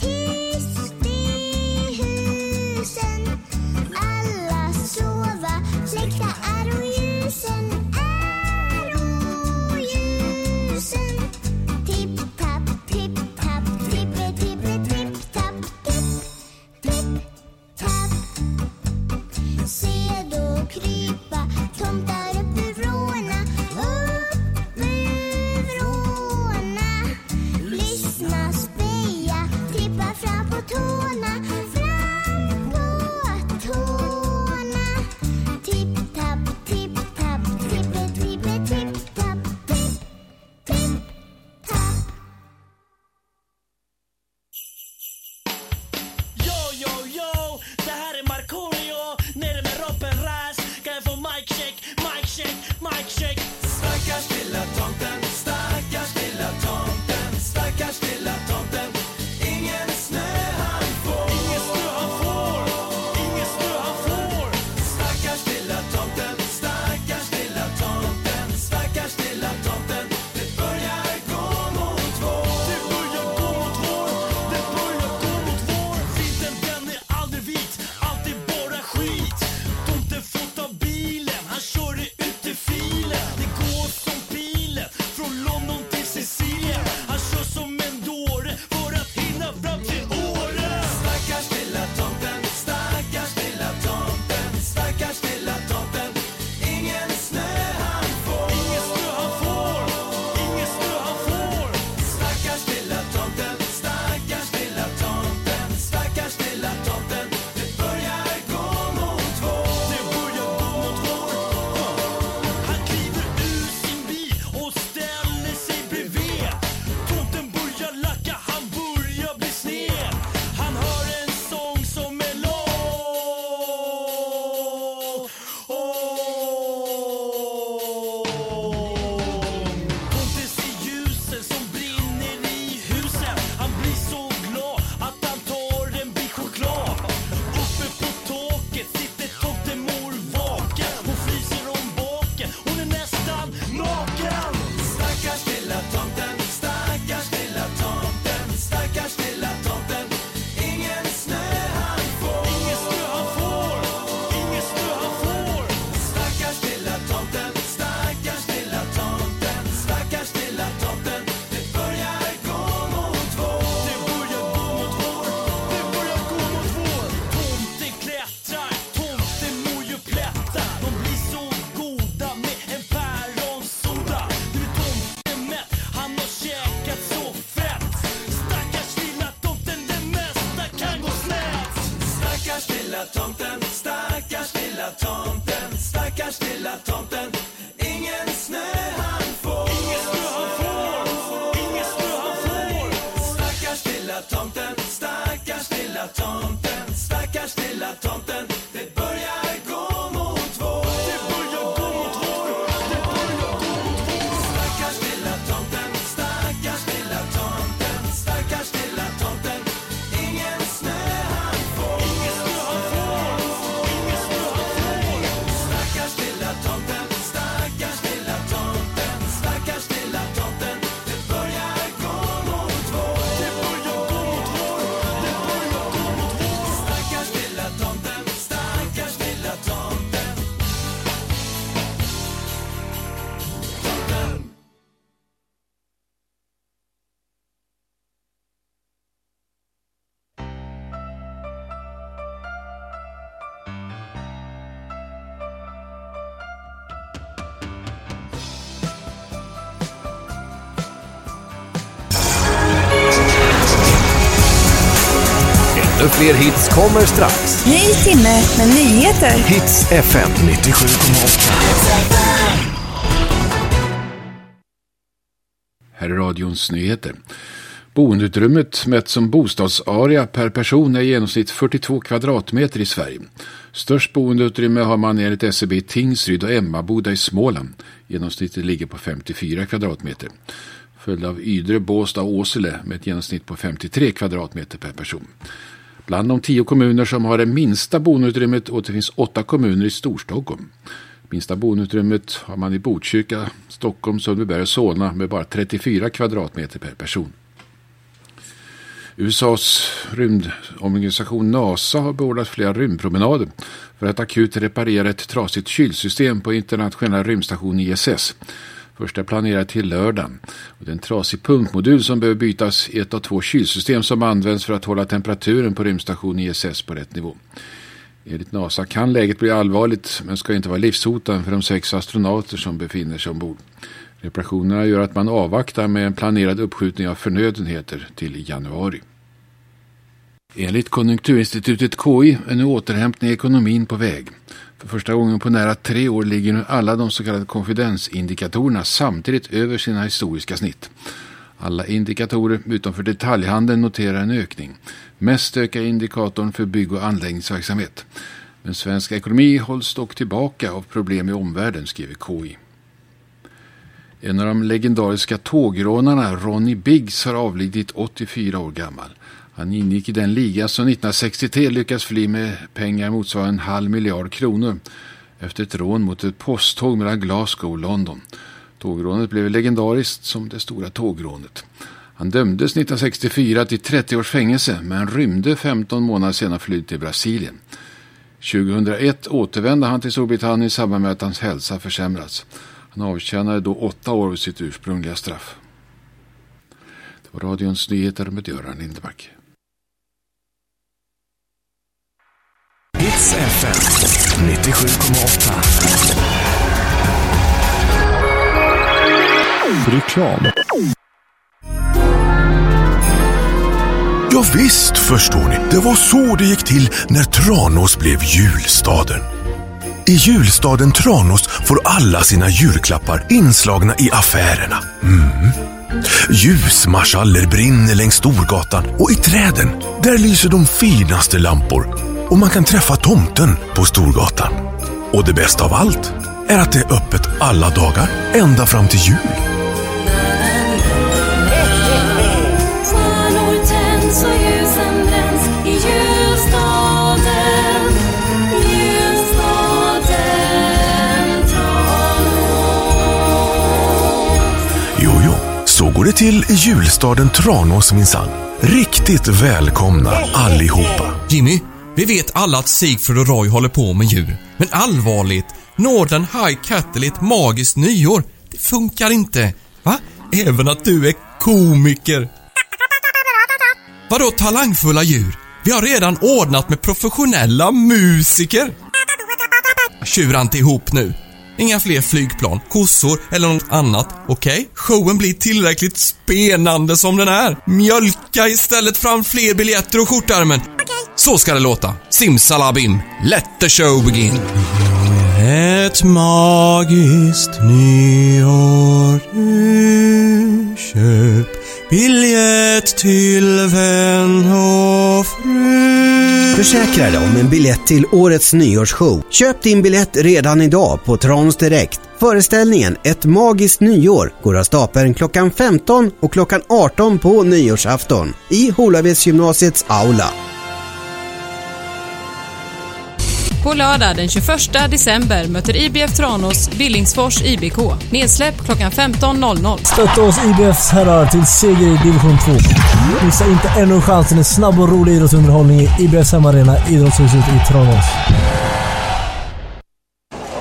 fler hits kommer strax. Ny timme med nyheter. Hits FM 97,8. Här är radions nyheter. Boendeutrymmet mätt som bostadsarea per person är i genomsnitt 42 kvadratmeter i Sverige. Störst boendeutrymme har man enligt SCB i Tingsryd och Emmaboda i Småland. Genomsnittet ligger på 54 kvadratmeter. Följd av Ydre, Båstad och Åsele med ett genomsnitt på 53 kvadratmeter per person. Bland de tio kommuner som har det minsta boendeutrymmet återfinns åtta kommuner i Storstockholm. Minsta boendeutrymmet har man i Botkyrka, Stockholm, Sundbyberg och Solna med bara 34 kvadratmeter per person. USAs rymdorganisation NASA har beordrat flera rymdpromenader för att akut reparera ett trasigt kylsystem på internationella rymdstationen ISS. Första är planerad till lördagen. Och det är en trasig pumpmodul som behöver bytas i ett av två kylsystem som används för att hålla temperaturen på rymdstationen ISS på rätt nivå. Enligt NASA kan läget bli allvarligt men ska inte vara livshotande för de sex astronauter som befinner sig ombord. Reparationerna gör att man avvaktar med en planerad uppskjutning av förnödenheter till januari. Enligt Konjunkturinstitutet KI är nu återhämtning i ekonomin på väg. För första gången på nära tre år ligger nu alla de så kallade konfidensindikatorerna samtidigt över sina historiska snitt. Alla indikatorer utom för detaljhandeln noterar en ökning. Mest ökar indikatorn för bygg- och anläggningsverksamhet. Men svensk ekonomi hålls dock tillbaka av problem i omvärlden, skriver KI. En av de legendariska tågrånarna, Ronnie Biggs, har avlidit 84 år gammal. Han ingick i den liga som 1963 lyckades fly med pengar motsvarande en halv miljard kronor efter ett rån mot ett posttåg mellan Glasgow och London. Tågrånet blev legendariskt som det stora tågrånet. Han dömdes 1964 till 30 års fängelse men rymde 15 månader senare flydde till Brasilien. 2001 återvände han till Storbritannien i samband med att hans hälsa försämrats. Han avtjänade då åtta år av sitt ursprungliga straff. Det var radions nyheter med Göran Lindmark. Hits FM 97,8. Reklam. Ja, visst förstår ni, det var så det gick till när Tranås blev julstaden. I julstaden Tranås får alla sina julklappar inslagna i affärerna. Mm. Ljusmarschaller brinner längs Storgatan och i träden, där lyser de finaste lampor. Och man kan träffa tomten på Storgatan. Och det bästa av allt är att det är öppet alla dagar, ända fram till jul. Jo, jo, så går det till i julstaden Tranås minsann. Riktigt välkomna allihopa. Jimmy, vi vet alla att Sigfrid och Roy håller på med djur. Men allvarligt, Northern High Cattle är ett magiskt nyår. Det funkar inte. Va? Även att du är komiker. Vadå talangfulla djur? Vi har redan ordnat med professionella musiker. Tjura inte ihop nu. Inga fler flygplan, kossor eller något annat, okej? Showen blir tillräckligt spännande som den är. Mjölka istället fram fler biljetter och skjortärmen. Så ska det låta. Simsalabim, let the show begin. Ett magiskt nyår Köp biljett till vän och fru Försäkra dig om en biljett till årets nyårsshow. Köp din biljett redan idag på Trans Direkt. Föreställningen Ett magiskt nyår går av stapeln klockan 15 och klockan 18 på nyårsafton i Holavedsgymnasiets aula. På lördag den 21 december möter IBF Tranås Billingsfors IBK. Nedsläpp klockan 15.00. Stötta oss IBFs herrar till seger i division 2. Missa inte ännu en chans till en snabb och rolig idrottsunderhållning i IBFs hemarena Idrottshuset i Tranås.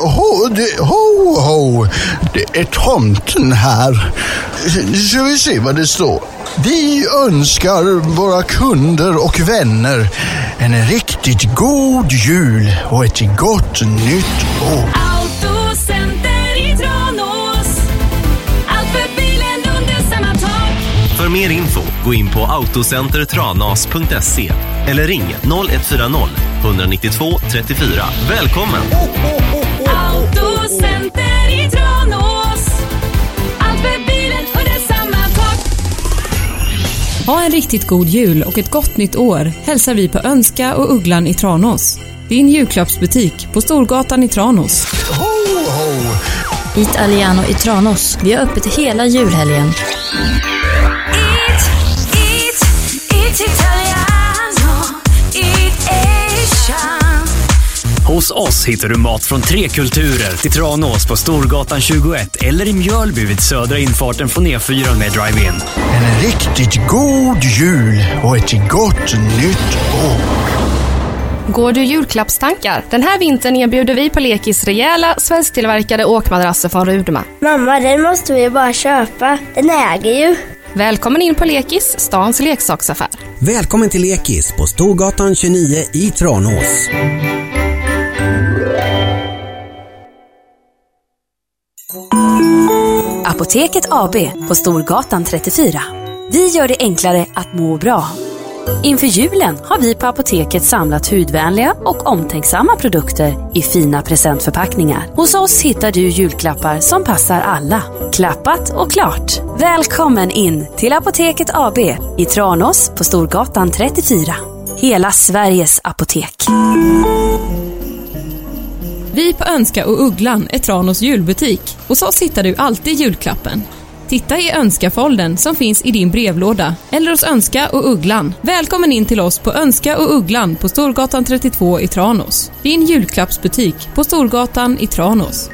Ho, det, ho, ho! Det är tomten här. Ska vi se vad det står? Vi önskar våra kunder och vänner en riktigt god jul och ett gott nytt år. Autocenter i Tranås. Allt för bilen under samma tak. För mer info, gå in på autocentertranas.se eller ring 0140 192 34. Välkommen! Autocenter i Tranås. Allt för bilen och dess sammanhang. Ha en riktigt god jul och ett gott nytt år hälsar vi på Önska och Ugglan i Tranås. Din julklappsbutik på Storgatan i Tranås. Italiano i Tranås. Vi har öppet hela julhelgen. It's Italiano, Hos oss hittar du mat från tre kulturer till Tranås på Storgatan 21 eller i Mjölby vid södra infarten från E4 med Drive-In. En riktigt god jul och ett gott nytt år. Går du julklappstankar? Den här vintern erbjuder vi på Lekis rejäla svensktillverkade åkmadrasser från Rudma. Mamma, den måste vi bara köpa. Den äger ju. Välkommen in på Lekis, stans leksaksaffär. Välkommen till Lekis på Storgatan 29 i Tranås. Apoteket AB på Storgatan 34. Vi gör det enklare att må bra. Inför julen har vi på Apoteket samlat hudvänliga och omtänksamma produkter i fina presentförpackningar. Hos oss hittar du julklappar som passar alla. Klappat och klart. Välkommen in till Apoteket AB i Tranås på Storgatan 34. Hela Sveriges apotek. Vi på Önska och Ugglan är Tranås julbutik. Hos oss hittar du alltid julklappen. Titta i önskafolden som finns i din brevlåda eller hos Önska och Ugglan. Välkommen in till oss på Önska och Ugglan på Storgatan 32 i Tranås. Din julklappsbutik på Storgatan i Tranås.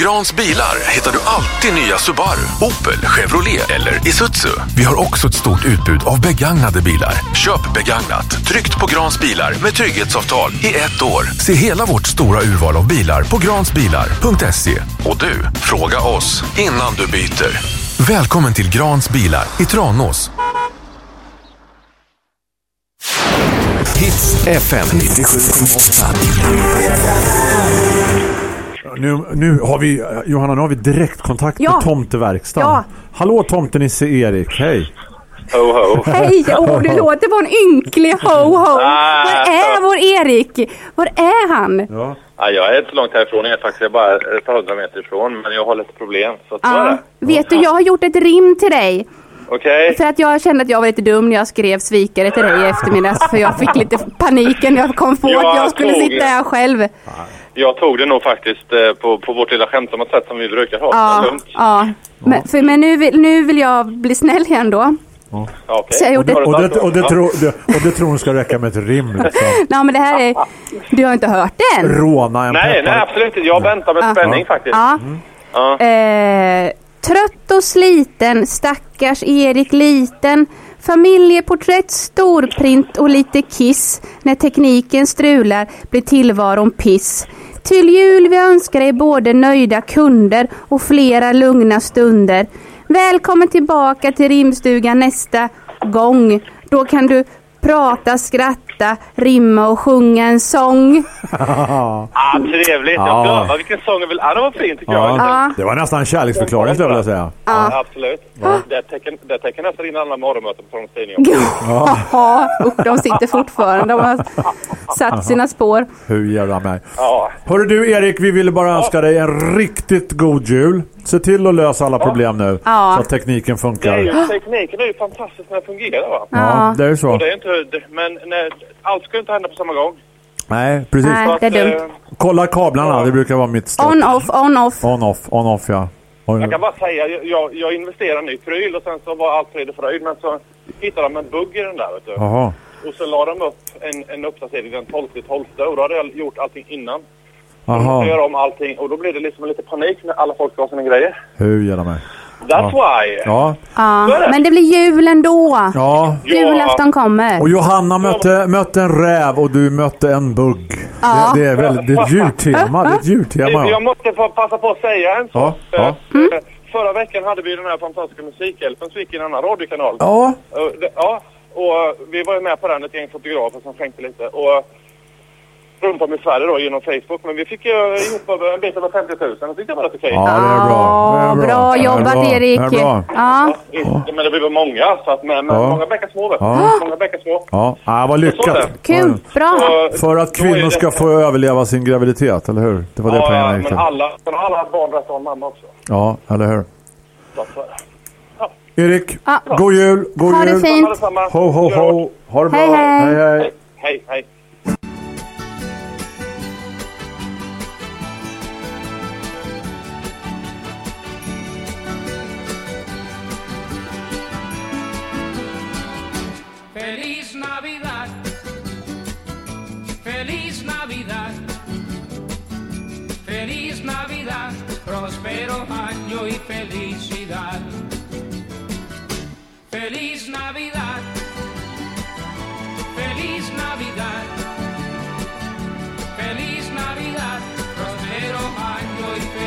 Grans bilar hittar du alltid nya Subaru, Opel, Chevrolet eller Isuzu. Vi har också ett stort utbud av begagnade bilar. Köp begagnat, tryggt på Grans bilar med trygghetsavtal i ett år. Se hela vårt stora urval av bilar på gransbilar.se. Och du, fråga oss innan du byter. Välkommen till Grans bilar i Tranås. Hits FM 97,8. Nu, nu har vi, Johanna, nu har vi direktkontakt Ja. med tomteverkstan. Ja. Hallå tomtenisse Erik, hej. Ho, ho. Hej! Åh, du låter på en ynklig ho-ho. Var är vår Erik? Var är han? Ja. Ja, jag är inte så långt härifrån, jag är faktiskt bara ett par hundra meter ifrån, men jag har lite problem. Så det. Vet du, jag har gjort ett rim till dig. Okej. För att jag kände att jag var lite dum när jag skrev svikare till dig i eftermiddags. För jag fick lite panik när jag kom på Ja, att jag skulle tåg. sitta här själv. Jag tog det nog faktiskt eh, på, på vårt lilla skämtsamma sätt som vi brukar ha. Ja, ja. Men, för, men nu, vill, nu vill jag bli snäll igen då. Ja. Så jag Och, det, och, det, det tror, det, och det tror hon ska räcka med ett rim liksom. Nej men det här är... Du har inte hört den? Råna en Nej, peppar. nej absolut inte. Jag väntar med Ja. spänning faktiskt. Ja. Ja. Eh, trött och sliten, stackars Erik liten. Familjeporträtt, storprint och lite kiss. När tekniken strular blir tillvaron piss. Till jul vi önskar dig både nöjda kunder och flera lugna stunder. Välkommen tillbaka till rimstugan nästa gång. Då kan du prata, skratta, rimma och sjunga en sång. Ah, trevligt. Ja. Jag glömde vilken sång jag vill... Ah, det var fint tycker jag. Ja. Det var nästan en kärleksförklaring skulle jag vilja säga. Ja, absolut. Det täcker, det täcker nästan in alla morgonmöten på Stockholms Tidning. Ja. Usch, de sitter fortfarande. De har satt sina spår. Hur jävla mig. Ja. Hörru du Erik, vi ville bara önska dig en riktigt god jul. Se till att lösa alla problem nu. Ja. Så att tekniken Det är ju, funkar. tekniken är ju fantastisk när den fungerar va? Ja, det är ju så. Och det är inte, men nej, allt ska ju inte hända på samma gång. Nej, precis. Nej, det är dumt. Kolla kablarna, det brukar vara mitt stopp. On off, on off. On off, on off ja. Oj. Jag kan bara säga, jag- jag, investerade i pryl och sen så var allt frid och fröjd. Men så hittade de en bugg i den där vet du. Jaha. Och så la de upp en, en uppdatering den 12 12 och då hade jag gjort allting innan. Jag Jaha. göra om allting och då blev det liksom lite panik när alla folk har sina grejer. Hur jävla mig. That's why! Ja. Ja, men det blir jul ändå. Ja. Julafton kommer. Och Johanna mötte, mötte en räv och du mötte en bugg. Ja. Det, det är väldigt, det är ett djurtema. Det är ett djurtema. Jag Ja. måste få passa på att säga en sak. Ja, ja. Eh, Förra veckan hade vi den här fantastiska musikhjälpen som gick i en annan radiokanal. Ja. Eh, Ja, och vi var ju med på den, ett gäng fotografer som skänkte lite. Och runt om i Sverige då genom Facebook. Men vi fick ju ihop en bit över 50 000. Det tyckte jag var rätt okej. Ja, det är bra. Det är bra. Bra Det är jobbat bra. Erik. Det är bra. Ja. Inte- Men det blev många. Så att, men, Ja. många bäckar små. vet. Ja. Många bäckar små. Ja, ah, vad lyckat. Kul, bra. Så- För att kvinnor det- ska få överleva sin graviditet, eller hur? Det var det Ja, pengarna gick men till. alla, men alla barn rätt att ha mamma också. Ja, eller hur? Det. Erik, Ja. god jul, god Ha det jul. fint. Detsamma. Ho, ho, ho. Ha det bra. Hej, hej. hej. hej. Hej, hej. Feliz Navidad. Feliz Navidad. Feliz Navidad. Próspero año y felicidad. Feliz Navidad. Feliz Navidad. Feliz Navidad. Próspero año y felicidad.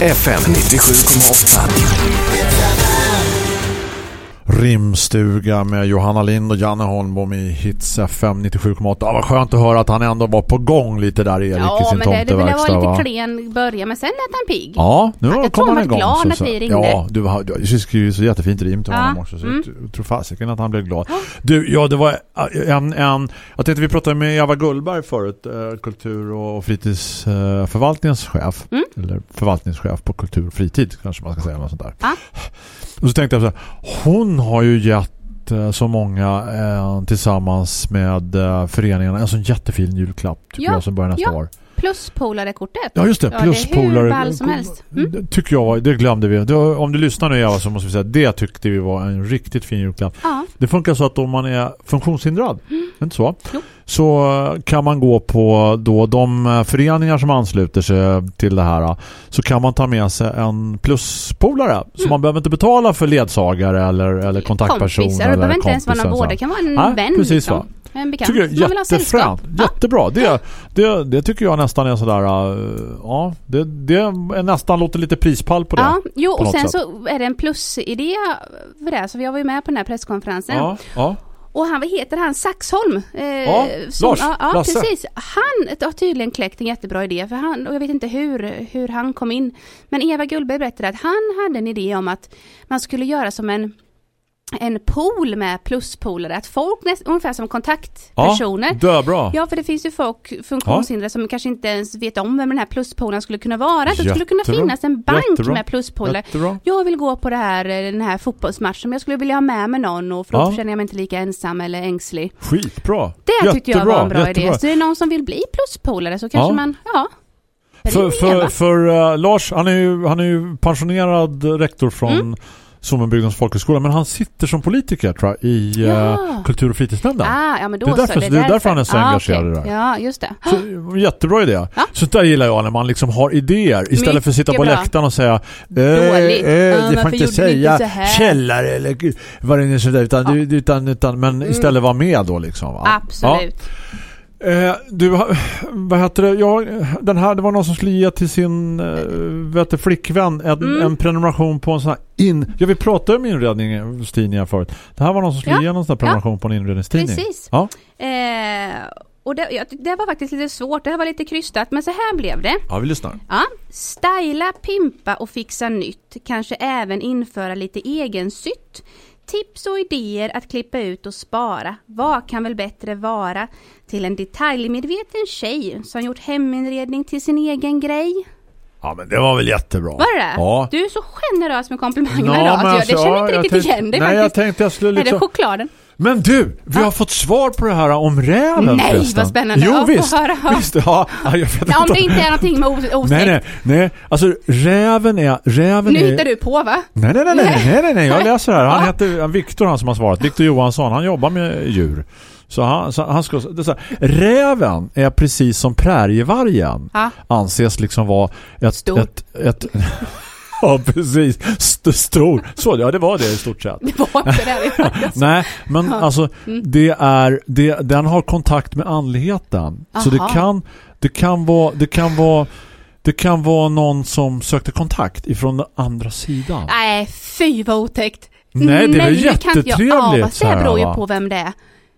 FM 97,8. Rimstuga med Johanna Lind och Janne Holmbom i Hits FM 97,8. Ja, vad skönt att höra att han ändå var på gång lite där Erik i Ja, sin men det, det tomteverkstad vara va? lite klen början, men sen lät han pigg. Ja, nu tror kom han han var igång. glad när vi ringde. Ja, du, du, du skrev ju så jättefint rim till Ja, honom också. Så mm. jag tror fasiken att han blev glad. Du, ja det var en, en jag tänkte vi pratade med Eva Gullberg förut, eh, kultur- och fritidsförvaltningens chef. Mm. Eller förvaltningschef på kultur och fritid kanske man ska säga. Något sånt där. Ja. Och så tänkte jag så här, hon har ju gett eh, så många eh, tillsammans med eh, föreningarna en sån jättefin julklapp tycker Ja, jag som börjar nästa ja. år. Pluspolare-kortet. Ja just det, Ja, pluspolare. det är hur ball som helst. Mm. Det tycker jag det glömde vi. Det, om du lyssnar nu Eva så måste vi säga att det tyckte vi var en riktigt fin julklapp. Ja. Det funkar så att om man är funktionshindrad, Mm. inte så? Så kan man gå på då de eh, föreningar som ansluter sig till det här så kan man ta med sig en pluspolare. Mm. Så man behöver inte betala för ledsagare eller, eller kontaktperson Kompisar, det eller behöver inte ens vara någon båda. Det kan vara en Nej, vän. Precis liksom. va? En bekant. Tycker jag jättefränt. Jättebra. Det, det, det tycker jag nästan är sådär uh, ja, det, det är nästan låter lite prispall på det. Ja, jo, och sen sätt. så är det en plusidé för det. Så jag var ju med på den här presskonferensen. Ja, ja. Och han, vad heter han, Saxholm? Eh, Ja, Lars, ja, ja Lasse. precis. Han har tydligen kläckt en jättebra idé, för han, och jag vet inte hur, hur han kom in. Men Eva Gullberg berättade att han hade en idé om att man skulle göra som en en pool med pluspolare, att folk näst, ungefär som kontaktpersoner. Ja, döbra. Ja, för det finns ju folk, funktionshindrade, som kanske inte ens vet om vem den här pluspolaren skulle kunna vara. Det skulle kunna Jättebra. finnas en bank Jättebra. med pluspolare. Jättebra. Jag vill gå på det här, eh, den här fotbollsmatchen, jag skulle vilja ha med mig någon och för då Ja. känner jag mig inte lika ensam eller ängslig. Skitbra. Det tyckte jag var en bra jättebra. idé. Så är det någon som vill bli pluspolare så kanske Ja. man, ja. För, för, för eh, Lars, han är, ju, han är ju pensionerad rektor från Mm. Sommenbygdens folkhögskola men han sitter som politiker tror jag, i Ja. eh, kultur- och fritidsnämnden. Ah, ja, men då det är därför, så, det är därför han är så Ah, engagerad okej. i det. Ja, just det. Så, jättebra idé. Så där gillar jag när man liksom har idéer istället för att sitta på Mycket bra. läktaren och säga eh, Dåligt. eh, det får inte säga källare eller vad det nu är utan, utan, utan men Mm. istället vara med då liksom va? Absolut. Ja. Eh, du, vad heter det? Ja, den här, det var någon som skulle ge till sin eh, vet flickvän en, Mm. en prenumeration på en sån här in... Ja, vi pratade om inredningstidningar förut. Det här var någon som skulle Ja. ge någon sån här prenumeration på en inredningstidning. Precis. Ja, Eh, och det, ja, det var faktiskt lite svårt, det här var lite krystat, men så här blev det. ja vi lyssnar. Ja, styla, pimpa och fixa nytt. Kanske även införa lite egensytt. Tips och idéer att klippa ut och spara. Vad kan väl bättre vara? Till en detaljmedveten tjej som gjort heminredning till sin egen grej. Ja, men det var väl jättebra. Var det? Ja. Du är så generös med komplimangerna Ja, idag. alltså, jag, det känner ja, inte jag riktigt tänkte- igen det nej, jag faktiskt. tänkte jag skulle Är det liksom- chokladen? Men du, vi har fått svar på det här om räven Nej, förresten. vad spännande. Jo, Ja, visst. höra. Visst ja, ja, jag vet Ja, om det inte är någonting med os- osläkt. Nej, nej, nej. Alltså, räven är... Räven Nu är... hittar du på va? Nej, nej, nej, nej, nej, nej, nej, jag läser här. Han Ja. heter Viktor, han som har svarat. Viktor Johansson, han jobbar med djur. Så han, så han ska... Det är så här, räven är precis som prärievargen. Ja. Anses liksom vara ett... Stor. ett, ett Ja, precis. St stor. Så, ja, det var det i stort sett. Det var inte det. Nej, men Ja. alltså Mm. det är det, den har kontakt med andligheten. Så det Aha. kan det kan vara det kan vara det kan vara någon som sökte kontakt ifrån den andra sidan. Nej, fy vad otäckt. Nej, det är jag jättetrevligt, avas. så Det beror ju på vem det är.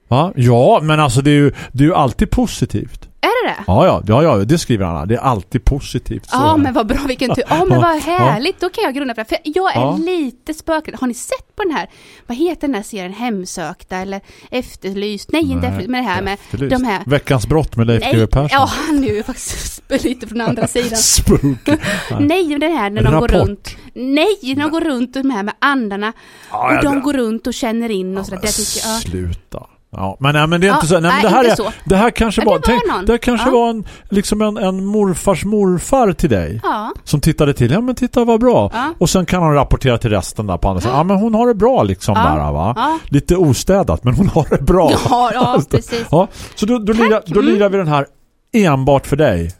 Va? Ja, men alltså det är ju det är ju alltid positivt. Är det det? Ja, ja, ja, ja det skriver här. Det är alltid positivt. så Ja, men vad bra, vilken tur. Ja, men Ja, vad ja. härligt. Då kan jag grunda för det. För jag är Ja. lite spökig. Har ni sett på den här, vad heter den här serien, Hemsökta eller Efterlyst? Nej, inte Nej, Efterlyst, men det här med Efterlyst. de här... Veckans brott med Leif GW Persson. ja, han är ju faktiskt lite från andra sidan. Spooky. Nej, men det här när de går runt. Nej, när de går runt de här med andarna. Ja, och ja, de går runt och känner in och sådär. Det tycker jag. Sluta. Ja, men, nej, men det är Ja, inte så. Nej, men nej, det här inte är så. det här kanske var, det var tänk, det här kanske Ja. var en liksom en, en morfars morfar till dig. Ja. Som tittade till. Ja, men titta vad bra. Ja. Och sen kan han rapportera till resten där på andra sidan. Ja, men hon har det bra liksom Ja. där va. Ja. Lite ostädat, men hon har det bra. Ja, ja, precis. Ja, så då, då, lirar, då Mm. lirar vi den här enbart för dig.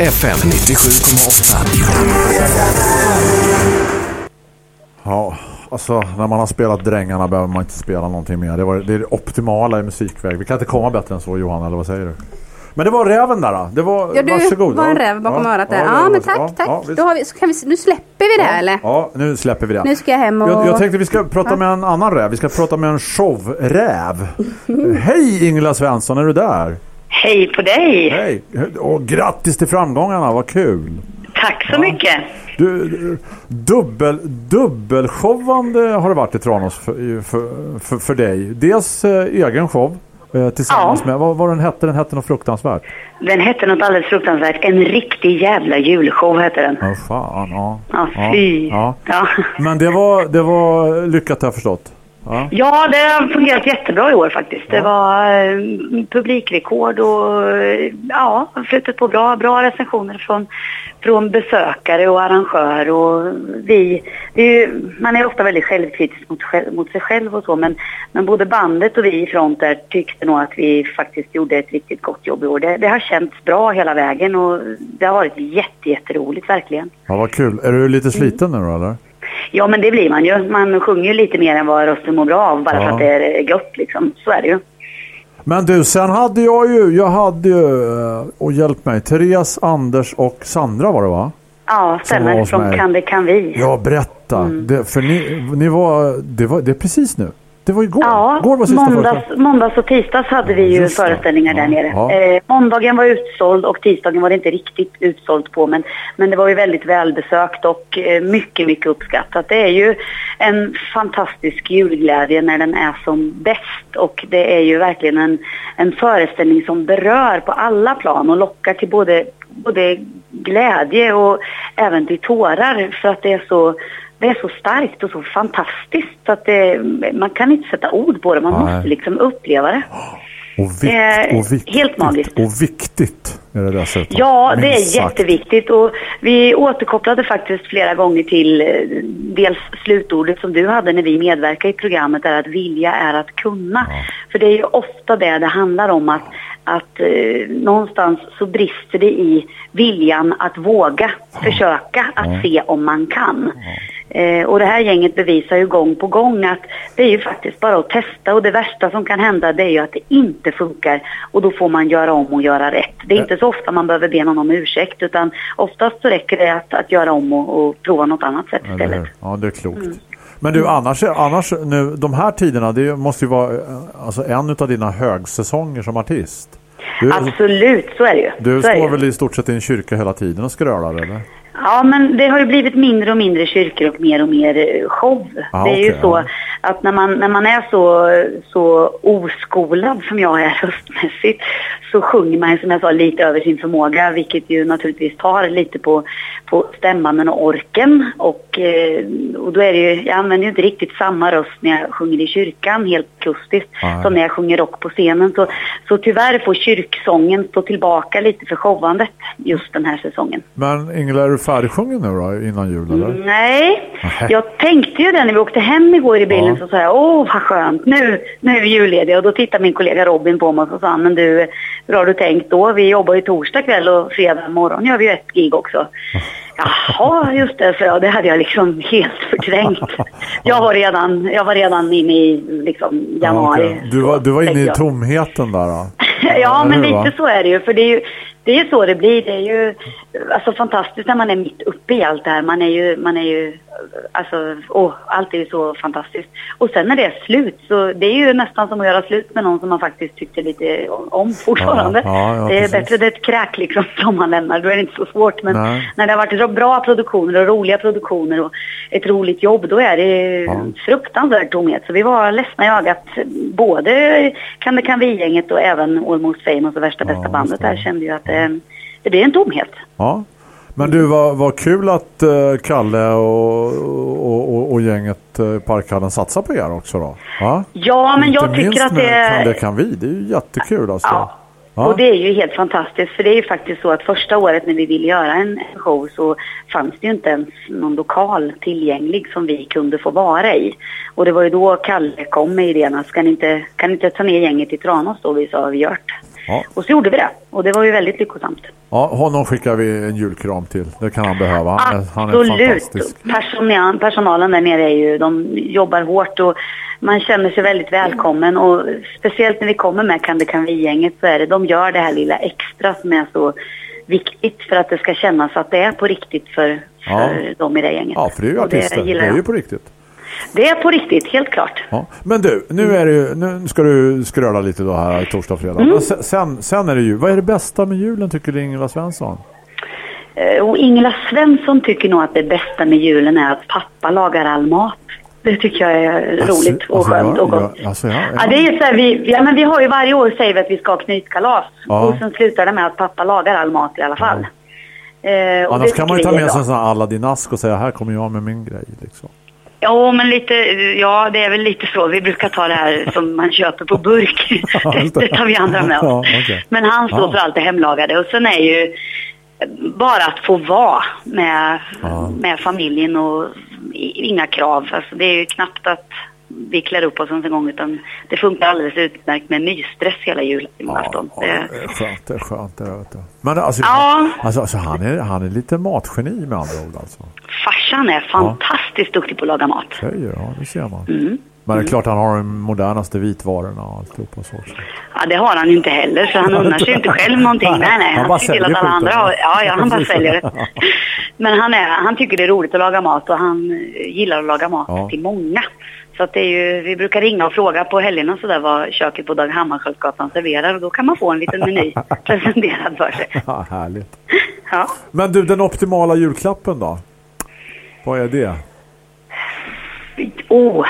FM 97,8. Ja, alltså när man har spelat Drängarna behöver man inte spela någonting mer. Det, var, det är det optimala i musikväg. Vi kan inte komma bättre än så Johan, eller vad säger du? Men det var räven där då. Det var, Ja, du varsågod. var en Ja, räv bakom ja, örat där. ja, Ja, men tack, ja, tack. ja. Då har vi, så kan vi, nu släpper vi det eller? Ja, nu släpper vi det. Nu ska jag hem och... Jag, jag tänkte vi ska prata Ja. med en annan räv. Vi ska prata med en showräv. Hej Ingela Svensson, är du där? Hej på dig! Hej! Och grattis till framgångarna, vad kul! Tack så mycket! Du, du, dubbel, dubbelshowande har det varit i Tranås för, för, för, för dig. Dels eh, egen show eh, tillsammans med, vad, vad den hette, den hette något fruktansvärt. Den hette något alldeles fruktansvärt. En riktig jävla julshow hette den. Ja, fan, ja. Ja, fy. Ja. Ja. Men det var, det var lyckat har jag förstått. Ja. Ja, det har fungerat jättebra i år faktiskt. Det var eh, publikrekord och eh, ja, flutit på bra, bra recensioner från, från besökare och arrangör. Och vi, är ju, man är ofta väldigt självkritisk mot, mot sig själv och så, men, men både bandet och vi i front där tyckte nog att vi faktiskt gjorde ett riktigt gott jobb i år. Det, det har känts bra hela vägen och det har varit jätte, jätteroligt verkligen. ja, vad kul. Är du lite sliten nu då, eller? Ja, men det blir man ju. Man sjunger ju lite mer än vad rösten mår bra av bara Ja. för att det är gött liksom. Så är det ju. Men du, sen hade jag ju, jag hade ju, eh, och hjälp mig, Therese, Anders och Sandra var det va? Ja, stämmer. Från. Kan det kan vi. Ja, berätta. Mm. Det, för ni, ni var, det var, det är precis nu. Det var igår. Ja, igår var sista måndags, måndags och tisdags hade vi ju just det. föreställningar där nere. ja. Eh, måndagen var utsåld och tisdagen var det inte riktigt utsålt på. Men, men det var ju väldigt välbesökt och eh, mycket, mycket uppskattat. Det är ju en fantastisk julglädje när den är som bäst. Och det är ju verkligen en, en föreställning som berör på alla plan och lockar till både, både glädje och även till tårar. För att det är så det är så starkt och så fantastiskt att det, man kan inte sätta ord på det. Man Nej. måste liksom uppleva det. Och, vikt, Eh, och viktigt. helt magiskt. Och viktigt är det dessutom. Ja, det är sagt. jätteviktigt och vi återkopplade faktiskt flera gånger till eh, dels slutordet som du hade när vi medverkade i programmet är att vilja är att kunna. För det är ju ofta det det handlar om att, att eh, någonstans så brister det i viljan att våga försöka att se om man kan. Eh, och det här gänget bevisar ju gång på gång att det är ju faktiskt bara att testa och det värsta som kan hända det är ju att det inte funkar och då får man göra om och göra rätt. Det är inte så ofta man behöver be någon om ursäkt utan oftast så räcker det att, att göra om och, och prova något annat sätt Eller istället. Ja, det är klokt. Mm. Men du, annars, annars nu, de här tiderna, det måste ju vara eh, alltså, en av dina högsäsonger som artist. Du, Absolut, så är det ju. du så står väl i stort sett i en kyrka hela tiden och skrölar, eller? Ja, men det har ju blivit mindre och mindre kyrkor och mer och mer eh, show. Ah, det är ju okej, så ja. att när man, när man är så, så oskolad som jag är röstmässigt så sjunger man ju som jag sa lite över sin förmåga vilket ju naturligtvis tar lite på, på stämbanden och orken. Och, eh, och då är det ju, jag använder ju inte riktigt samma röst när jag sjunger i kyrkan helt akustiskt Nej. som när jag sjunger rock på scenen. Så, så tyvärr får kyrksången stå tillbaka lite för showandet just den här säsongen. Men Ingela, färdigsjungen nu då, innan jul, eller? Nej, jag tänkte ju det när vi åkte hem igår i bilen julhelgen så sa jag, åh vad skönt, nu, nu är vi jullediga. Och då tittade min kollega Robin på mig och så sa men du, hur har du tänkt då? Vi jobbar ju torsdag kväll och fredag morgon gör vi ju ett gig också. Jaha, just det, så jag, det hade jag liksom helt förträngt. Jag var redan, jag var redan inne i liksom januari. Ja, okej. du, var, du var inne i tomheten där då? Ja, men lite va? så är det ju. För det är ju det är ju så det blir. Det är ju alltså, fantastiskt när man är mitt uppe i allt det här. Man är ju, man är ju alltså, åh, allt är ju så fantastiskt. Och sen när det är slut så det är ju nästan som att göra slut med någon som man faktiskt tyckte lite om fortfarande. Ja, ja, ja, det är precis. bättre det är ett kräk liksom som man lämnar. Då är det inte så svårt. Men Nej. när det har varit bra produktioner och roliga produktioner och ett roligt jobb då är det fruktansvärd tomhet. Så vi var ledsna i ögat. Både Kan det kan vi-gänget och även Almost famous och Värsta bästa bandet där kände ju att det, det blir en tomhet. Ja. Men du, vad, vad kul att eh, Kalle och, och, och, och gänget uh, Parkhallen satsar på er också då. Va? Ja, men jag Inte tycker minst att det Kan det kan vi, det är ju jättekul alltså. Ja. Ja. Och det är ju helt fantastiskt för det är ju faktiskt så att första året när vi ville göra en show så fanns det ju inte ens någon lokal tillgänglig som vi kunde få vara i. Och det var ju då Kalle kom med idén att ska ni inte, kan ni inte ta ner gänget i Tranås då? Vi sa vi det. Ja. Och så gjorde vi det. Och det var ju väldigt lyckosamt. Ja, honom skickar vi en julkram till. Det kan han behöva. Han är, han är Absolut. fantastisk. Personalen, personalen där nere är ju, de jobbar hårt och man känner sig väldigt välkommen och speciellt när vi kommer med Kan det kan vi-gänget så är det, de gör det här lilla extra som är så viktigt för att det ska kännas att det är på riktigt för, Ja. för dem i det gänget. Ja, för det är ju artister. Det, gillar är ju på riktigt. Det är på riktigt, helt klart. Ja. Men du, nu, är det ju, nu ska du skröla lite då här torsdag och fredag. Mm. Men se- sen, sen är det ju, vad är det bästa med julen tycker du Ingela Svensson? Eh, Och Ingela Svensson tycker nog att det bästa med julen är att pappa lagar all mat. Det tycker jag är roligt och Alltså, skönt och gott. ja, alltså, ja, Ja, det är så här, vi, ja, men vi har ju varje år säger vi att vi ska ha knytkalas. Ja. Och sen slutar det med att pappa lagar all mat i alla fall. Eh, Annars kan man ju ta med sig en sån här Aladdin-ask och säga här kommer jag med min grej. Liksom. Ja, men lite, ja det är väl lite så. Vi brukar ta det här som man köper på burk. Det tar vi andra med oss. Ja. Men han står Ja. för allt det hemlagade. Och sen är ju bara att få vara med, med familjen och inga krav. Alltså det är ju knappt att vi klär upp oss ens en gång utan det funkar alldeles utmärkt med mysstress hela julafton. Det- Det är skönt, det är skönt. Det är, vet du. Men alltså, Ja. alltså, alltså han, är, han är lite matgeni med andra ord alltså. Farsan är fantastiskt duktig på att laga mat. Säger, ja, det ser man. Mm. Men det är klart han har de modernaste vitvarorna och alltihopa så. Ja, det har han inte heller, så han unnar sig inte själv någonting. Nej, nej, Han han, ser till att alla andra har... Ja, ja, han bara säljer det. Men han, är, han tycker det är roligt att laga mat och han eh, gillar att laga mat Ja. till många. Så att det är ju, vi brukar ringa och fråga på helgerna så där vad köket på Dag Hammarskjöldsgatan serverar och då kan man få en liten meny presenterad för sig. Ja, härligt. Ja. Men du, den optimala julklappen då? Vad är det? Oh,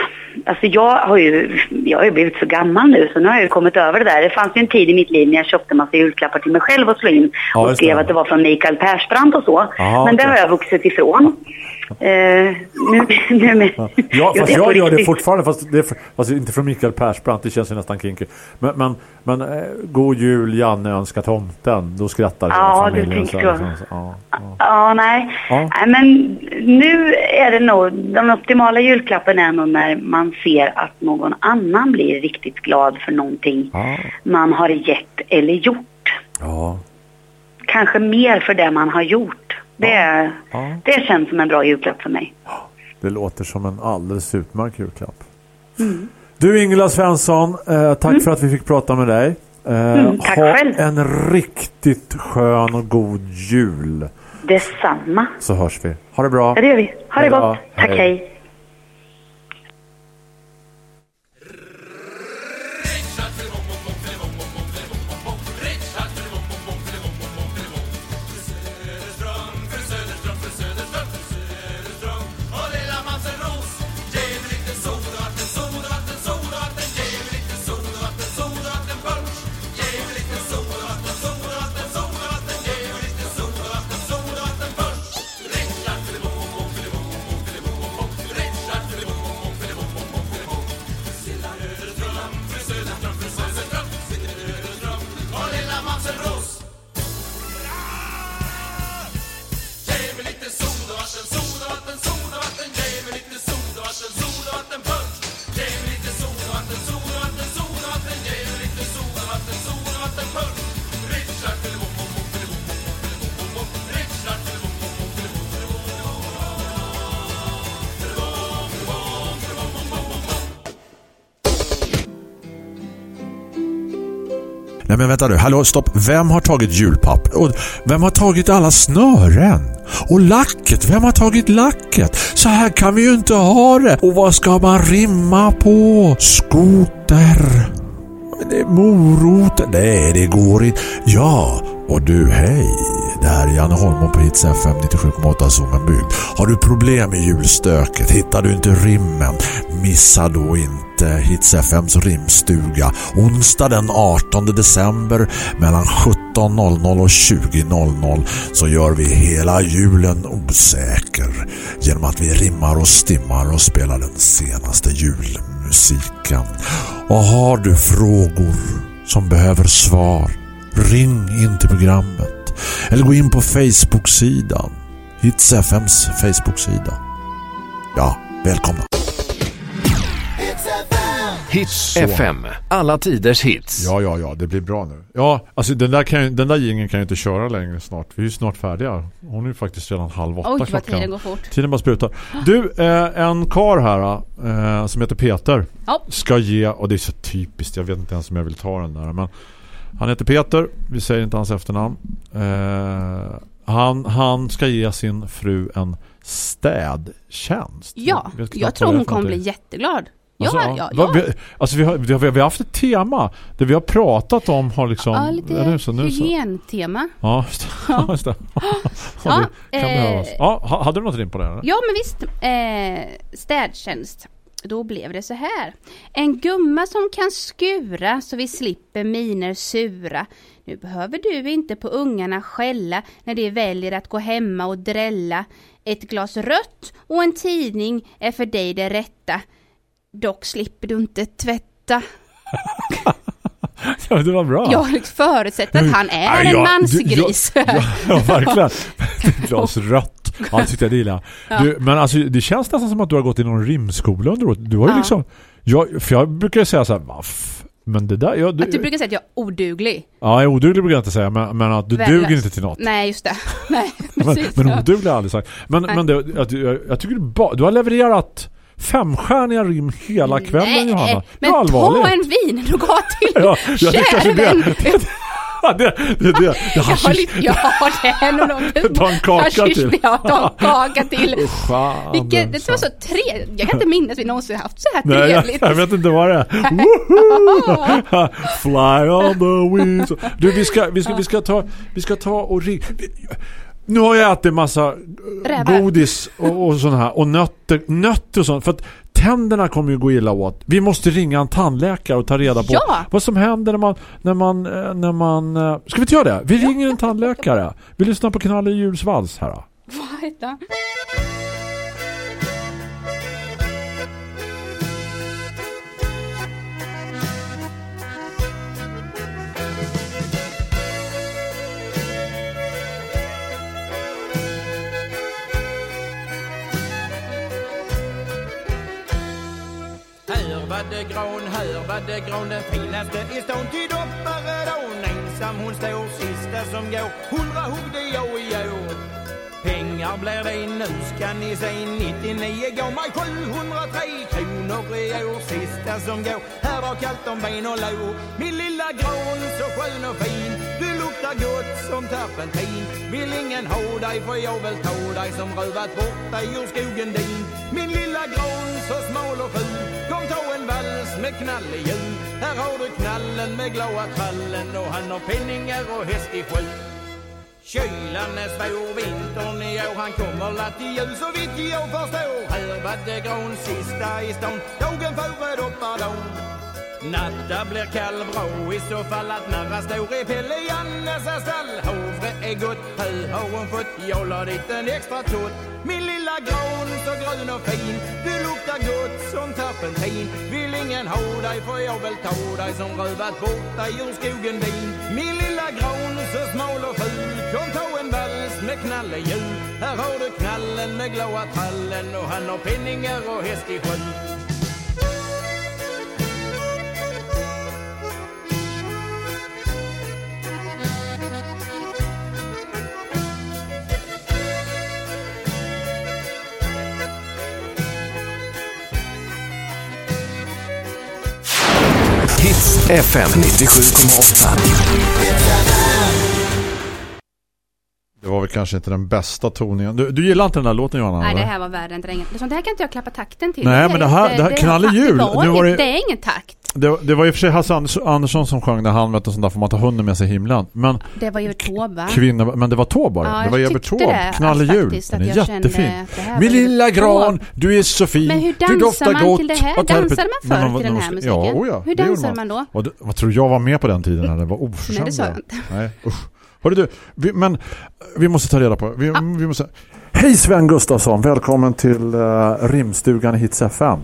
alltså jag har ju jag har ju blivit så gammal nu så nu har jag ju kommit över det där. Det fanns ju en tid i mitt liv när jag köpte massa julklappar till mig själv och slog in Ja, och skrev det. att det var från Mikael Persbrandt och så. Aha, Men det okej. har jag vuxit ifrån. Eh, nu, nu med, Ja, fast jag gör det fortfarande, fast, det fast inte från Mikael Persbrandt, det känns ju nästan kinky. Men, men, men eh, God Jul, Janne önskar tomten, då skrattar Ja, du familjen. tänker så. så, ja. Ja, nej. Ja. nej. Men nu är det nog, den optimala julklappen är nog när man ser att någon annan blir riktigt glad för någonting Ja. man har gett eller gjort. Ja. Kanske mer för det man har gjort. Det, Ja. det känns som en bra julklapp för mig. Det låter som en alldeles utmärkt julklapp. Mm. Du Ingela Svensson, eh, tack för att vi fick prata med dig. Eh, Mm, tack ha själv. en riktigt skön och god jul. Detsamma. Så hörs vi. Ha det bra. Ja, det gör vi. Ha det Hej då. gott. Tack, hej. Nej men vänta nu, hallå stopp. Vem har tagit julpapper? Och vem har tagit alla snören? Och lacket, vem har tagit lacket? Så här kan vi ju inte ha det. Och vad ska man rimma på? Skoter. Det är morot. Nej, det går inte. Ja, och du, hej. Det här är Janne Holm på Hits FM 97,8 Zoomenbygd. Har du problem med julstöket? Hittar du inte rimmen? Missa då inte Hits FMs rimstuga. Onsdag den 18 december mellan 17.00 och 20.00 så gör vi hela julen osäker genom att vi rimmar och stimmar och spelar den senaste julmusiken. Och har du frågor som behöver svar, ring in till programmet eller gå in på Facebook-sidan. Hits FMs Facebook-sida. Ja, välkomna. Hits Så. FM. Alla tiders hits. Ja, ja, ja. Det blir bra nu. Ja, alltså den där, kan, den där gingen kan ju inte köra längre snart. Vi är ju snart färdiga. Hon är ju faktiskt redan halv åtta Oj, klockan. tiden går fort. Tiden bara sprutar. Du, eh, en kar här eh, som heter Peter Ja. ska ge, och det är så typiskt, jag vet inte ens om jag vill ta den där, men han heter Peter, vi säger inte hans efternamn. Eh, han, han ska ge sin fru en städtjänst. Ja, jag vad tror hon kommer bli jätteglad. Alltså, ja, ja, ja. Vi, alltså vi har, vi, har, vi har haft ett tema där vi har pratat om har liksom... ja, lite är det så, nu så? hygientema. Ja, just. Ja, just det. Ja, det kan eh. Ja, ha- hade du något in på det? Eller? Ja, men visst. Eh, städtjänst. Då blev det så här. En gumma som kan skura så vi slipper miner sura. Nu behöver du inte på ungarna skälla när de väljer att gå hemma och drälla. Ett glas rött och en tidning är för dig det rätta. Dock slipper du inte tvätta. Ja, det var bra. Jag liksom förutsätter att han är Nej, en jag- mansgris. du- Ja, ja, verkligen. Ett glas rött. Ja, tyckte jag det gillar. Ja. Du, men alltså, det känns nästan som att du har gått i någon rimskola under året. Du har ju Ja. liksom... Jag, för jag brukar säga så här, vaff. Men det där... Jag, Att du brukar säga att jag är oduglig. Ja, oduglig brukar jag inte säga, men, men att du Värdelös. duger inte till något. Nej, just det. Nej, Men, men ja. oduglig har jag aldrig sagt. Men, Nej. men det, jag, jag, jag tycker du, ba, du har levererat femstjärniga rim hela kvällen, Johanna. Nej, Det men allvarligt. ta en vin-nougat till. Ja, jag Kära det. vän. Ja, det, det, det, Jag har hashish. lite, ja, det är nog något. Ta en kaka till. Ja, ta en kaka till. Usch, Vilket, det var så trevligt. Jag kan inte minnas att vi någonsin haft så här Nej, jag, trevligt. jag vet inte vad det är. Fly on the wings. Du, vi ska, vi ska, vi ska ta, vi ska ta och ring. Nu har jag ätit massa Rävar. godis och, och sån här och nötter, nötter och sånt för att tänderna kommer ju gå illa åt. Vi måste ringa en tandläkare och ta reda på Ja. vad som händer när man när man eh, när man eh, Ska vi göra det? Vi ringer en tandläkare. Vi lyssnar på Knalle julsvals här. Vad heter han? Här gran, här var det gran Den finaste i stan till dopparedån Ensam hon står, sista som går Hundra huggde jag i år Pengar blir det nu ska ni se 99 går mig 703 kronor i år. Sista som går Här var kallt om ben och lår. Min lilla gran så skön och fin. Du luktar gott som terpentin. Vill ingen ha dig för jag vill ta dig Som rövat bort dig ur skogen din. Min lilla gran så smal och ful. Kom ta en vals med knall i Här har du knallen med glada trallen Och han har penningar och häst i skjul Kylan är svår, vintern i år Han kommer la till jul så vitt jag förstår. Här var det gran sista i stan Dagen före doppardagen Natta blir kall bra i så fall att narra står i Pelle Jannes stall. Havre är gott, hö har hon fått Jag la dit en extra tott Min lilla gran så grön och fin Du luktar gott som terpentin. Vill ingen ha dig för jag vill ta dig Som rövat bort dig ur skogen din. Min lilla gran så smal och ful Kom ta en vals med knallehjul Här har du knallen med glada trallen Och han har penningar och häst i sju FM 97,8. Det var väl kanske inte den bästa toningen. Du, du gillar inte den där låten Johanna? Nej, det eller? här var värre än drängen. Sånt här kan inte jag klappa takten till. Nej, är men det här- inte- det här knall i jul. Det, var, inget- det- det är ingen takt. Det, det var och för sig Hasse Anders- Andersson som sjöng när han och sånt där får man ta hunden med sig i himlen. Men Det var ju Taube, va? kvinna, men det var Taube bara. Ja, det var Evert tyckte Taube. det, Knall i att jul. faktiskt, Den är jättefin. Min ju lilla gran, du är så fin. Men hur du dansar doftar man gott. till det här? Dansade man förr till den här Ja, musiken? oh ja, Hur dansade man då? Och det, vad tror jag var med på den tiden när det var oförskämt? Nej, det sa jag inte. Nej, usch. Hörru du, vi, men vi måste ta reda på. Vi, vi måste... Hej Sven Gustafsson, välkommen till uh, rimstugan i Hits FM.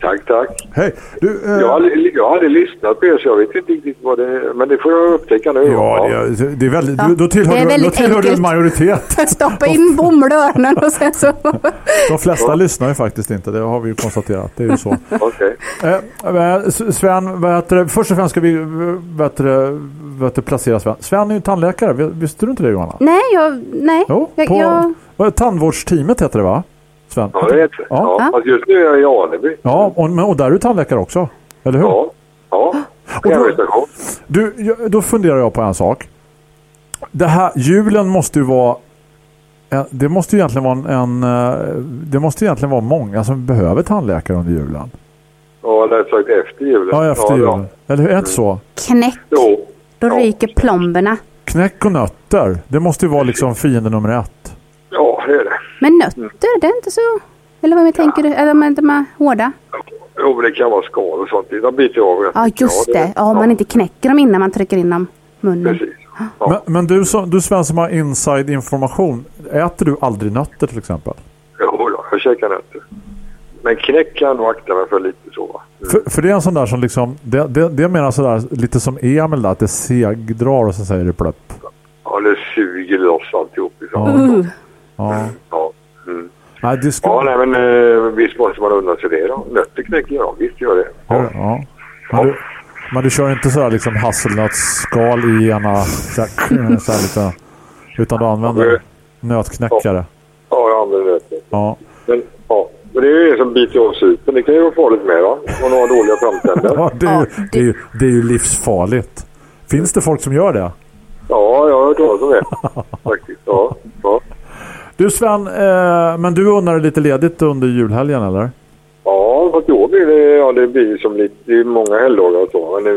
Tack, tack. Hej. Du, eh, Jag, hade, jag hade lyssnat på er så jag vet inte riktigt vad det är. Men det får jag upptäcka nu. Ja, det är, det är väldigt, Ja, du, då tillhör, det är du, då tillhör du en majoritet. Stoppa in bomull i öronen och sen så... De flesta lyssnar ju faktiskt inte, det har vi ju konstaterat. Det är ju så. Okej. Eh, eh, Sven, vad heter det? först och främst ska vi eh, heter det, placera Sven. Sven är ju tandläkare, visste du inte det Johanna? Nej, jag... Nej. Jo, jag, på jag, tandvårdsteamet heter det va? Sven? Ja, det heter det. Ja. Ja. Fast just nu är jag i Aneby. Ja, och, men, och där är du tandläkare också, eller hur? Ja. Ja. Och då, du, jag- då funderar jag på en sak. Det här, julen måste ju vara det måste ju egentligen vara en, en eh, det måste ju egentligen vara många som behöver tandläkare under julen. Ja, det har sagt efter julen. Ja, efter julen. Eller hur? Är det inte så? knäck. Jo. Då ryker plomberna. Knäck och nötter. Det måste ju vara liksom fiende nummer ett. Ja, det är det. Men nötter, det är inte så... Eller vad tänker du? Eller de är de här hårda? Jo, men det kan vara skal och sånt. De biter av Ja, just det. Ja, om man inte knäcker dem innan man trycker in dem i munnen. Men, men du, som, du Sven som har inside information, äter du aldrig nötter till exempel? Jo, då, jag käkar nötter. Men knäck kan jag nog akta mig för lite så va. För, för det är en sån där som liksom, det, det, det menar sådär lite som Emil där, att det segdrar och så säger det plöpp. Ja, det suger loss alltihop. Liksom. Uh. Ja. Ja. Mm. Nej, det ska... Ja, nej men eh, visst måste man unna sig det då. Nötter knäcker jag, visst gör det. Ja. ja. Men, du, men du kör inte sådär liksom hasselnötsskal i ena såhär, såhär lite, utan du använder nötknäckare. Ja, jag använder nötter. Ja. Men, ja. men det är ju det som biter av supen. Det kan ju vara farligt med va? Om man har dåliga framtänder. Ja, det är, ju, det, är ju, det är ju livsfarligt. Finns det folk som gör det? Ja, jag har hört talas om det. Faktiskt, ja. ja. Du Sven, eh, men du undrar lite ledigt under julhelgen eller? Ja, fast då blir det, ja, det blir som lite, många helgdagar och så. Men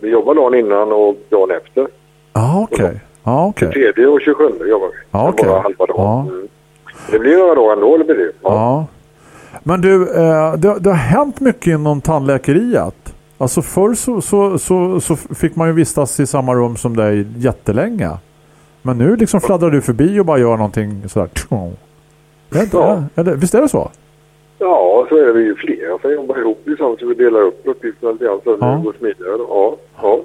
vi jobbar dagen innan och dagen efter. Ja, okej. Ja, okej. 23 och 27 jobbar vi. Okej. Bara halva dagen. Ja. Mm. Det blir några dagar ändå, det blir det. Ja. Men du, eh, det, det har hänt mycket inom tandläkeriet. Alltså förr så, så, så, så fick man ju vistas i samma rum som dig jättelänge. Men nu liksom fladdrar du förbi och bara gör någonting sådär. Är inte, Ja. eller, visst är det så? Ja, så är vi ju flera som jobbar ihop liksom, så vi delar upp uppgifterna lite grann så att Ja. det går smidigare. Ja, ja.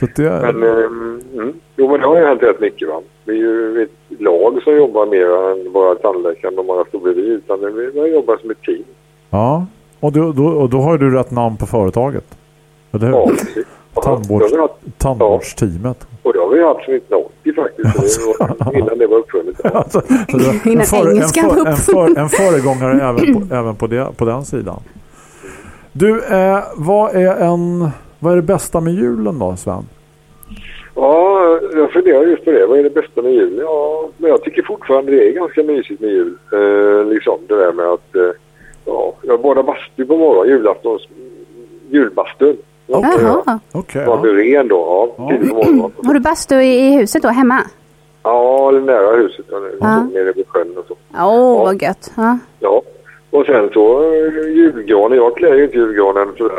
Så det, Men, ehm, mm. Jo, men det har ju hänt rätt mycket va. Vi är ju ett lag som jobbar mer än bara tandläkaren och många står bredvid. Utan vi, jobbar som ett team. ja. Och då, då, och då har du rätt namn på företaget. Eller hur? Ja, precis. Tandvårds, det har vi haft. tandvårdsteamet. Och det har vi haft sedan 1980 faktiskt. Innan det var uppfunnet. Alltså, en, Innan en, engelskan för, var en, för, en föregångare även, på, även på, det, på den sidan. Du, eh, vad är en vad är det bästa med julen då, Sven? Ja, jag funderar just på det. Vad är det bästa med jul? Ja, men jag tycker fortfarande det är ganska mysigt med jul. Eh, liksom det där med att eh, ja, jag badar bastu på morgonen, julaftons julbastun. Jaha. Okej. Var blir ren då, ja. Morgonen. Har du bastu i, i huset då, hemma? Ja, eller nära huset. Ja. Ja. Nere vid sjön och så. Åh, vad gött. Ja. Ja. Och sen så eh, julgranen. Jag klär ju inte julgranen sådär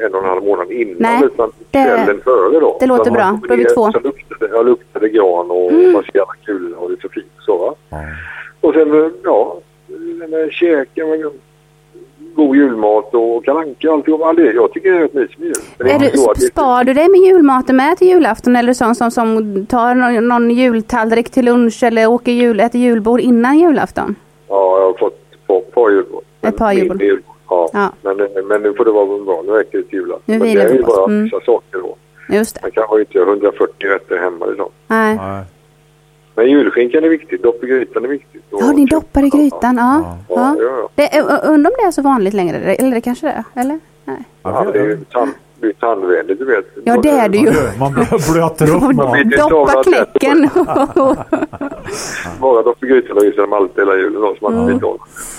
eh, en och en halv månad innan Nej, utan det- kvällen före då. det låter Så bra. Då är vi två. Så luktade, jag luktade gran och Mm. man ser alla kulorna och det är så fint så va. Och sen eh, ja, den där käken med god julmat och kalanka och alltihop. Det- Jag tycker det är rätt mysigt med jul. Men Är inte du, spar du dig med julmaten med till julafton eller sån som, som tar någon, någon jultallrik till lunch eller åker jul, äter julbord innan julafton? Ja, jag har fått ett par julbord. Ett par julbord. julbord. Ja. Ja. Men, men nu får det vara bra. Nu räcker det till julen. Nu Men vilar det är ju bara Mm. vissa saker då. Just det. Man kanske inte gör 140 rätter hemma liksom. Nej. Men julskinkan är viktigt. Dopp i grytan är viktigt. Ja, ni doppar i grytan. Ja. Ja, ja. Det, undrar om det är så vanligt längre, eller det kanske det är? Eller? Nej. Ja, det är ju tand, tandvänligt, du vet. Ja, det är det ju. Man blö- blöter upp maten. Doppa knäcken. Bara doppa grytan och isen malt hela julen då, som man inte.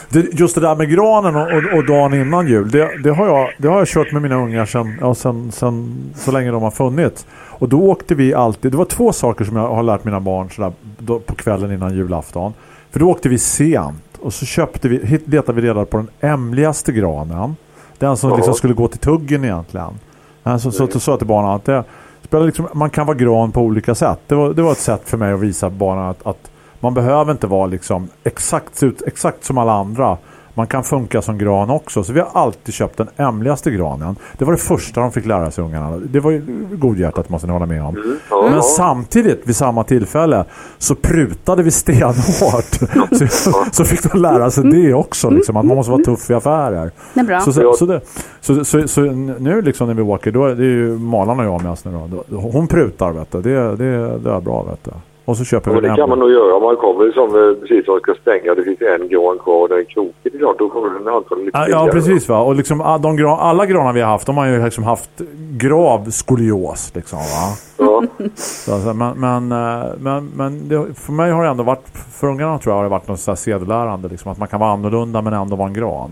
Det, just det där med granen och, och, och dagen innan jul, det, det, har jag, det har jag kört med mina ungar sen, ja, sen, sen så länge de har funnits. Och då åkte vi alltid, det var två saker som jag har lärt mina barn sådär, då, på kvällen innan julafton. För då åkte vi sent och så köpte vi, letade vi reda på den ämligaste granen. Den som liksom skulle gå till tuggen egentligen. Den som så, så sa jag till barnen att det spelar liksom, man kan vara gran på olika sätt. Det var, det var ett sätt för mig att visa barnen att, att man behöver inte vara liksom exakt, ut, exakt som alla andra. Man kan funka som gran också. Så vi har alltid köpt den ämligaste granen. Det var det första de fick lära sig ungarna. Det var ju godhjärtat måste ni hålla med om. Men samtidigt vid samma tillfälle så prutade vi stenhårt. så, så fick de lära sig det också. Liksom, att man måste vara tuff i affärer. Det är bra. Så, så, så, det, så, så, så nu liksom när vi åker, då är det ju Malan och jag med oss nu. Då- Hon prutar vet du. Det, det, det är bra vet du. Och så köper Men vi det kan man nog göra om man kommer som eh, precis som ska stänga. Det finns en gran kvar och den är krokig. Det är klart, då kommer den antagligen lite Ja, ja precis va. Och liksom de gran, alla granar vi har haft, de har ju liksom haft grav skolios liksom va. Ja. Så, alltså, men men, eh, men, men det, för mig har det ändå varit, för ungarna tror jag har det varit något sedelärande liksom, att man kan vara annorlunda men ändå vara en gran.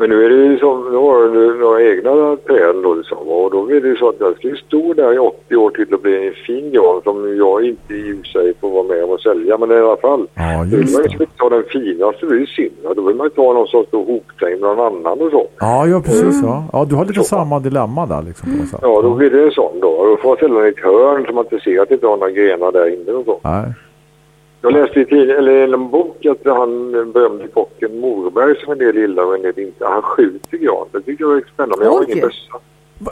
Men nu är det ju som, nu har du några egna träd då liksom. Och då är det ju så att den ska ju stå där i 80 år till att bli en fin gran som jag inte i och sig får vara med om att sälja. Men i alla fall. Ja, Då vill man ju inte ta den finaste, det är ju synd. Då vill man ju ta någon som står hopträngd någon annan och så. Ja, ja precis ja. Ja, du har lite samma dilemma där liksom på något sätt. Ja, då blir det en sån då. Då får man ställa den i ett hörn så man inte ser att det inte har några grenar där inne och så. Nej. Jag läste i eller en bok att han berömde kocken Morberg som en del gillar och en del inte. Han skjuter gran. Det tycker jag är spännande. Men jag har ingen bössa.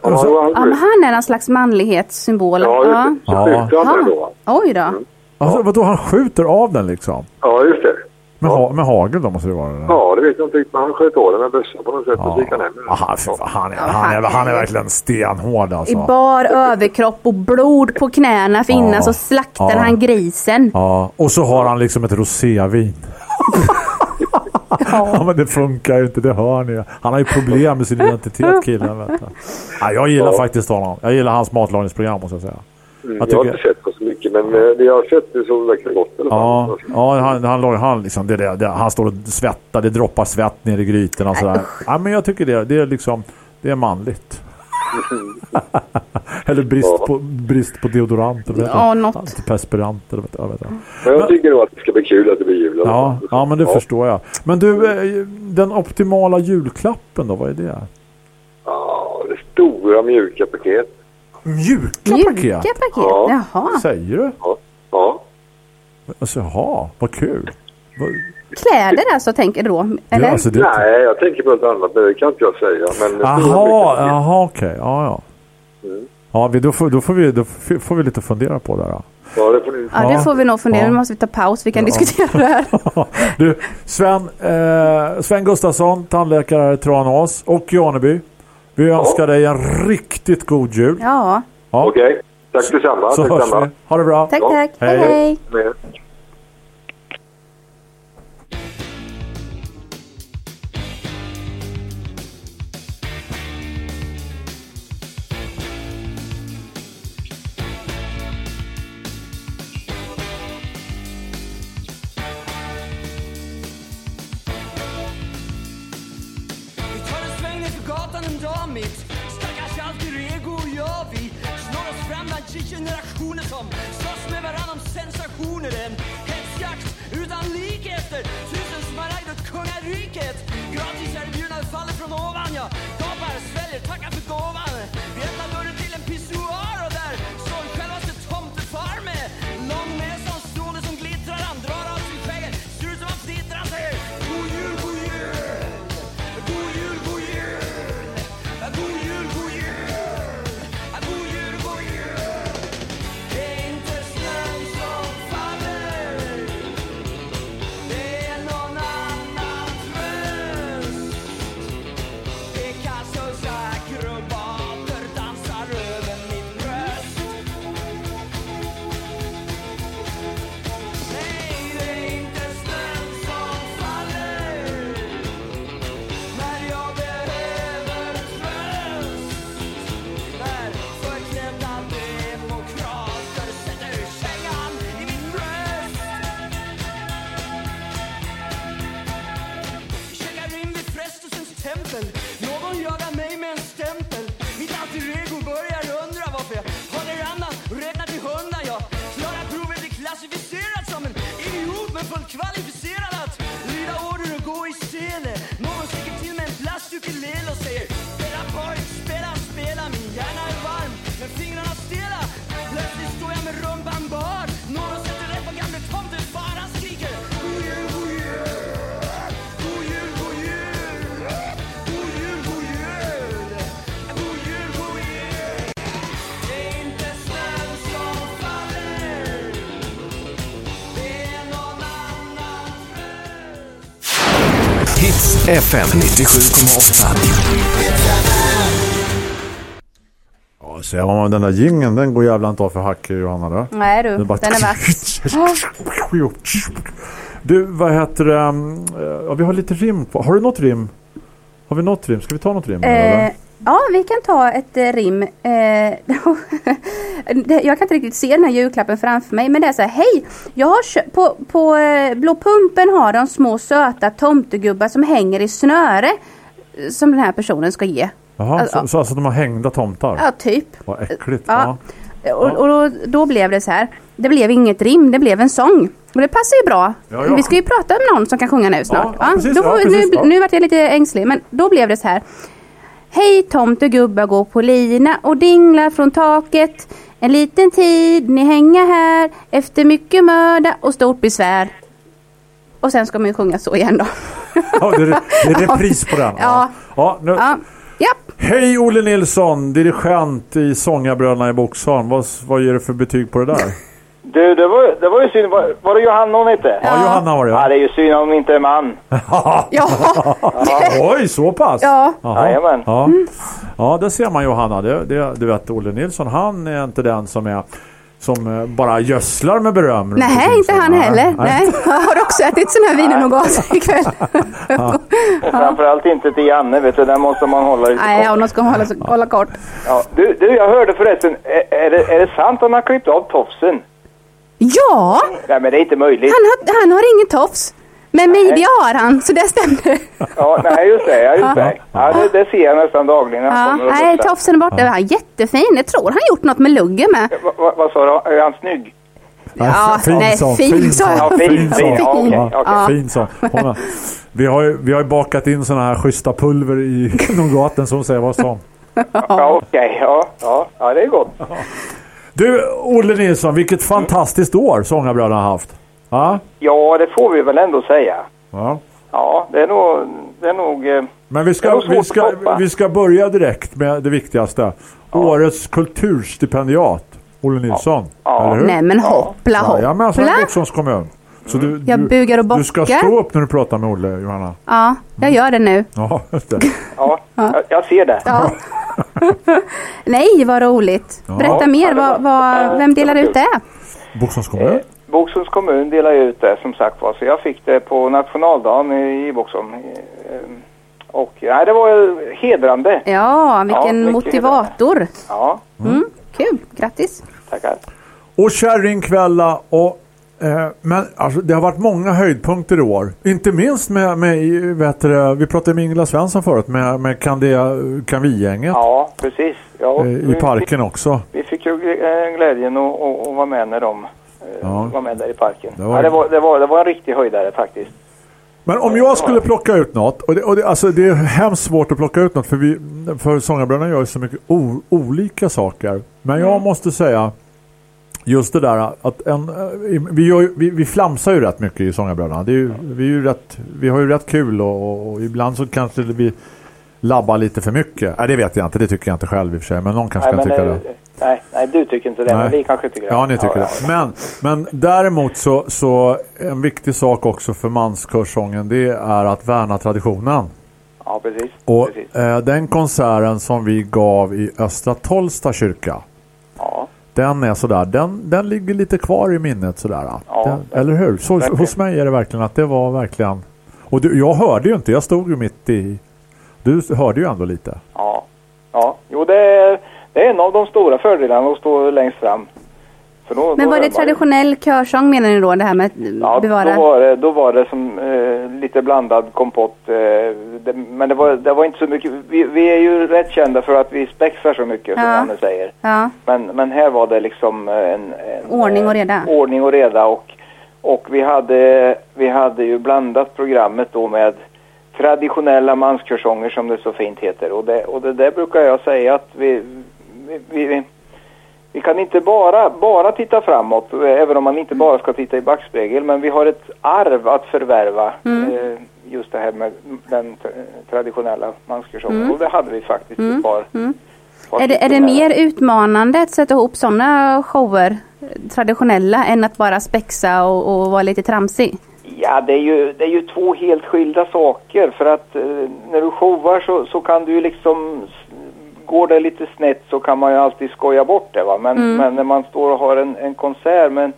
Ja, han har Ja, men han är någon slags manlighetssymbol. Ja, just det. Så Ja. skjuter han den då. Oj då. Alltså, vadå, han skjuter av den liksom? Ja, just det. Med, ha, med hagel då måste det vara det. Ja, det vet jag inte. Men han sköt av den med bössa på något sätt och så gick han hem. Ja, han, fy fan, han, är, han, är, han är verkligen stenhård I alltså. bar överkropp och blod på knäna för innan Ja. så slaktar Ja. han grisen. Ja, och så har han liksom ett rosévin. ja, men det funkar ju inte, det hör ni. Han har ju problem med sin identitet, killen. Vet du. Ja, jag gillar Ja. faktiskt honom. Jag gillar hans matlagningsprogram, måste jag säga. Mm, Jag jag har tycker- inte sett på men eh, det jag har sett det så verkar gott. Ja, ja han, han, han, han, liksom, det, det, han står och svettar, det droppar svett ner i grytorna och sådär. Ja, men jag tycker det, det är liksom, det är manligt. eller brist, på, brist på deodorant. Eller vet Ja, jag. något. Antiperspirant. Eller vet jag, vet jag. Men jag tycker nog att det ska bli kul att det blir jul. Ja, ja, men det Ja. förstår jag. Men du, eh, den optimala julklappen då, vad är det? Ja, det stora mjuka paket. Mjuka, Mjuka paket? paket? Ja. Jaha. Säger du? Ja. Alltså, jaha, vad kul. Vad- Kläder alltså tänker du då? Eller? alltså, det- Nej, jag tänker på något annat, det kan inte jag säga. Men paket. jaha okej. Ja, ja. Mm. Ja, vi, då, får, då, får vi, då får vi lite fundera på det då. Ja, det får ni... Ja, det får vi nog fundera. Ja. Nu måste vi ta paus. Vi kan diskutera det här. Du, Sven, eh, Sven Gustafsson, tandläkare här i Tranås och Janeby. Vi önskar dig en riktigt god jul. Ja. Ja. Okej, tack detsamma. Så tack hörs detsamma. vi. Ha det bra. Tack, Ja. tack. Hej, Hej, hej. I generationer som slåss med varann om sensationer. En hetsjakt utan like efter tusen smaragd åt kungariket. Gratis erbjudande faller från ovan. Jag gapar, sväljer, tackar för gåvan. Vi öppnar dörren FM 97,8. Ja, ser man den där gingen, den går jävla inte av för hack Johanna då. Nej du, Det är bara- den är värst. Du, vad heter det? um, Ja, vi har lite rim på. Har du något rim? Har vi något rim? Ska vi ta något rim? Eh, eller? Ja, vi kan ta ett eh, rim. Eh, jag kan inte riktigt se den här julklappen framför mig. Men det är så här, hej! Jag har på, på eh, Blå Pumpen har de små söta tomtegubbar som hänger i snöre. Som den här personen ska ge. Jaha, Alltså, så, så alltså de har hängda tomtar? Ja, typ. Vad äckligt. Ja. Ja. Och, och då, då blev det så här. Det blev inget rim, det blev en sång. Och det passar ju bra. Ja, ja. Vi ska ju prata med någon som kan sjunga nu snart. Ja, precis, då nu, nu vart jag lite ängslig, men då blev det så här. Hej tomtegubbar går på lina och dinglar från taket. En liten tid ni hänga här efter mycket möda och stort besvär. Och sen ska man ju sjunga så igen då. Ja, det, är, det är repris på den. Ja. Ja, nu. Ja. Hej Olle Nilsson, dirigent i Sångarbröderna i Boxholm. Vad, vad ger du för betyg på det där? Du, det var, det var ju synd. Var, var det Johanna hon hette? Ja, Johanna var det, ja. Ja, det är ju synd om hon inte är man. ja. Oj, så pass? Ja. Jajamän. Ja. ja, där ser man Johanna. Det, det, du vet, Olle Nilsson, han är inte den som är som eh, bara gödslar med beröm. Nej, inte han heller. Nej. Jag har också ätit sån här vin och nougat ikväll. Ja. Framförallt inte till Janne, vet du. Den måste man hålla lite Nej, kort. de ska hålla, hålla kort. Ja. Du, du, jag hörde förresten. Är, är, det, är det sant att han har klippt av tofsen? Ja, Nej, men det är inte möjligt. han har, han har ingen tofs. Men midja har han, så det stämde. Ja, nej, just det. Ja, just det. Ja, det, det ser jag nästan dagligen. Ja, nej, tofsen är borta. Han är jättefin. Jag tror han gjort något med luggen med. Va- va- Vad sa du? Är han snygg? Ja, fin nej, sång, fin sång. Ja, fin, Fin fin. sång. Ja, Ja. Fin har- Vi har, ju, vi har ju bakat in såna här schyssta pulver i nougaten som säger vad som. Ja, okej. Ja, ja, ja, det är gott. Du, Olle Nilsson, vilket fantastiskt år Sångarbröderna har haft. Ja, Ja, det får vi väl ändå säga. ja. Ja, det är nog... Det är nog eh, Men vi ska, vi, ska, vi ska börja direkt med det viktigaste. Årets kulturstipendiat, Olle Nilsson. Eller hur? Nej men hoppla Ja, ja, men alltså hoppla. Kommun. Så du, Jag du, bugar och du ska bockar. stå upp när du pratar med Olle, Johanna. Ja, jag gör det nu. Ja, det. Ja, jag, jag ser det. Ja. Nej, vad roligt. Ja. Berätta Ja, mer. Vad, vad, vem delar ut det? Boxholms kommun? Boxholms kommun delar ut det som sagt var. Så jag fick det på nationaldagen i i Boxholm. Eh, Och nej, det var ju hedrande. Ja, vilken mycket motivator. Ja, Mm, kul, grattis. tackar. Och kärringkvälla och eh, men alltså, det har varit många höjdpunkter i år. Inte minst med, med vet du, vi pratade med Ingela Svensson förut med, med Candea- Canvi-gänget Ja, precis. Ja, eh, i parken också. Vi fick ju eh, glädjen att att- att vara med när de eh, Ja. var med där i parken. Det var-. Ja, det, var, det, var, det var en riktig höjdare faktiskt. Men om jag skulle plocka ut något, och det, och det, alltså det är hemskt svårt att plocka ut något för, vi, för Sångarbröderna gör så mycket o, olika saker. Men jag måste säga just det där att en, eh, vi, gör, vi, vi flamsar ju rätt mycket i Sångarbröderna. Det är ju, vi, är ju rätt, vi har ju rätt kul och, och, ibland så kanske vi labbar lite för mycket. Nej, det vet jag inte, det tycker jag inte själv i och för sig. Men någon kanske nej, kan tycka eh, det. Nej, nej, du tycker inte det, men vi kanske tycker det. Ja, ni tycker det. Men, men däremot så, så en viktig sak också för manskörsången det är att värna traditionen. Ja, precis. Och precis. eh, den konserten som vi gav i Östra Tollsta kyrka. Den är sådär, den, den ligger lite kvar i minnet sådär. Ja, den, eller hur? Så, verkligen. hos mig är det verkligen att det var verkligen... Och du, jag hörde ju inte, jag stod ju mitt i... Du hörde ju ändå lite. Ja, ja. Jo, det är, det är en av de stora fördelarna att stå längst fram. Då, Men då var det traditionell körsång menar ni då? Det här med att Ja, bevara? då var det, då var det som eh, lite blandad kompott. Eh, det, men det var, det var inte så mycket. Vi, vi är ju rätt kända för att vi spexar så mycket som Ja. Anne säger. Ja, Men, men här var det liksom eh, en, en ordning och reda. ordning och reda och, och vi, hade, vi hade ju blandat programmet då med traditionella manskörsånger som det så fint heter. Och det, och det där brukar jag säga att vi, vi, vi, vi kan inte bara, bara titta framåt, eh, även om man inte bara ska titta i backspegel, men vi har ett arv att förvärva. Mm. Eh, just det här med den tra- traditionella manskörsången. Mm. Och det hade vi faktiskt Mm. ett par. Mm. par Är det, är det mer utmanande att sätta ihop sådana shower, eh, traditionella, än att bara spexa och, och vara lite tramsig? Ja, det är, ju, det är ju två helt skilda saker för att eh, när du showar så, så kan du ju liksom Går det lite snett så kan man ju alltid skoja bort det va men, Mm. men när man står och har en, en konsert med, en-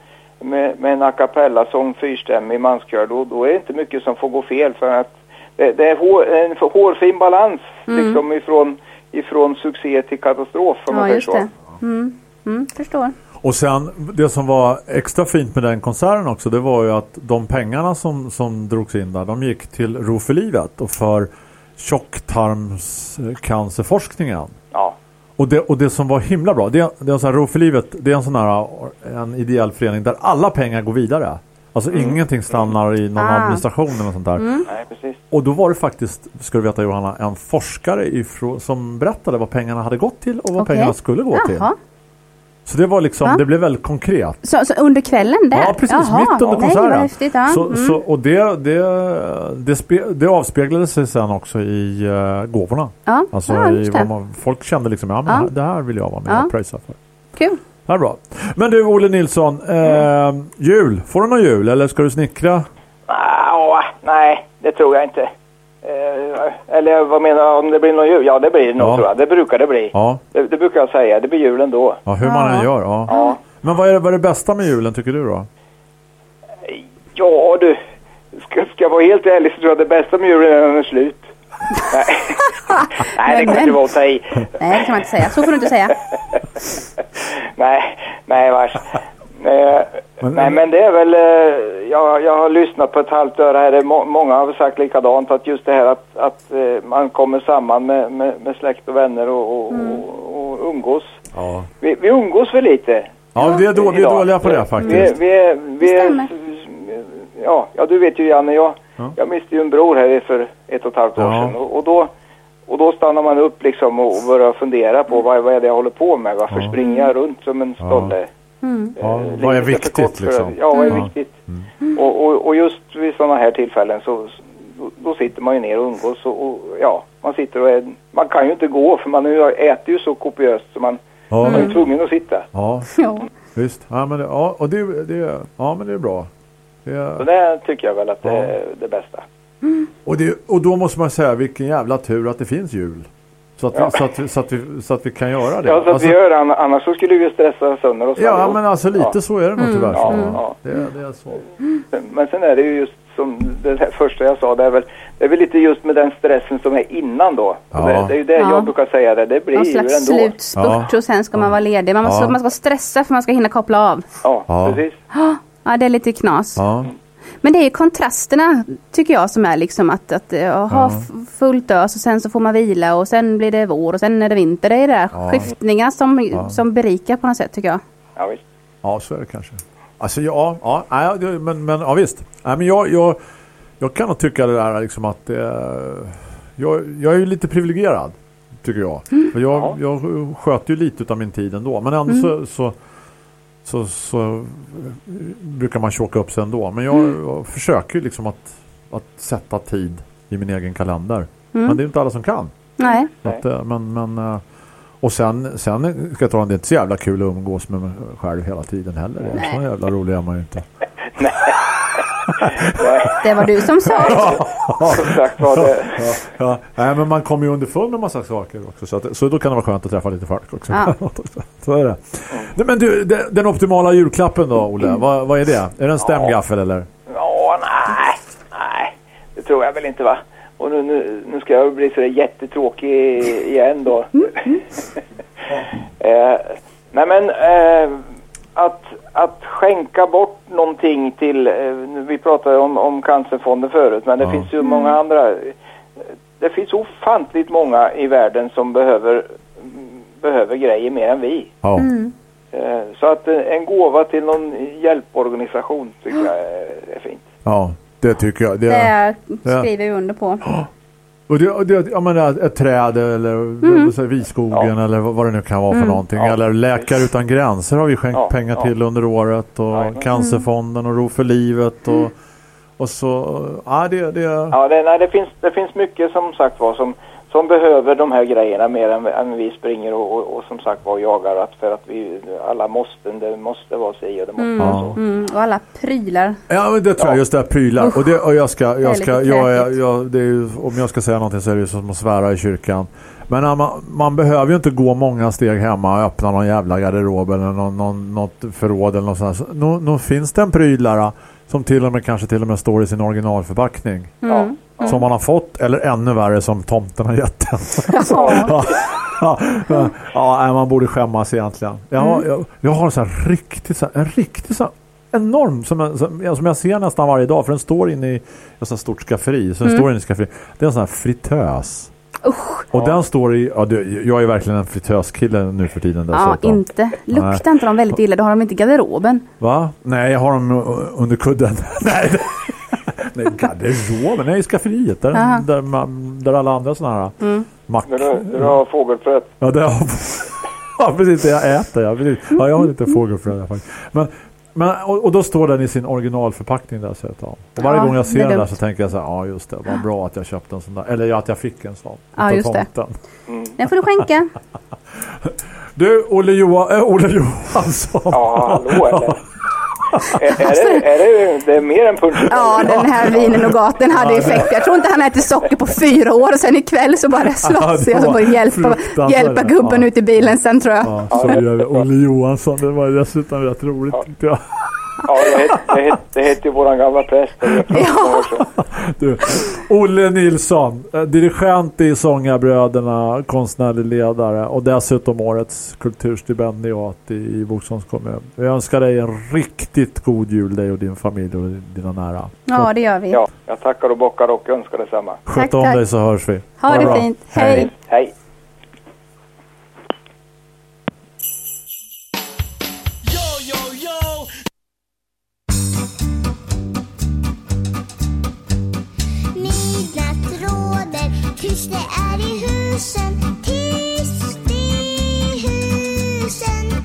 med, med en a cappella-sång fyrstämmig manskör då, då är det inte mycket som får gå fel för att det, det är hår, en hårfin balans Mm. liksom ifrån, ifrån succé till katastrof om man Ja, säger just så. det. Mm. Mm, förstår. Och sen det som var extra fint med den konserten också det var ju att de pengarna som, som drogs in där de gick till Ro för livet och för tjocktarmscancerforskningen. Ja. Och det, och det som var himla bra det, det är en sån här Ro för livet det är en sån här en ideell förening där alla pengar går vidare. Alltså Mm. ingenting stannar i någon Ah. administration eller sånt där. Mm. Nej, precis. Och då var det faktiskt, ska du veta Johanna, en forskare ifrån, som berättade vad pengarna hade gått till och vad Okej. pengarna skulle gå till. Så det var liksom, Va? det blev väldigt konkret. Så, så under kvällen där? Ja, precis. Jaha. Mitt under konserten. Häftigt. Ja. Så, mm. så, och det, det, det, spe, det avspeglade sig sen också i uh, gåvorna. Ja, Alltså ja, i man, folk kände liksom, ja men Ja. det, här, det här vill jag vara med Ja. och pröjsa för. Kul. Är bra. Men du Olle Nilsson, eh, jul, får du någon jul eller ska du snickra? Ah, nej, det tror jag inte. Eh, eller vad menar du, om det blir någon jul? Ja, det blir det nog Ja. tror jag. Det brukar det bli. Ja, Det, det brukar jag säga. Det blir jul ändå. ja hur man än gör. Ja. Ja. Men vad är, det, vad är det bästa med julen tycker du då? Ja du, ska, ska jag vara helt ärlig så tror jag det bästa med julen är när den är slut. nej. nej, det kan inte vara att ta i. Nej, det kan man inte säga. Så får du inte säga. nej, nej vars. Eh, nej men det är väl, eh, jag, jag har lyssnat på ett halvt öra här, må, många har sagt likadant att just det här att, att eh, man kommer samman med, med, med släkt och vänner och, och, och, och umgås. Ja. Vi, vi umgås för lite. Ja, det är då, vi är dåliga på det Vi, faktiskt. vi, är- vi, är- ja, ja, du vet ju Janne, jag, Ja. jag miste ju en bror här för ett och ett halvt år Ja. sedan och, och då och då stannar man upp liksom och börjar fundera på vad, vad är det jag håller på med? Varför Ja. springer jag runt som en stolle? Mm. Ja, Eh, vad är kort viktigt för- liksom? Ja, vad är Ja. viktigt? Och, och, och just vid sådana här tillfällen så då, sitter man ju ner och umgås och, och ja, man sitter och är, man kan ju inte gå för man äter ju så kopiöst så man, Ja. man är ju tvungen att sitta. Ja, Ja. visst. Ja, men det, ja, och det, det, ja, men det är bra. Det, Så det tycker jag väl att det är det bästa. och, det, och då måste man säga vilken jävla tur att det finns jul. Så att, Ja. vi, så att, så att, vi, så att vi kan göra det. Ja, så att Alltså- vi gör det, ann- annars så skulle vi stressa sönder oss ja, allihop. men alltså lite Ja. så är det nog tyvärr. Ja, så. ja. Det, det är så. Men sen är det ju just som det första jag sa, det är väl, det är väl lite just med den stressen som är innan då. Ja. Det, det är ju det Ja. jag brukar säga, det, det blir Någon ju slags ändå. slutspurt och sen ska man vara ledig. Man, måste, man ska stressa för man ska hinna koppla av. Ja, Ja. precis. Ja, det är lite knas. Ja. Men det är ju kontrasterna tycker jag som är liksom att, att eh, ha Ja. fullt ös och sen så får man vila och sen blir det vår och sen är det vinter. Det är det där Ja. skiftningar som, Ja. som berikar på något sätt tycker jag. Ja, visst. Ja, så är det kanske. Alltså ja, ja, ja men, men ja visst. Nej, men jag, jag, jag kan nog tycka det där liksom att eh, jag, jag är ju lite privilegierad tycker jag. För jag, jag sköter ju lite av min tid ändå. Men ändå så, så, så, så eh, brukar man tjocka upp sig ändå. Men jag, jag försöker ju liksom att, att sätta tid i min egen kalender. Men det är ju inte alla som kan. Nej. Att, eh, men, men, eh, och sen, sen ska jag ta det är inte så jävla kul att umgås med mig själv hela tiden heller. Det är så jävla rolig är man ju inte. Det var du som sa. Som sagt var det. Ja, ja. Nej, men man kommer ju underfund med massa saker också. Så, att, så då kan det vara skönt att träffa lite folk också. Ja. så är det. Nej, men du, den, optimala julklappen då, Olle? Vad, vad är det? Är det en stämgaffel eller? Ja, nej, nej, det tror jag väl inte va. Och nu, nu, nu ska jag bli så jättetråkig igen då. eh, nej men, eh, att, att skänka bort någonting till, eh, vi pratade om, om cancerfonden förut, men det Ja. finns ju många andra. Det finns ofantligt många i världen som behöver, behöver grejer mer än vi. Ja. Eh, Så att eh, en gåva till någon hjälporganisation tycker jag är, fint. Ja, det tycker jag. Det, Det det- skriver vi under på. Och det, och det, jag menar, ett träd eller Mm. mm. Viskogen eller vad det nu kan vara för Mm. någonting. Ja, Eller Läkare utan gränser har vi skänkt Ja, pengar ja. till under året. Och Cancerfonden och Ro för livet. Och, och så, ja det, det Ja, det, nej, det, finns, det finns mycket som sagt var som, som behöver de här grejerna mer än, än vi springer och, och, och som sagt var jagar att för att vi alla måste, det måste vara si och det måste Mm. vara så. Mm. Och alla prylar. Ja men det tror jag, just det här prylar. Usch. Och, det, och jag ska, jag jag jag, ju, om jag ska säga någonting så är det ju som att svära i kyrkan. Men man, man behöver ju inte gå många steg hemma och öppna någon jävla garderob eller någon, någon, något förråd eller något sånt. Så Nu, nu finns det en prylar som till och med kanske till och med står i sin originalförpackning. Mm. Som man har fått eller ännu värre som tomten har gett en. Ja. ja, ja, man borde skämmas egentligen. Jag, har- Mm. jag, jag har en sån här riktigt så här, en riktigt så här enorm som, jag- som, jag- som jag ser nästan varje dag för den står inne i ett sånt stort skafferi så den Mm. står inne i skafferi. Det är en sån här fritös. Och den står i, ja, det, jag är verkligen en fritöskille nu för tiden Ja, dessutom. inte. Luktar inte de väldigt illa, då har de inte garderoben. Va? Nej, jag har dem under kudden. nej, det- nej, garderoben. Nej, i skafferiet. Där, Aha. där, man, där alla andra sådana här Mm. mack... Där du, där du har fågelfröet. Ja, det har... ja, precis. Det jag äter. Ja, precis. ja, jag har lite fågelfrö faktiskt. Men, men, och, och då står den i sin originalförpackning där. Så jag tar. Och varje Ja, gång jag ser den där så tänker jag så här, ja just det, vad bra att jag köpte en sån där. Eller att jag fick en sån. Ja, just det. tomten. Den får du skänka. Du, Olle, Johan, äh, Olle Johansson. Ja, hallå eller? Är, är, det, är det, det är mer än punch Ja, den här vinen och gaten hade effekt. Jag tror inte han ätit socker på fyra år och sen ikväll så bara slåss jag. Så var får hjälpa, hjälpa gubben Ja. ut i bilen sen tror jag. Ja, så gör vi. Olle Johansson, det var dessutom rätt roligt tyckte jag. Ja, det hette, det hette, det hette ju våran gamla präst. Ja. Du, Olle Nilsson, eh, dirigent i Sångarbröderna, konstnärlig ledare och dessutom årets kulturstipendiat i, i Boxholms kommun. Jag önskar dig en riktigt god jul, dig och din familj och dina nära. Ja, det gör vi. Ja, jag tackar och bockar och önskar detsamma. Sköt om tack. dig så hörs vi. Ha det bra. fint. Hej. Hej. Tyst det är i husen, tyst i husen.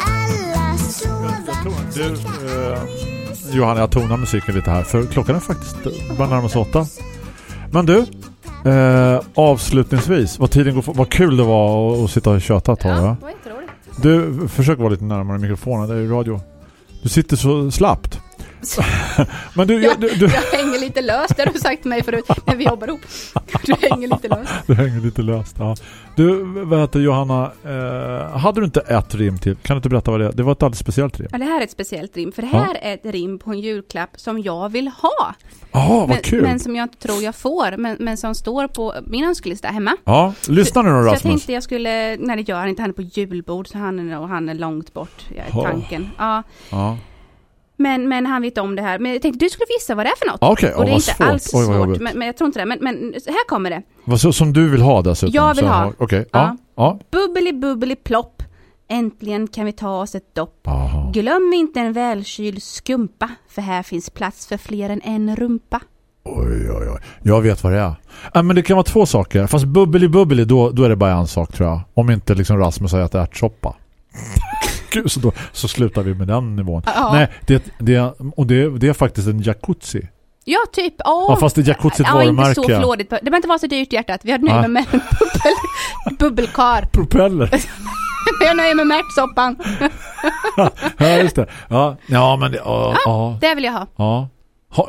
Alla sover. Du, eh, Johan, jag tonar musiken lite här för klockan är faktiskt bara närmast åtta. Men du, eh, avslutningsvis, vad tiden går för, vad kul det var att, att sitta och köta ett tag. Ja, var jätteroligt. Du, försök vara lite närmare mikrofonen, det är ju radio. Du sitter så slappt. Men du, jag, du, du, Jag lite löst, det har du sagt till mig förut när vi jobbar ihop. Du hänger lite löst. du hänger lite löst. Ja. Du, vad heter Johanna, eh, hade du inte ett rim till? Kan du inte berätta vad det är? Det var ett alldeles speciellt rim. Ja, det här är ett speciellt rim, för det Ja. här är ett rim på en julklapp som jag vill ha. Ja, vad men, kul. men som jag inte tror jag får, men, men som står på min önskelista hemma. Ja, lyssna nu då Så jag Rasmus. tänkte jag skulle, nej det gör han inte, han är på julbord så han är, och han är långt bort, ja, Ja. tanken. Ja. Ja. Men, men han vet om det här. Men jag tänkte du skulle vissa vad det är för något. Okej. Och det är inte svårt. alls Oj, svårt, men, men jag tror inte det. Men, men här kommer det. Vad så, som du vill ha dessutom? Jag vill så ha. Okej, ja. ja. Bubbeli bubbeli plopp. Äntligen kan vi ta oss ett dopp. Glöm inte en välkyld skumpa, för här finns plats för fler än en rumpa. Oj, oj, oj. Jag vet vad det är. Ja, men det kan vara två saker. Fast bubbeli bubbeli, då, då är det bara en sak tror jag. Om inte liksom Rasmus har ätit ärtsoppa. Så, då, så slutar vi med den nivån. Ja. Nej, det, det, och det, det är faktiskt en jacuzzi. Ja, typ. Åh. Ja, fast det är jacuzzi Ja, inte varumärke. så flådigt. Det behöver inte vara så dyrt hjärtat. Vi har nöjt med en bubbel, bubbelkar. Propeller. Jag nöjer mig med ärtsoppan. ja, just det. Ja, ja men det, ja, ja. Det vill jag ha. ja.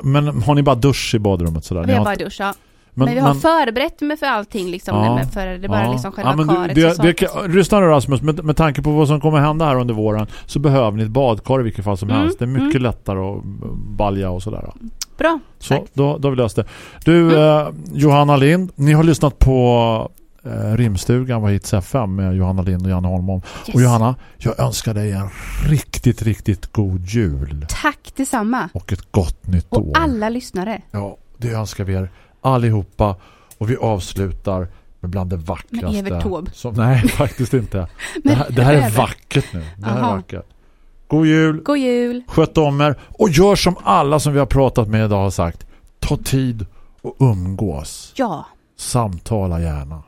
Men har ni bara dusch i badrummet sådär? Vi har bara inte- dusch, ja. Men- Men, vi har men- förberett mig för allting liksom. Ja. För det är bara Ja. liksom själva ja, du- karet det, saknas. kan- Lyssna Rasmus, med, med tanke på vad som kommer hända här under våren så behöver ni ett badkar i vilket fall som Mm, helst. Det är mycket mm. lättare att balja och sådär. Bra. Så då, då har vi löst det. Du, eh, Johanna Lind, ni har lyssnat på eh, Rimstugan var Hits FM med Johanna Lind och Janne Holmholm. Yes. Och Johanna, jag önskar dig en riktigt, riktigt god jul Tack detsamma. och ett gott nytt Och år. alla lyssnare. Ja, det önskar vi er allihopa. Och vi avslutar med bland det vackraste. Med Evert Taube. Som, nej, faktiskt inte. Det här, det här är vackert nu. Det här är vackert. God jul. God jul. Sköt om er. Och gör som alla som vi har pratat med idag har sagt. Ta tid och umgås. Ja. Samtala gärna.